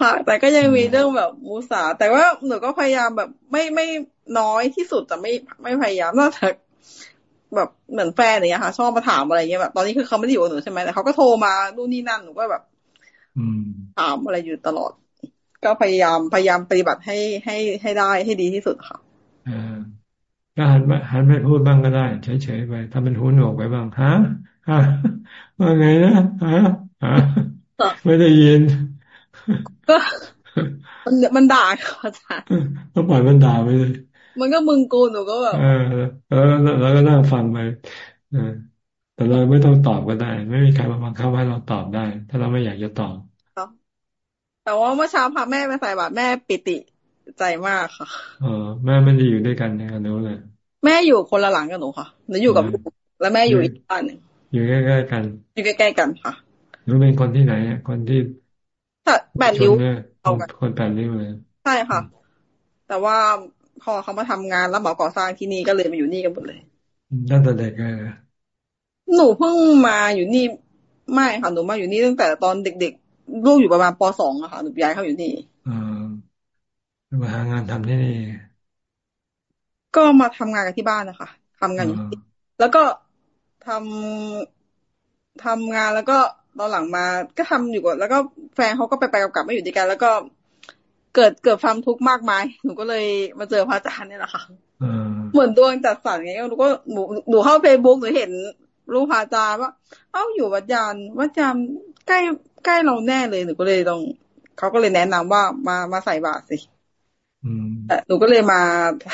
ค่ะแต่ก็ยังมีเรื่องแบบมุสา แต่ว่าหนูก็พยายามแบบไม่ไม่น้อยที่สุดแต่ไม่ไม่พยายามนอกจากแบบเหมือนแฟนอย่างเงี้ยค่ะ ชอบมาถามอะไรเงี้ยแบบตอนนี้คือเขาไม่ได้อยู่กับหนูใช่ไหมแต่เขาก็โทรมาดูนี่นั่นหนูก็แบบถามอะไรอยู่ตลอด ก็พยายามพยายามปฏิบัติให้ให้ให้ได้ให้ดีที่สุดค่ะอ่าก็หันมาหันไปพูดบ้างก็ได้เฉยๆไปทำเป็นหูหนวกไปบ้างฮะฮะว่าไงนะฮะฮะไม่ได้ยินก็มันมันด่าค่ะอาจารย์ก็ปล่อยมันด่าไปเลยมันก็มึงกูหนูก็แบบเออเออแล้วก็นั่งฟังไปเออแต่เราไม่ต้องตอบก็ได้ ไม่มีใครมาบังคับให้เราตอบได้ ถ้าเราไม่อยากจะตอบ แต่ว่าเมื่อเช้าพาแม่ไปใส่บาตรแม่ปิติใจมากค่ะเออแม่ไม่ได้อยู่ด้วยกันในกันนู้เลยแม่อยู่คนละหลังกับหนูค่ะหนูอยู่กับแล้วแม่อยู่อีกบ้านหนึ่งอยู่ใกล้ๆกัน อยู่ใกล้ๆกันค่ะหนูเป็นคนที่ไหนคนที่แปดริ้วเอาคนแปดริ้วเลยใช่ค่ะ แต่ว่าพอเขามาทำงานแล้วหมอก่อสร้างที่นี่ก็เลยมาอยู่นี่กันหมดเลยตั้งแต่เด็กเลยหนูเพิ่งมาอยู่นี่ไม่ค่ะหนูมาอยู่นี่ตั้งแต่ตอนเด็กๆ ลูกอยู่ประมาณปสองอะค่ะหนูย้ายเข้าอยู่นี่อ่ามาหางานทำที่นี่ ก็มาทำงานกันที่บ้านนะคะทำงานอยู่ที่แล้วก็ทำทำงานแล้วก็ตอนหลังมาก็ทำอยู่กับแล้วก็แฟนเขาก็ไปไปกลับไม่อยู่ด้วยกัน แล้วก็เกิดเกิดความทุกข์มากมาย หนูก็เลยมาเจอพระอาจารย์เนี่ยแหละค่ะเหมือนดวงจัดสรรไงหนูก็หนูหนูเข้าเฟซบุ๊กหนูเห็นรูปพระอาจารย์ว่า เอ้าอยู่วัดยานวัดยาน ใกล้ใกล้เราแน่เลยหนูก็เลยต้องเขาก็เลยแนะนำว่ามามาใส่บาตรสิแต่หนูก็เลยมา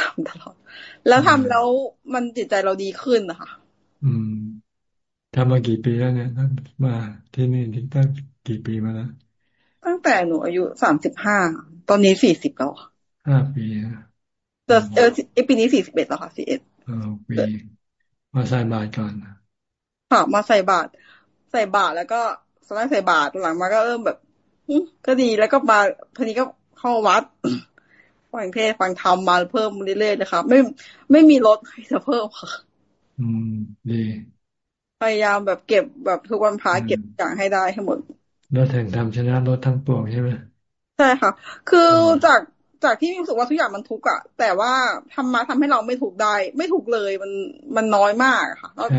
ทำตลอด แล้วทำแล้วมันจิตใจเราดีขึ้นนะคะอืมทำมากี่ปีแล้วเนี่ยมาที่นี่ตั้งกี่ปีมาแล้วตั้งแต่หนูอายุสามสิบห้าตอนนี้สี่สิบแล้วห้าปีแต่เออปีนี้สี่สิบเอ็ดแล้วค่ะสี่เอ็ดปีมาใส่บาตรก่อนค่ะมาใส่บาตรใส่บาตรแล้วก็ สไลด์ใส่บาตรหลังมาก็เริ่มแบบก็ดีแล้วก็มาทีนี้ก็เข้าวัดฟังเทศฟังธรรมมาเพิ่มเรื่อยๆนะคะไม่ไม่มีลดจะเพิ่มค่ะ อืมดีพยายามแบบเก็บแบบทุกวันพาเก็บอย่างให้ได้ให้หมดลดแห่งธรรมชนะลดทั้งปวงใช่ไหมใช่ค่ะ คือจากจากที่รู้สึกว่าทุกอย่างมันทุกข์อะแต่ว่าทำมาทำให้เราไม่ถูกได้ ไม่ถูกเลยมันมันน้อยมากค่ะใช่เพ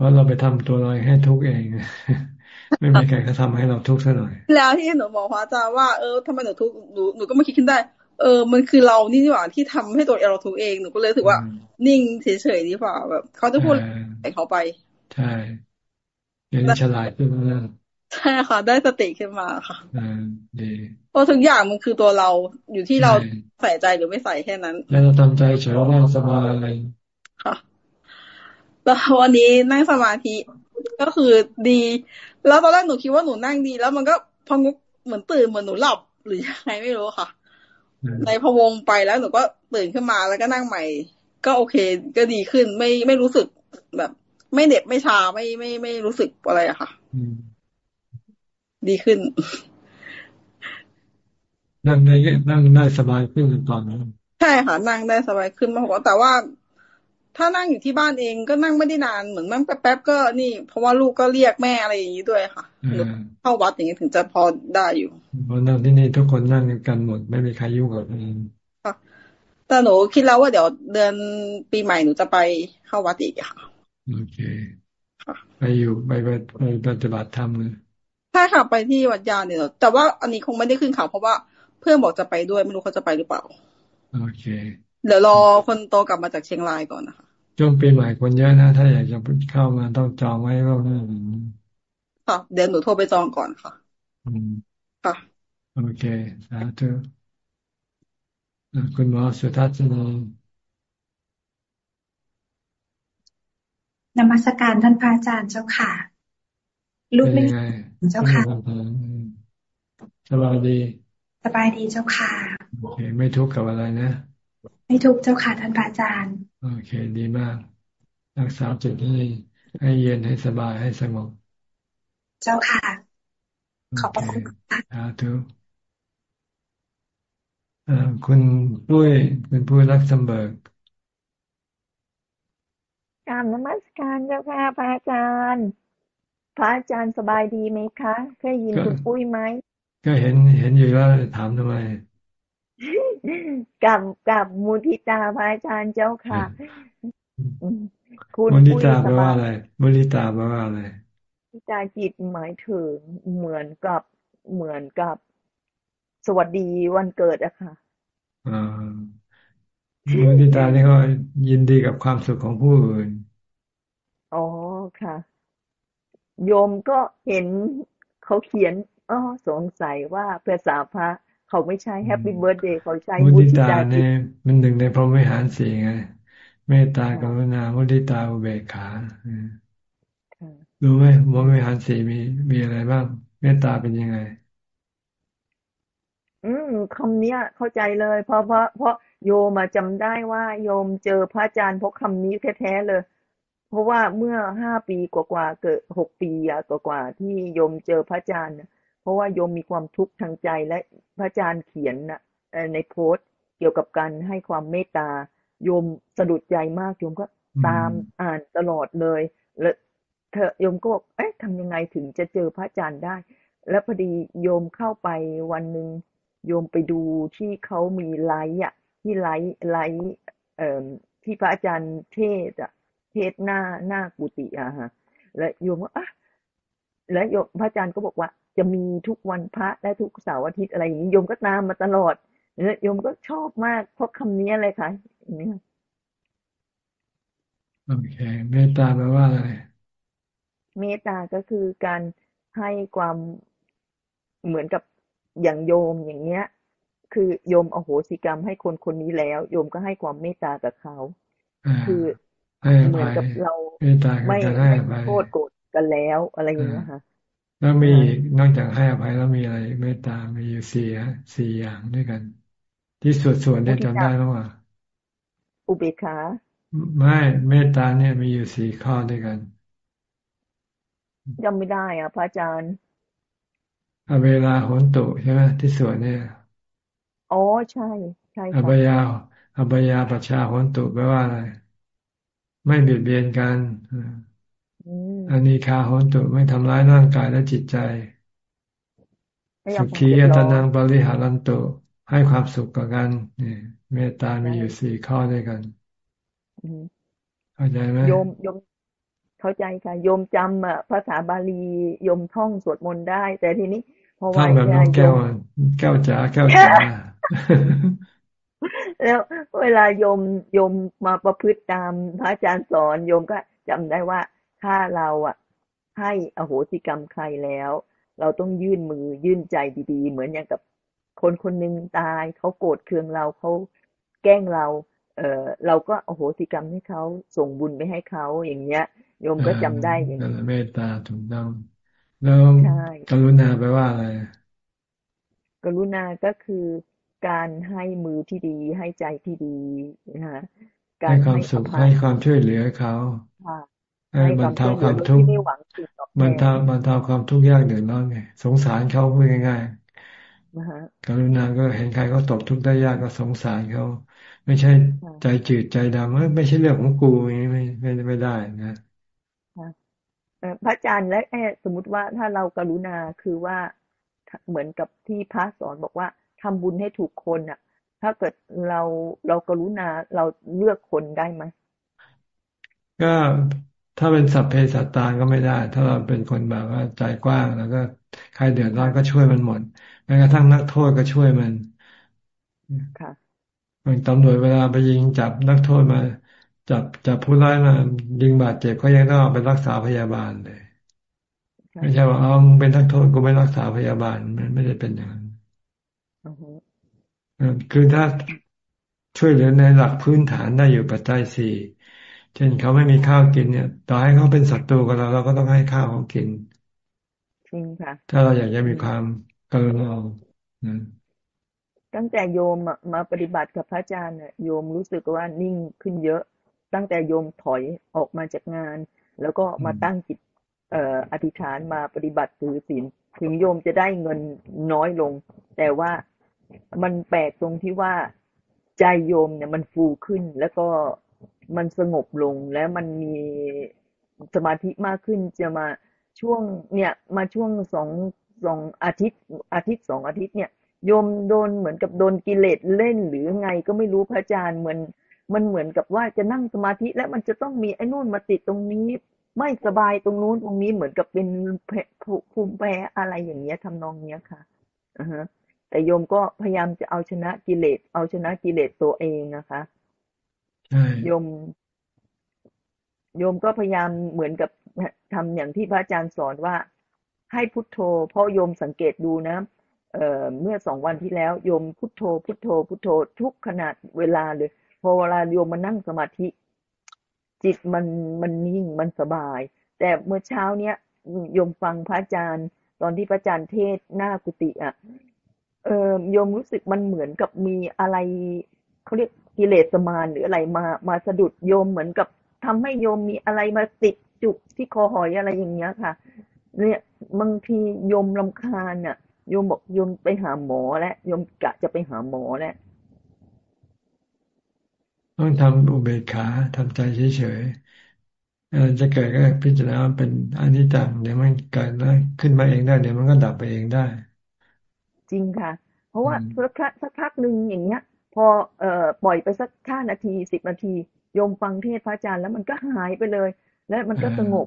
ราะเราไปทำตัวเราให้ทุกข์เอง ไม่มีใครเขาทาให้เราทุกข์ซะหน่อย แล้วที่หนูบอกพระอาจารย์ว่าเออทำไมหนูทุกข์หนูหนูก็ไม่คิดขึ้นได้ เออ มันคือเรานี่นี่หว่าที่ทำให้ตัวเราทุกข์เองหนูก็เลยถือว่า นิ่งเฉยๆดีกว่าแบบเขาจะพูดแต่เขาไป ใช่เดี๋ยวนี้ฉลาดขึ้นแล้วใช่ค่ะได้สติขึ้นมาค่ะอ่าดีเพราะทุกอย่างมันคือตัวเราอยู่ที่เราใส่ใจหรือไม่ใส่แค่นั้น แล้วเราทำใจเฉยว่าสบายค่ะ แล้ววันนี้นั่งสมาธิก็คือดี แล้วตอนแรกหนูคิดว่าหนูนั่งดี แล้วมันก็พองุกเหมือนตื่นเหมือนหนูหลับหรือยังไงไม่รู้ค่ะ ในพวงไปแล้วหนูก็ตื่นขึ้นมาแล้วก็นั่งใหม่ ก็โอเค ก็ดีขึ้นไม่ไม่รู้สึกแบบ ไม่เหน็บไม่ชาไม่ไม่ไม่รู้สึกอะไรอะค่ะดีขึ้น นั่งได้นั่งได้สบายขึ้นตอนนั้นใช่ค่ะ นั่งได้สบายขึ้นมากกว่าแต่ว่า ถ้านั่งอยู่ที่บ้านเองก็นั่งไม่ได้นานเหมือนนั่งแป๊บๆก็นี่ เพราะว่าลูกก็เรียกแม่อะไรอย่างนี้ด้วยค่ะเข้าวัดอย่างนี้ถึงจะพอได้อยู่เพราะนั่งที่นี่ทุกคนนั่งกันหมดไม่มีใครยุ่งกับเองค่ะแต่หนูคิดแล้วว่าเดี๋ยวเดือนปีใหม่หนูจะไปเข้าวัดอีกค่ะโอเคไปอยู่ไปไปไปปฏิบัติธรรมเลยใช่ค่ะไปที่วัดยาเนี่ยแต่ว่าอันนี้คงไม่ได้ขึ้นเขาเพราะว่าเพื่อนบอกจะไปด้วยไม่รู้เขาจะไปหรือเปล่า โอเค เดี๋ยวรอคนโตกลับมาจากเชียงรายก่อนนะคะ ช่วงปีใหม่คนเยอะนะ ถ้าอยากจะเข้ามาต้องจองไว้ก็ได้ค่ะเดี๋ยวหนูโทรไปจองก่อนค่ะอืมค่ะโอเคสาธุคุณหมอสุทัศนีนมัสการท่านพระอาจารย์เจ้าค่ะลูกไม่เจ้าค่ะสบายดี สบายดีเจ้าค่ะ โอเค ไม่ทุกข์กับอะไรนะ ไม่ทุกข์เจ้าค่ะท่านพระอาจารย์ โอเคดีมาก รักษาจิตให้ให้เย็นให้สบายให้สงบ เจ้าค่ะ ขอบคุณค่ะสาธุคุณปุ้ยเป็นผู้รักสมเบิกกรรมนมัสการเจ้าค่ะพระอาจารย์ พระอาจารย์สบายดีไหมคะเคยยินคุณปุ้ยไหมก็เห็นเห็นอยู่แล้วถามทำไม กับกับมูทิตาพระอาจารย์เจ้าค่ะคุณมุทิตาแปลว่าอะไรมุทิตาแปลว่าอะไรมุทิตาจิตหมายถึงเหมือนกับเหมือนกับสวัสดีวันเกิดอะค่ะอ่ามุทิตานี่ก็ยินดีกับความสุขของผู้อื่นอ๋อค่ะ โยมก็เห็นเขาเขียนอ๋อสงสัยว่าภาษาพระ เขาไม่ใช้ Happy Birthday เขาใช้มุทิตาเนี่ยมันหนึ่งในพรหมวิหารสี่ไงเมตตากรุณามุทิตาอุเบกขารู้ไหมพรหมวิหารสี่มีมีอะไรบ้าง เมตตาเป็นยังไง อืมคำนี้เข้าใจเลย เพราะเพราะเพราะโยมจำได้ว่าโยมเจอพระอาจารย์เพราะคำนี้แท้ๆเลย เพราะว่าเมื่อห้าปีกว่าๆเกิดหกปีกว่าๆที่โยมเจอพระอาจารย์เพ ราะว่าโยมมีความทุกข์ทางใจและพระอาจารย์เขียนนะในโพสต์เกี่ยวกับการให้ความเมตตาโยมสะดุดใจมากโยมก็ตามอ่านตลอดเลย แล้วเธอโยมก็บอกเอ๊ะทำยังไงถึงจะเจอพระอาจารย์ได้ แล้วพอดีโยมเข้าไปวันหนึ่งโยมไปดูที่เขามีไลฟ์อะ ที่ live live เอ่อที่พระอาจารย์เทศน์อะเทศน์หน้าหน้ากุฏิอะฮะ และโยมก็อะแล้วโยมพระอาจารย์ก็บอกว่า จะมีทุกวันพระและทุกเสาร์อาทิตย์อะไรอย่างนี้โยมก็ตามมาตลอดโยมก็ชอบมากเพราะคำนี้เลยค่ะนี่โอเคเมตตาแปลว่าอะไรเมตตาก็คือการให้ความเหมือนกับอย่างโยมอย่างเงี้ย คือโยมอโหสิกรรมให้คนคนนี้แล้ว โยมก็ให้ความเมตตากับเขาคือเหมือนกับเราไม่ไม่โทษโกรธกันแล้วอะไรอย่างเงี้ยค่ะ แล้วมีนอกจากให้อภัยแล้วมีอะไรเมตตา มีอยู่สี่สี่อย่างด้วยกัน ที่สวดสวดได้จำได้ไหมว่าอุเบกขาไม่เมตตาเนี่ยมีอยู่สี่ข้อด้วยกันจำไม่ได้อะพระอาจารย์อเวลาโหนตุใช่ไหมที่สวดเนี่ยอ๋อใช่ ใช่อบายาอบายาปัชชาโหนตุแปลว่าอะไร ไม่เบียดเบียนกัน อันนี้คาโหนตุไม่ทำร้ายร่างกายและจิตใจ สุขีอัตนังบริหารันตุให้ความสุขกับกันนี่เมตตามีอยู่สี่ข้อด้วยกันเข้าใจไหมโยมโยมเข้าใจค่ะโยมจำอะภาษาบาลีโยมท่องสวดมนต์ได้ แต่ทีนี้พอว่าแบบน้องแก้วแก้วจ๋าแก้วจ๋าแล้วเวลาโยมโยมมาประพฤติตามพระอาจารย์สอนโยมก็จำได้ว่า ถ้าเราอะให้อโหสิกรรมใครแล้ว เราต้องยื่นมือยื่นใจดีๆ เหมือนอย่างกับคนคนหนึ่งตายเขาโกรธเคืองเราเขาแกล้งเรา เออเราก็อโหสิกรรมให้เขาส่งบุญไปให้เขาอย่างเงี้ยโยมก็จำได้อย่างนี้เมตตาถูกต้องแล้วกรุณาแปลว่าอะไร กรุณาก็คือการให้มือที่ดีให้ใจที่ดีนะฮะการให้ความสุขให้ความช่วยเหลือเขาให้ บรรเทาความทุกข์บรรเทาบรรเทาความทุกข์ยากเดือดร้อนไงสงสารเขาพูดง่ายๆกรุณาก็เห็นใครเขาตกทุกข์ได้ยากก็สงสารเขาไม่ใช่ใจจืดใจดำไม่ใช่เรื่องของกูอย่างนี้ไม่ไม่ไม่ได้นะพระอาจารย์และสมมติว่าถ้าเรากรุณาคือว่าเหมือนกับที่พระสอนบอกว่าทำบุญให้ถูกคนอะ ถ้าเกิดเราเรากรุณาเราเลือกคนได้ไหมก็ ถ้าเป็นสัพเพสัตตาก็ไม่ได้ ถ้าเราเป็นคนแบบว่าใจกว้าง แล้วก็ใครเดือดร้อนก็ช่วยมันหมดแม้กระทั่งนักโทษก็ช่วยมันค่ะตำรวจเวลาไปยิงจับนักโทษมา จับจับผู้ร้ายมายิงบาดเจ็บก็ยังต้องไปรักษาพยาบาลเลยไม่ใช่ว่าเอาเป็นนักโทษกูไม่รักษาพยาบาลมันไม่ได้เป็นอย่างนั้นคือถ้าช่วยเหลือในหลักพื้นฐานได้อยู่ปัจจัยสี่ เช่นเขาไม่มีข้าวกินเนี่ย ต่อให้เขาเป็นศัตรูกับเราเราก็ต้องให้ข้าวเขากินจริงค่ะ ถ้าเราอยากจะมีความกรุณาตั้งแต่โยมมาปฏิบัติกับพระอาจารย์เนี่ยโยมรู้สึกว่านิ่งขึ้นเยอะ ตั้งแต่โยมถอยออกมาจากงาน แล้วก็มาตั้งจิตเอ่ออธิษฐานมาปฏิบัติถือศีลถึงโยมจะได้เงินน้อยลง แต่ว่ามันแปลกตรงที่ว่าใจโยมเนี่ยมันฟูขึ้นแล้วก็ มันสงบลงแล้วมันมีสมาธิมากขึ้นจะมาช่วงเนี่ยมาช่วงสองสองอาทิตย์อาทิตย์สองอาทิตย์เนี่ยโยมโดนเหมือนกับโดนกิเลสเล่นหรือไงก็ไม่รู้พระอาจารย์เหมือนมันเหมือนกับว่าจะนั่งสมาธิแล้วมันจะต้องมีไอ้นู่นมาติดตรงนี้ ไม่สบายตรงนู้นตรงนี้เหมือนกับเป็นภูมิแพ้อะไรอย่างเงี้ยทำนองเนี้ยค่ะอ่าฮะแต่โยมก็พยายามจะเอาชนะกิเลสเอาชนะกิเลสตัวเองนะคะ โยม โยมก็พยายามเหมือนกับทำอย่างที่พระอาจารย์สอนว่าให้พุทโธ เพราะโยมสังเกตดูนะเอ่อเมื่อสองวันที่แล้ว โยมพุทโธ พุทโธ พุทโธ ทุกขนาดเวลาเลยพอเวลาโยมมานั่งสมาธิ จิตมันมันนิ่งมันสบาย แต่เมื่อเช้าเนี้ยโยมฟังพระอาจารย์ ตอนที่พระอาจารย์เทศหน้ากุฏิอะเออโยมรู้สึกมันเหมือนกับมีอะไร เขาเรียกกิเลสมารหรืออะไรมามาสะดุดโยมเหมือนกับทำให้โยมมีอะไรมาติดจุกที่คอหอยอะไรอย่างเงี้ยค่ะ เนี่ยบางทีโยมลำคาญอะโยมบอกโยมไปหาหมอแล้วโยมกะจะไปหาหมอแล้วต้องทำอุเบกขาทำใจเฉยๆจะเกิดก็พิจารณาเป็นอนิจจังเดี๋ยวมันเกิดแล้วขึ้นมาเองได้เดี๋ยวมันก็ดับไปเองได้ จริงค่ะ เพราะว่าสักสักพักหนึ่งอย่างเงี้ยพ อเอ่อปล่อยไปสักห้านาทีสิบนาทีโยมฟังเทศพระอาจารย์แล้วมันก็หายไปเลย แล้วมันก็สงบ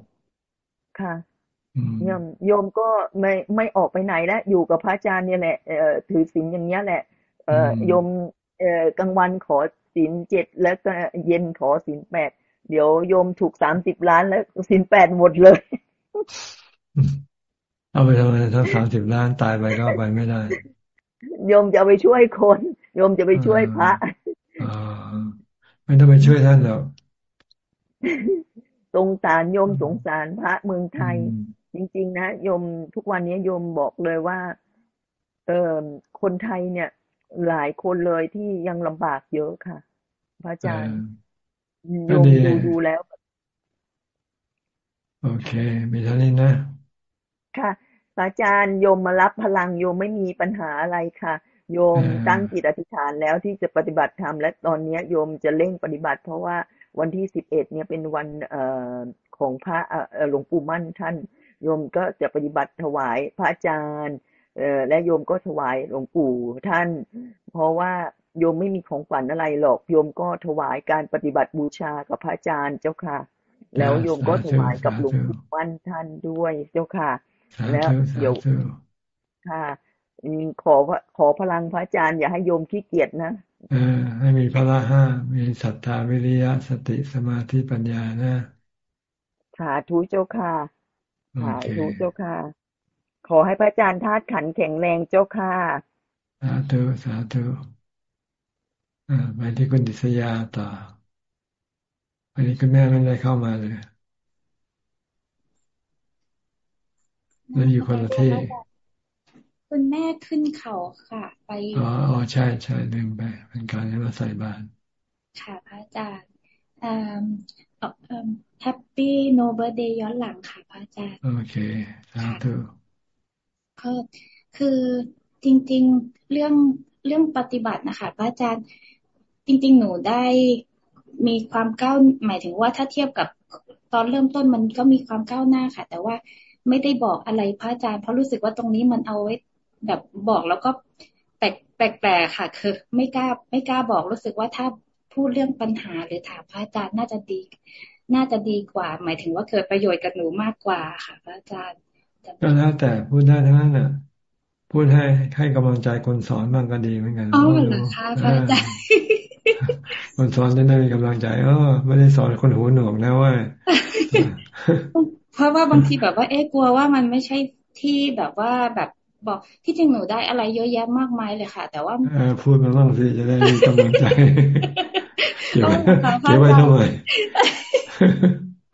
ค่ะโยมโยมก็ไม่ไม่ออกไปไหนแล้วอยู่กับพระอาจารย์เนี่ยแหละเอ่อถือศีลอย่างเงี้ยแหละ เอ่อโยมเอ่อกลางวันขอศีลเจ็ดแล้วก็เย็นขอศีลแปดเดี๋ยวโยมถูกสามสิบล้านแล้วศีลแปดหมดเลย เอาไปทำไมทั้งสามสิบล้านตายไปก็ไปไม่ได้โยมจะไปช่วยคน โยมจะไปช่วยพระไม่ต้องไปช่วยท่านหรอกสงสารโยมสงสารพระเมืองไทย จริง ๆ นะโยมทุกวันนี้โยมบอกเลยว่า เออคนไทยเนี่ย หลายคนเลยที่ยังลำบากเยอะค่ะ พระอาจารย์โยมดูดูแล้ว โอเคมีเท่านี้นะ ค่ะพระอาจารย์โยมมารับพลังโยมไม่มีปัญหาอะไรค่ะ โยมตั้งจิตอธิษฐานแล้วที่จะปฏิบัติธรรมและตอนนี้โยมจะเร่งปฏิบัติ เพราะว่าวันที่สิบเอ็ดเนี่ยเป็นวันเอ่อของพระหลวงปู่มั่นท่าน โยมก็จะปฏิบัติถวายพระอาจารย์เอและโยมก็ถวายหลวงปู่ท่าน เพราะว่าโยมไม่มีของฝันอะไรหรอก โยมก็ถวายการปฏิบัติบูชากับพระอาจารย์เจ้าค่ะ แล้วโยมก็ถวายกับหลวงปู่มั่นท่านด้วยเจ้าค่ะ แล้วเดี๋ยวค่ะ ขอขอพลังพระอาจารย์อย่าให้โยมขี้เกียจนะเออให้มีพละห้ามีศรัทธาวิริยะสติสมาธิปัญญานะสาธุเจ้าค่ะสาธุเจ้าค่ะ ขอให้พระอาจารย์ธาตุขันแข็งแรงเจ้าค่ะสาธุสาธุไปที่คุณดิษยาต่อวันนี้คุณแม่ไม่ได้เข้ามาเลยแล้วอยู่คนละที่ คุณแม่ขึ้นเขาค่ะ ไปอ๋ออ๋อใช่ใช่ลืมไปเป็นการให้มาใส่บาตรค่ะพระอาจารย์แฮปปี้โนเบอร์เดย์ย้อนหลังค่ะพระอาจารย์โอเคสาธุก็คือจริง ๆ เรื่องเรื่องปฏิบัตินะคะพระอาจารย์ จริง ๆ หนูได้มีความก้าวหมายถึงว่าถ้าเทียบกับตอนเริ่มต้นมันก็มีความก้าวหน้าค่ะ แต่ว่าไม่ได้บอกอะไรพระอาจารย์เพราะรู้สึกว่าตรงนี้มันเอาไว้ แบบบอกแล้วก็แปลกแปลกค่ะ คือ ไม่กล้าไม่กล้าบอกรู้สึกว่าถ้าพูดเรื่องปัญหาหรือถามพระอาจารย์น่าจะดี น่าจะดีกว่า หมายถึงว่าเกิดประโยชน์กับหนูมากกว่าค่ะ พระอาจารย์ก็แล้วแต่พูดได้ทั้งนั้นน่ะ พูดให้ให้กำลังใจคนสอนบ้างก็ดีเหมือนกันอ๋อเหรอคะพระอาจารย์คนสอนจะได้มีกำลังใจเออไม่ได้สอนคนหูหนวกนะว่าเพราะว่าบางทีแบบว่า เอ๊ะกลัวว่ามันไม่ใช่ที่แบบว่าแบบ บอกที่จริงหนูได้อะไรเยอะแยะมากมายเลยค่ะ แต่ว่าพูดมาบ้างสิจะได้มีกำลังใจเก็บไว้เก็บไว้ทำไม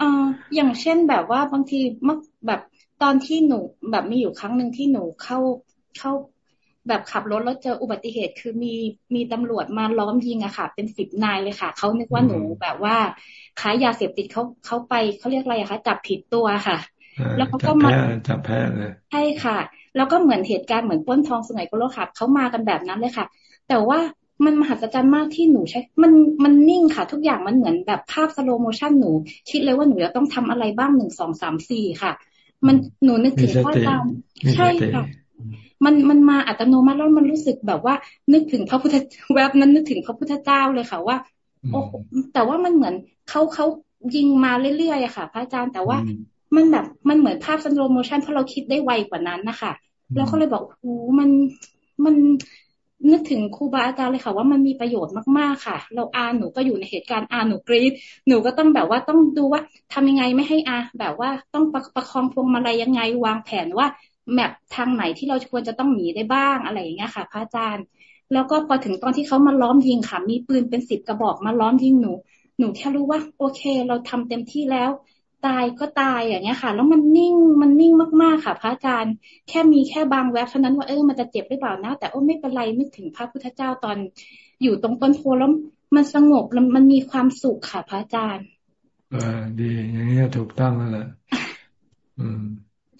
อ่าอย่างเช่นแบบว่าบางทีเมื่อแบบตอนที่หนูแบบมีอยู่ครั้งหนึ่งที่หนูเข้าเข้าแบบขับรถแล้วเจออุบัติเหตุ คือมีมีตำรวจมาล้อมยิงอะค่ะ เป็นสิบนายเลยค่ะเขานึกว่าหนูแบบว่าค้ายาเสพติดเขาเขาไปเขาเรียกอะไรอะคะจับผิดตัวค่ะ แล้วเขาก็มาจับแพ้เลยใช่ค่ะ แล้วก็เหมือนเหตุการณ์เหมือนป้นทองสมัยโกโลขับเขามากันแบบนั้นเลยค่ะ แต่ว่ามันมหัศจรรย์มากที่หนูใช้ มันมันนิ่งค่ะ ทุกอย่างมันเหมือนแบบภาพ slow motion หนู คิดเลยว่าหนูจะต้องทำอะไรบ้างหนึ่งสองสามสี่ค่ะ มันหนูนึกถึงว่าตามใช่ค่ะมันมันมาอัตโนมัติแล้วมันรู้สึกแบบว่า นึกถึงพระพุทธแวบนั้นนึกถึงพระพุทธเจ้าเลยค่ะว่าโอ้แต่ว่ามันเหมือนเขาเขายิงมาเรื่อยๆค่ะ พระอาจารย์แต่ว่ามันแบบมันเหมือนภาพ slow motion เพราะเราคิดได้ไวกว่านั้นนะคะ แล้วก็เลยบอกโอ้มันมันนึกถึงครูบาอาจารย์เลยค่ะ ว่ามันมีประโยชน์มากๆค่ะ เราอาหนูก็อยู่ในเหตุการณ์อาหนูกรีดหนูก็ต้องแบบว่าต้องดูว่าทำยังไงไม่ให้อาแบบว่าต้องประประคองพวงมาลัยยังไงวางแผนว่าแมปทางไหนที่เราควรจะต้องหนีได้บ้างอะไรอย่างเงี้ยค่ะ พระอาจารย์ แล้วก็พอถึงตอนที่เขามาล้อมยิงค่ะ มีปืนเป็นสิบกระบอกมาล้อมยิงหนู หนูแค่รู้ว่า โอเค เราทำเต็มที่แล้ว ตายก็ตายอย่างเงี้ยค่ะ แล้วมันนิ่งมันนิ่งมากๆค่ะ พระอาจารย์แค่มีแค่บางแวบเท่านั้นว่าเออมันจะเจ็บหรือเปล่านะ แต่โอ้ไม่เป็นไรนึกถึงพระพุทธเจ้าตอนอยู่ตรงต้นโพแล้วมันสงบแล้วมันมีความสุขค่ะ พระอาจารย์เออดี อย่างนี้ถูกต้องแล้วแหละอืม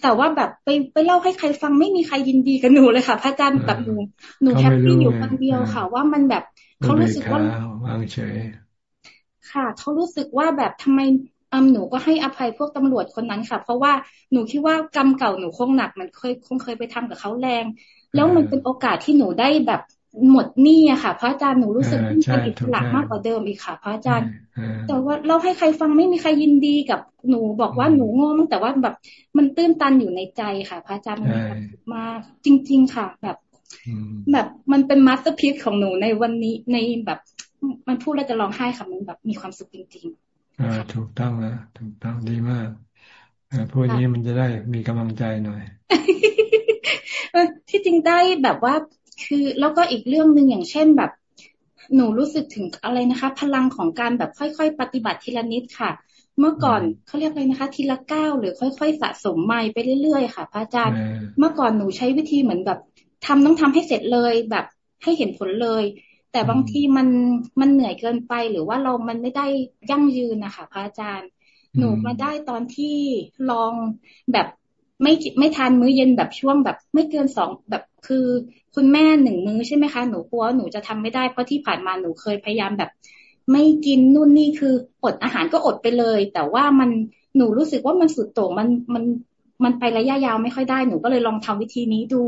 แต่ว่าแบบไปไปเล่าให้ใครฟังไม่มีใครยินดีกับหนูเลยค่ะ พระอาจารย์แบบหนูหนูแฮปปี้อยู่คนเดียวค่ะ ว่ามันแบบเขารู้สึกว่าวางเฉยค่ะเขารู้สึกว่าแบบทำไม อืมหนูก็ให้อภัยพวกตำรวจคนนั้นค่ะ เพราะว่าหนูคิดว่ากรรมเก่าหนูคงหนักมันเคยคงเคยไปทำกับเขาแรง แล้วมันเป็นโอกาสที่หนูได้แบบหมดหนี้อะค่ะ พระอาจารย์หนูรู้สึกเป็นอิสระมากกว่าเดิมอีกค่ะ พระอาจารย์ แต่ว่าเราให้ใครฟังไม่มีใครยินดีกับหนูบอกว่าหนูโง่แต่ว่าแบบมันตื้นตันอยู่ในใจค่ะ พระอาจารย์มันมากจริง ๆ ค่ะ แบบ แบบมันเป็น masterpiece ของหนูในวันนี้ในแบบ มันพูดแล้วจะร้องไห้ค่ะมันแบบมีความสุขจริง ๆ อ่าถูกต้องแล้วถูกต้องดีมากพวกนี้มันจะได้มีกำลังใจหน่อยที่จริงได้แบบว่า คือแล้วก็อีกเรื่องหนึ่งอย่างเช่นแบบ หนูรู้สึกถึงอะไรนะคะ พลังของการแบบค่อยๆ ปฏิบัติทีละนิดค่ะ เมื่อก่อนเขาเรียกอะไรนะคะ ทีละก้าวหรือค่อยๆ สะสมไม่ไปเรื่อยๆค่ะพระอาจารย์ เมื่อก่อนหนูใช้วิธีเหมือนแบบทำต้องทำให้เสร็จเลยแบบให้เห็นผลเลย แต่บางทีมันมันเหนื่อยเกินไปหรือว่าเรามันไม่ได้ยั่งยืนนะคะพระอาจารย์ หนูมาได้ตอนที่ลองแบบไม่ไม่ทานมื้อเย็นแบบช่วงแบบ ไม่เกินสองแบบคือคุณแม่หนึ่งมื้อใช่ไหมคะหนูกลัวหนูจะทำไม่ได้เพราะที่ผ่านมาหนูเคยพยายามแบบ ไม่กินนู่นนี่คืออดอาหารก็อดไปเลย แต่ว่ามันหนูรู้สึกว่ามันสุดโต่งมันมันมันไประยะยาวไม่ค่อยได้หนูก็เลยลองทำวิธีนี้ดู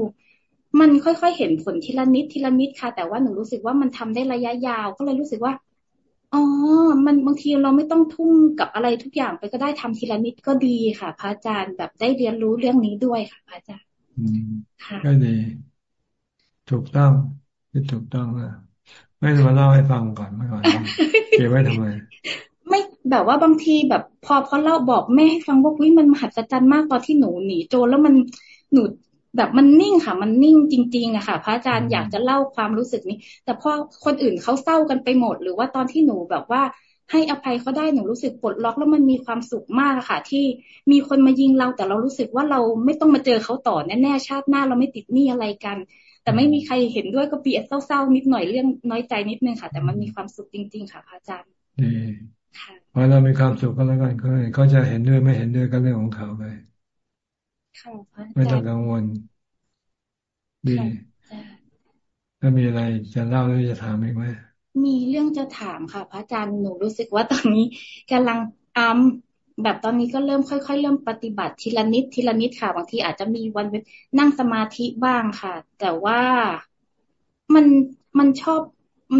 มันค่อยๆเห็นผลทีละนิดทีละนิดค่ะ แต่ว่าหนูรู้สึกว่ามันทำได้ระยะยาวก็เลยรู้สึกว่าอ๋อ มันบางทีเราไม่ต้องทุ่มกับอะไรทุกอย่างไปก็ได้ทำทีละนิดก็ดีค่ะ พระอาจารย์แบบได้เรียนรู้เรื่องนี้ด้วยค่ะพระอาจารย์ก็ดี ถูกต้องที่ถูกต้องนะไม่มาเล่าให้ฟังก่อนเมื่อก่อนเก็บไว้ทำไมไม่แบบว่าบางทีแบบ พอพอเล่าบอกแม่ให้ฟังว่าวิมันมหัศจรรย์มากตอนที่หนูหนีโจรแล้วมันหนู แบบมันนิ่งค่ะ มันนิ่งจริงๆอะค่ะ พระอาจารย์อยากจะเล่าความรู้สึกนี้ แต่พอคนอื่นเขาเศร้ากันไปหมด หรือว่าตอนที่หนูแบบว่าให้อภัยเขาได้หนูรู้สึกปลดล็อกแล้วมันมีความสุขมากค่ะ ที่มีคนมายิงเราแต่เรารู้สึกว่าเราไม่ต้องมาเจอเขาต่อแน่ๆชาติหน้าเราไม่ติดหนี้อะไรกัน แต่ไม่มีใครเห็นด้วยก็ปีเศร้าๆนิดหน่อยเรื่องน้อยใจนิดนึงค่ะ แต่มันมีความสุขจริง ๆ ค่ะพระอาจารย์พอเรามีความสุขก็แล้วกันเขาจะเห็นด้วยไม่เห็นด้วยก็เรื่องของเขาไป ไม่ต้องกังวล ดีถ้ามีอะไรจะเล่าหรือจะถามอีกไหมมีเรื่องจะถามค่ะพระอาจารย์หนูรู้สึกว่าตอนนี้กำลังอัมแบบตอนนี้ก็เริ่มค่อยๆ เริ่มปฏิบัติทีละนิดทีละนิดค่ะ บางทีอาจจะมีวันนั่งสมาธิบ้างค่ะ แต่ว่ามันมันชอบ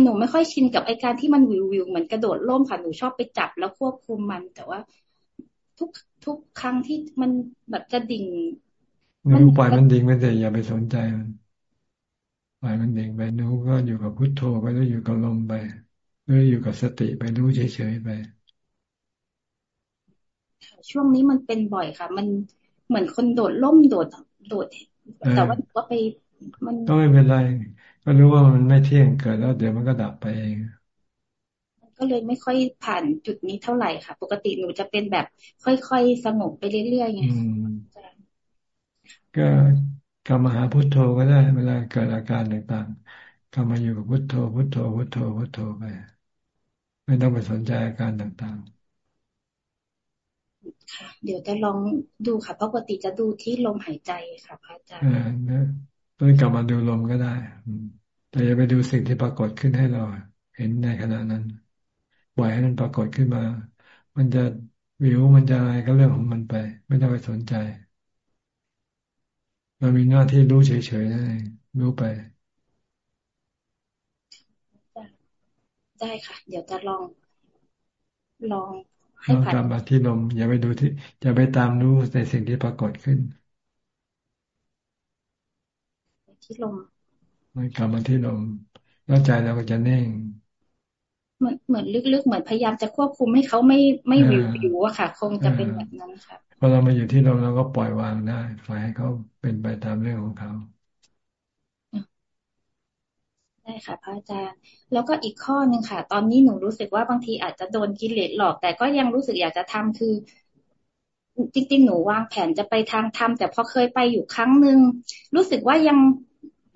หนูไม่ค่อยชินกับไอการที่มันวิววิวเหมือนกระโดดล่มค่ะหนูชอบไปจับแล้วควบคุมมัน แต่ว่า ทุกทุกครั้งที่มันแบบจะดิ่งมันปล่อยมันดิ่งไปแต่อย่าไปสนใจมันปล่อยมันดิ่งไปนู้ก็อยู่กับพุทโธไปแล้วอยู่กับลมไปหรืออยู่กับสติไปรู้เฉยๆไปช่วงนี้มันเป็นบ่อยค่ะ มันเหมือนคนโดดล่มโดดโดด แต่ว่าก็ไปมันก็ไม่เป็นไร ก็รู้ว่ามันไม่เที่ยงเกิดแล้ว เดี๋ยวมันก็ดับไปเอง ก็เลยไม่ค่อยผ่านจุดนี้เท่าไหร่ค่ะ ปกติหนูจะเป็นแบบค่อยๆสงบไปเรื่อยๆไงก็กลับมาหาพุทโธก็ได้ เวลาเกิดอาการต่างๆกลับมาอยู่กับพุทโธ พุทโธพุทโธพุทโธไป ไม่ต้องไปสนใจอาการต่างๆค่ะเดี๋ยวจะลองดูค่ะปกติจะดูที่ลมหายใจค่ะพระอาจารย์ต้องกลับมาดูลมก็ได้แต่อย่าไปดูสิ่งที่ปรากฏขึ้นให้เรา เห็นในขณะนั้น ปล่อยให้มันปรากฏขึ้นมา มันจะวิวมันจะอะไรก็เรื่องของมันไป ไม่ต้องไปสนใจเรามีหน้าที่รู้เฉยๆได้รู้ไป ได้ค่ะ เดี๋ยวจะลอง ลองให้ผ่านกลับมาที่ลม อย่าไปดูที่อย่าไปตามรู้ในสิ่งที่ปรากฏขึ้นที่ลมมันกลับมาที่ลมแล้วใจเราก็จะเน่ง เหมือนเหมือนลึกๆ เหมือนพยายามจะควบคุมให้เขาไม่ไม่วิววิวอะค่ะ คงจะเป็นแบบนั้นค่ะพอเรามาอยู่ที่เราเราก็ปล่อยวางได้ฝ่ายให้เขาเป็นไปตามเรื่องของเขาได้ค่ะพระอาจารย์แล้วก็อีกข้อหนึ่งค่ะ ตอนนี้หนูรู้สึกว่าบางทีอาจจะโดนกิเลสหลอก แต่ก็ยังรู้สึกอยากจะทำคือ จริงๆ หนูวางแผนจะไปทางธรรมแต่พอเคยไปอยู่ครั้งหนึ่งรู้สึกว่ายัง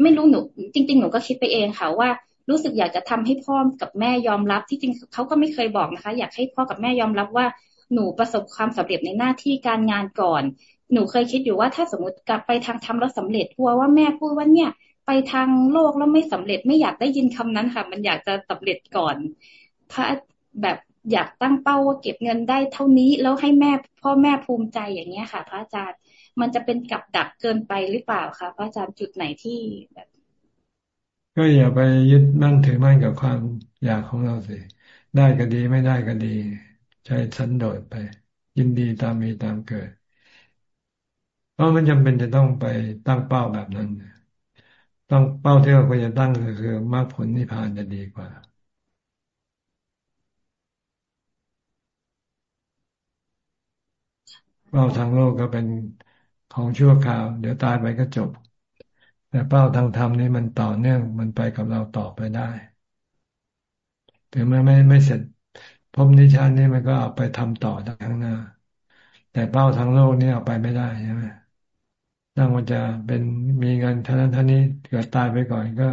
ไม่รู้หนู จริง ๆ หนูก็คิดไปเองค่ะว่า รู้สึกอยากจะทำให้พ่อกับแม่ยอมรับ ที่จริงเขาก็ไม่เคยบอกนะคะ อยากให้พ่อกับแม่ยอมรับว่าหนูประสบความสำเร็จในหน้าที่การงานก่อน หนูเคยคิดอยู่ว่าถ้าสมมติกลับไปทางทำแล้วสำเร็จกลัวว่าแม่พูดว่าเนี่ย ไปทางโลกแล้วไม่สำเร็จไม่อยากได้ยินคำนั้นค่ะ มันอยากจะสำเร็จก่อนพระแบบอยากตั้งเป้าว่าเก็บเงินได้เท่านี้แล้วให้แม่พ่อแม่ภูมิใจอย่างเงี้ยค่ะ พระอาจารย์มันจะเป็นกับดักเกินไปหรือเปล่าคะพระอาจารย์จุดไหนที่แบบ ก็อย่าไปยึดมั่นถือมั่นกับความอยากของเราสิ ได้ก็ดีไม่ได้ก็ดี ใช้สันโดษไป ยินดีตามมีตามเกิด เพราะมันจำเป็นจะต้องไปตั้งเป้าแบบนั้น ต้องเป้าที่เราควรจะตั้งคือคือมรรคผลนิพพานจะดีกว่าเป้าทางโลกก็เป็นของชั่วคราว เดี๋ยวตายไปก็จบ แต่เป้าทางธรรมนี่มันต่อเนื่องมันไปกับเราต่อไปได้ ถึงแม้ไม่ไม่เสร็จพบนิชานนี่มันก็เอาไปทำต่อทางหน้า แต่เป้าทางโลกนี่เอาไปไม่ได้ใช่ไหมตั้งมันจะเป็นมีเงินเท่านั้นเท่านี้เกิดตายไปก่อนก็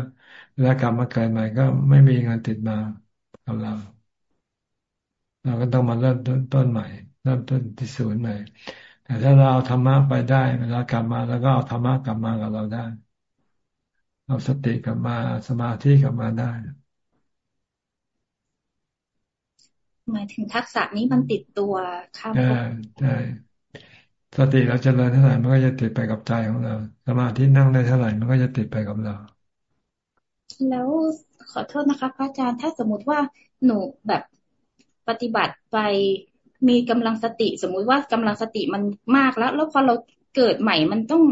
แล้วกลับมาเกิดใหม่ก็ไม่มีเงินติดมากับเราเราก็ต้องมาเริ่มต้นใหม่ เริ่มต้นที่ศูนย์ใหม่แต่ถ้าเราเอาธรรมะไปได้เวลากลับมาแล้วก็เอาธรรมะกลับมากับเราได้ เอาสติกลับมาสมาธิกลับมาได้หมายถึงทักษะนี้มันติดตัวค่ะใช่ใช่สติเราจเจริญเท่าไหร่มันก็จะติดไปกับใจของเรา สมาธินั่งได้เท่าไหร่มันก็จะติดไปกับเรา แล้วขอโทษนะคะพระอาจารย์ถ้าสมมติว่าหนูแบบปฏิบัติไปมีกำลังสติ สมมุติว่ากำลังสติมันมากแล้ว แล้วพอเราเกิดใหม่มันต้อง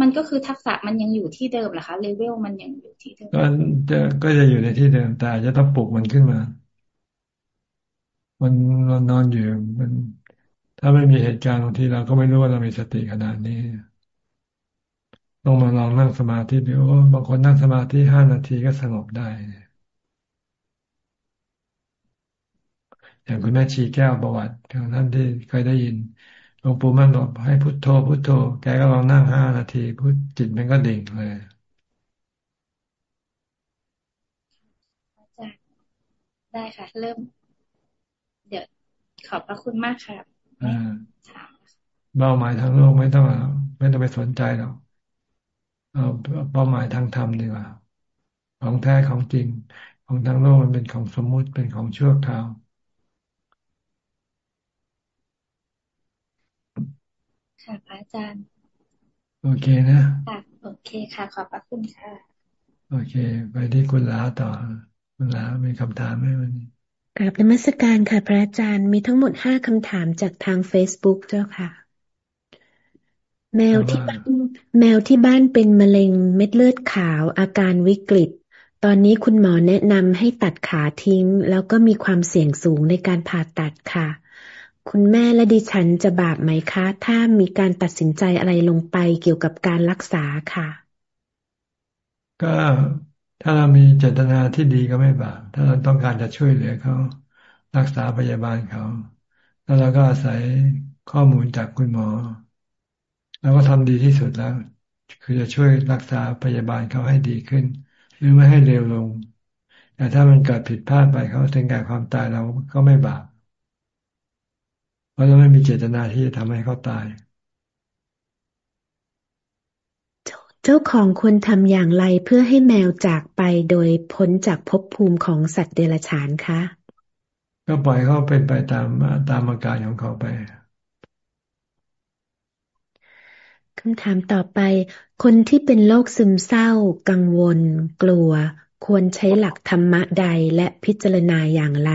มันก็คือทักษะมันยังอยู่ที่เดิมเหรอคะเลเวลมันยังอยู่ที่เดิมก็จะก็จะอยู่ในที่เดิมแต่จะต้องปลุกมันขึ้นมา มันเรานอนอยู่มัน ถ้าไม่มีเหตุการณ์บางทีเราก็ไม่รู้ว่าเรามีสติขนาดนี้ต้องมาลองนั่งสมาธิดูบางคนนั่งสมาธิห้านาทีก็สงบได้อย่างคุณแม่ชีแก้วประวัติของท่านที่เคยได้ยิน หลวงปู่มั่นบอกให้พุทโธพุทโธ แกก็ลองนั่งห้านาทีพุทจิตมันก็ดิ่งเลยได้ค่ะ เริ่ม เดี๋ยวขอบพระคุณมากค่ะเป้าหมายทางโลกไม่ต้องไม่ต้องไปสนใจหรอกเอาเป้าหมายทางธรรมดีกว่า ของแท้ของจริง ของทางโลกมันเป็นของสมมุติเป็นของชั่วคราว ค่ะพระอาจารย์ โอเคนะค่ะโอเคค่ะ ขอบพระคุณค่ะ โอเค ไปที่คุณลาต่อ คุณลามีคำถามไหมวันนี้กราบนมัสการค่ะ พระอาจารย์มีทั้งหมดห้าคำถามจากทาง Facebook เจ้าค่ะ แมวที่บ้านแมวที่บ้านเป็นมะเร็งเม็ดเลือดขาวอาการวิกฤต ตอนนี้คุณหมอแนะนำให้ตัดขาทิ้ง แล้วก็มีความเสี่ยงสูงในการผ่าตัดค่ะ คุณแม่และดิฉันจะบาปไหมคะ ถ้ามีการตัดสินใจอะไรลงไปเกี่ยวกับการรักษาค่ะ ก็ถ้าเรามีเจตนาที่ดีก็ไม่บาปถ้าเราต้องการจะช่วยเหลือเขารักษาพยาบาลเขา แล้วเราก็อาศัยข้อมูลจากคุณหมอ แล้วก็ทำดีที่สุดแล้ว คือจะช่วยรักษาพยาบาลเขาให้ดีขึ้น หรือไม่ให้เร็วลง แต่ถ้ามันเกิดผิดพลาดไปเขาถึงแก่ความตายเราก็ไม่บาป ราะเราไม่มีเจตนาที่จะทำให้เขาตาย เจ้าของควรทำอย่างไรเพื่อให้แมวจากไปโดยพ้นจากภพภูมิของสัตว์เดรัจฉานคะ ก็ปล่อยเขาเป็นไปตามตามอาการของเขาไปคำถามต่อไป คนที่เป็นโรคซึมเศร้า กังวล กลัว ควรใช้หลักธรรมะใดและพิจารณาอย่างไร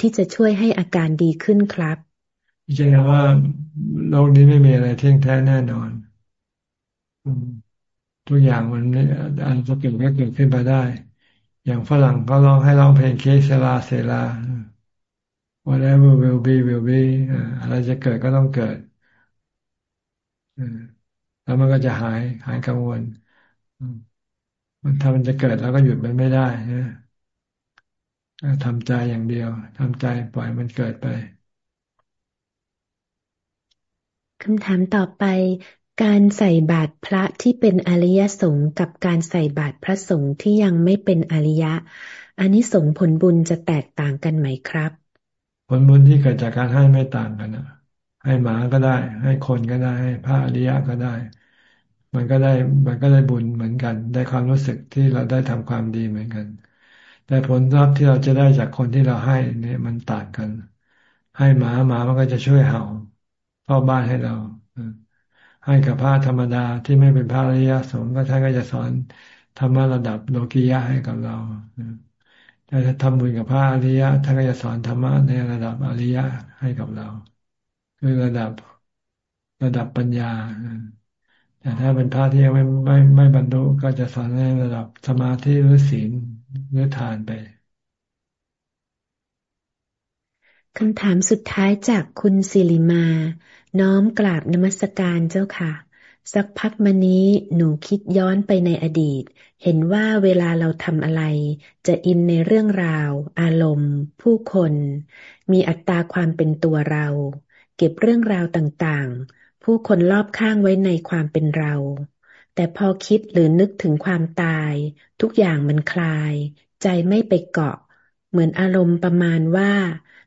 ที่จะช่วยให้อาการดีขึ้นครับ พิจารณาว่าโลกนี้ไม่มีอะไรเที่ยงแท้แน่นอนทุกอย่างมันอันจะเกิดก็เกิดขึ้นมาได้ อย่างฝรั่งก็ร้องให้ร้องเพลงเคสลาเซลา whatever will be will be อะไรจะเกิดก็ต้องเกิดแล้วมันก็จะหายหายกังวล มันถ้ามันจะเกิดแล้วก็หยุดมันไม่ได้นะทำใจอย่างเดียวทำใจปล่อยมันเกิดไป คำถามต่อไป การใส่บาตรพระที่เป็นอริยสงฆ์กับการใส่บาตรพระสงฆ์ที่ยังไม่เป็นอริยะอันนี้สงผลบุญจะแตกต่างกันไหมครับ ผลบุญที่เกิดจากการให้ไม่ต่างกันนะให้หมาก็ได้ ให้คนก็ได้ ให้พระอริยะก็ได้ มันก็ได้มันก็ได้บุญเหมือนกัน ได้ความรู้สึกที่เราได้ทำความดีเหมือนกัน แต่ผลลัพธ์ที่เราจะได้จากคนที่เราให้เนี่ยมันต่างกัน ให้หมาหมามันก็จะช่วยเห่า เฝ้าบ้านให้เราให้กับพระธรรมดาที่ไม่เป็นพระอริยสงฆ์ก็ท่านก็จะสอนธรรมะระดับโลกียะให้กับเราถ้าทำบุญกับพระอริยะท่านก็จะสอนธรรมะในระดับอริยะให้กับเรา คือระดับระดับปัญญาแต่ถ้าเป็นพระที่ยังไม่ไม่ไม่บรรลุก็จะสอนในระดับสมาธิหรือศีลหรือทานไปคำถามสุดท้ายจากคุณสิริมา น้อมกราบนมัสการเจ้าค่ะ สักพักมานี้หนูคิดย้อนไปในอดีต เห็นว่าเวลาเราทำอะไร จะอินในเรื่องราว อารมณ์ ผู้คน มีอัตราความเป็นตัวเรา เก็บเรื่องราวต่างๆ ผู้คนรอบข้างไว้ในความเป็นเรา แต่พอคิดหรือนึกถึงความตาย ทุกอย่างมันคลาย ใจไม่ไปเกาะ เหมือนอารมณ์ประมาณว่า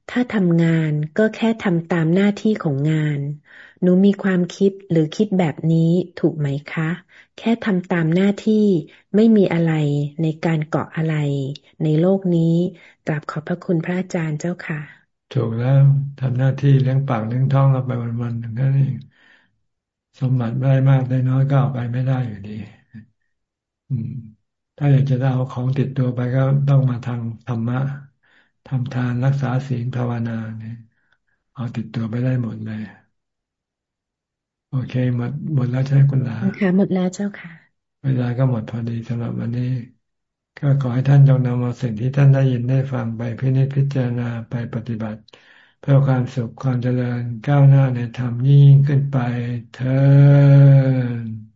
ถ้าทำงานก็แค่ทำตามหน้าที่ของงาน หนูมีความคิดหรือคิดแบบนี้ถูกไหมคะ แค่ทำตามหน้าที่ไม่มีอะไรในการเกาะอะไร ในโลกนี้กราบขอบพระคุณพระอาจารย์เจ้าค่ะ ถูกแล้วทำหน้าที่เลี้ยงปากเลี้ยงท้องเราไปวันๆนั่นเองสมบัติได้มากได้น้อยก็เอาไปไม่ได้อยู่ดี อืม ถ้าอยากจะเอาของติดตัวไปก็ต้องมาทางธรรมะ ทำทานรักษาศีลภาวนาเนี่ย เอาติดตัวไปได้หมดเลย โอเค หมดหมดแล้วใช่คุณลาค่ะหมดแล้วเจ้าค่ะ เวลาก็หมดพอดีสำหรับวันนี้ ก็ขอให้ท่านจงนำเอาสิ่งที่ท่านได้ยินได้ฟังไปพินิจพิจารณาไปปฏิบัติ เพื่อความสุขความเจริญก้าวหน้าในธรรมยิ่งขึ้นไปเธอ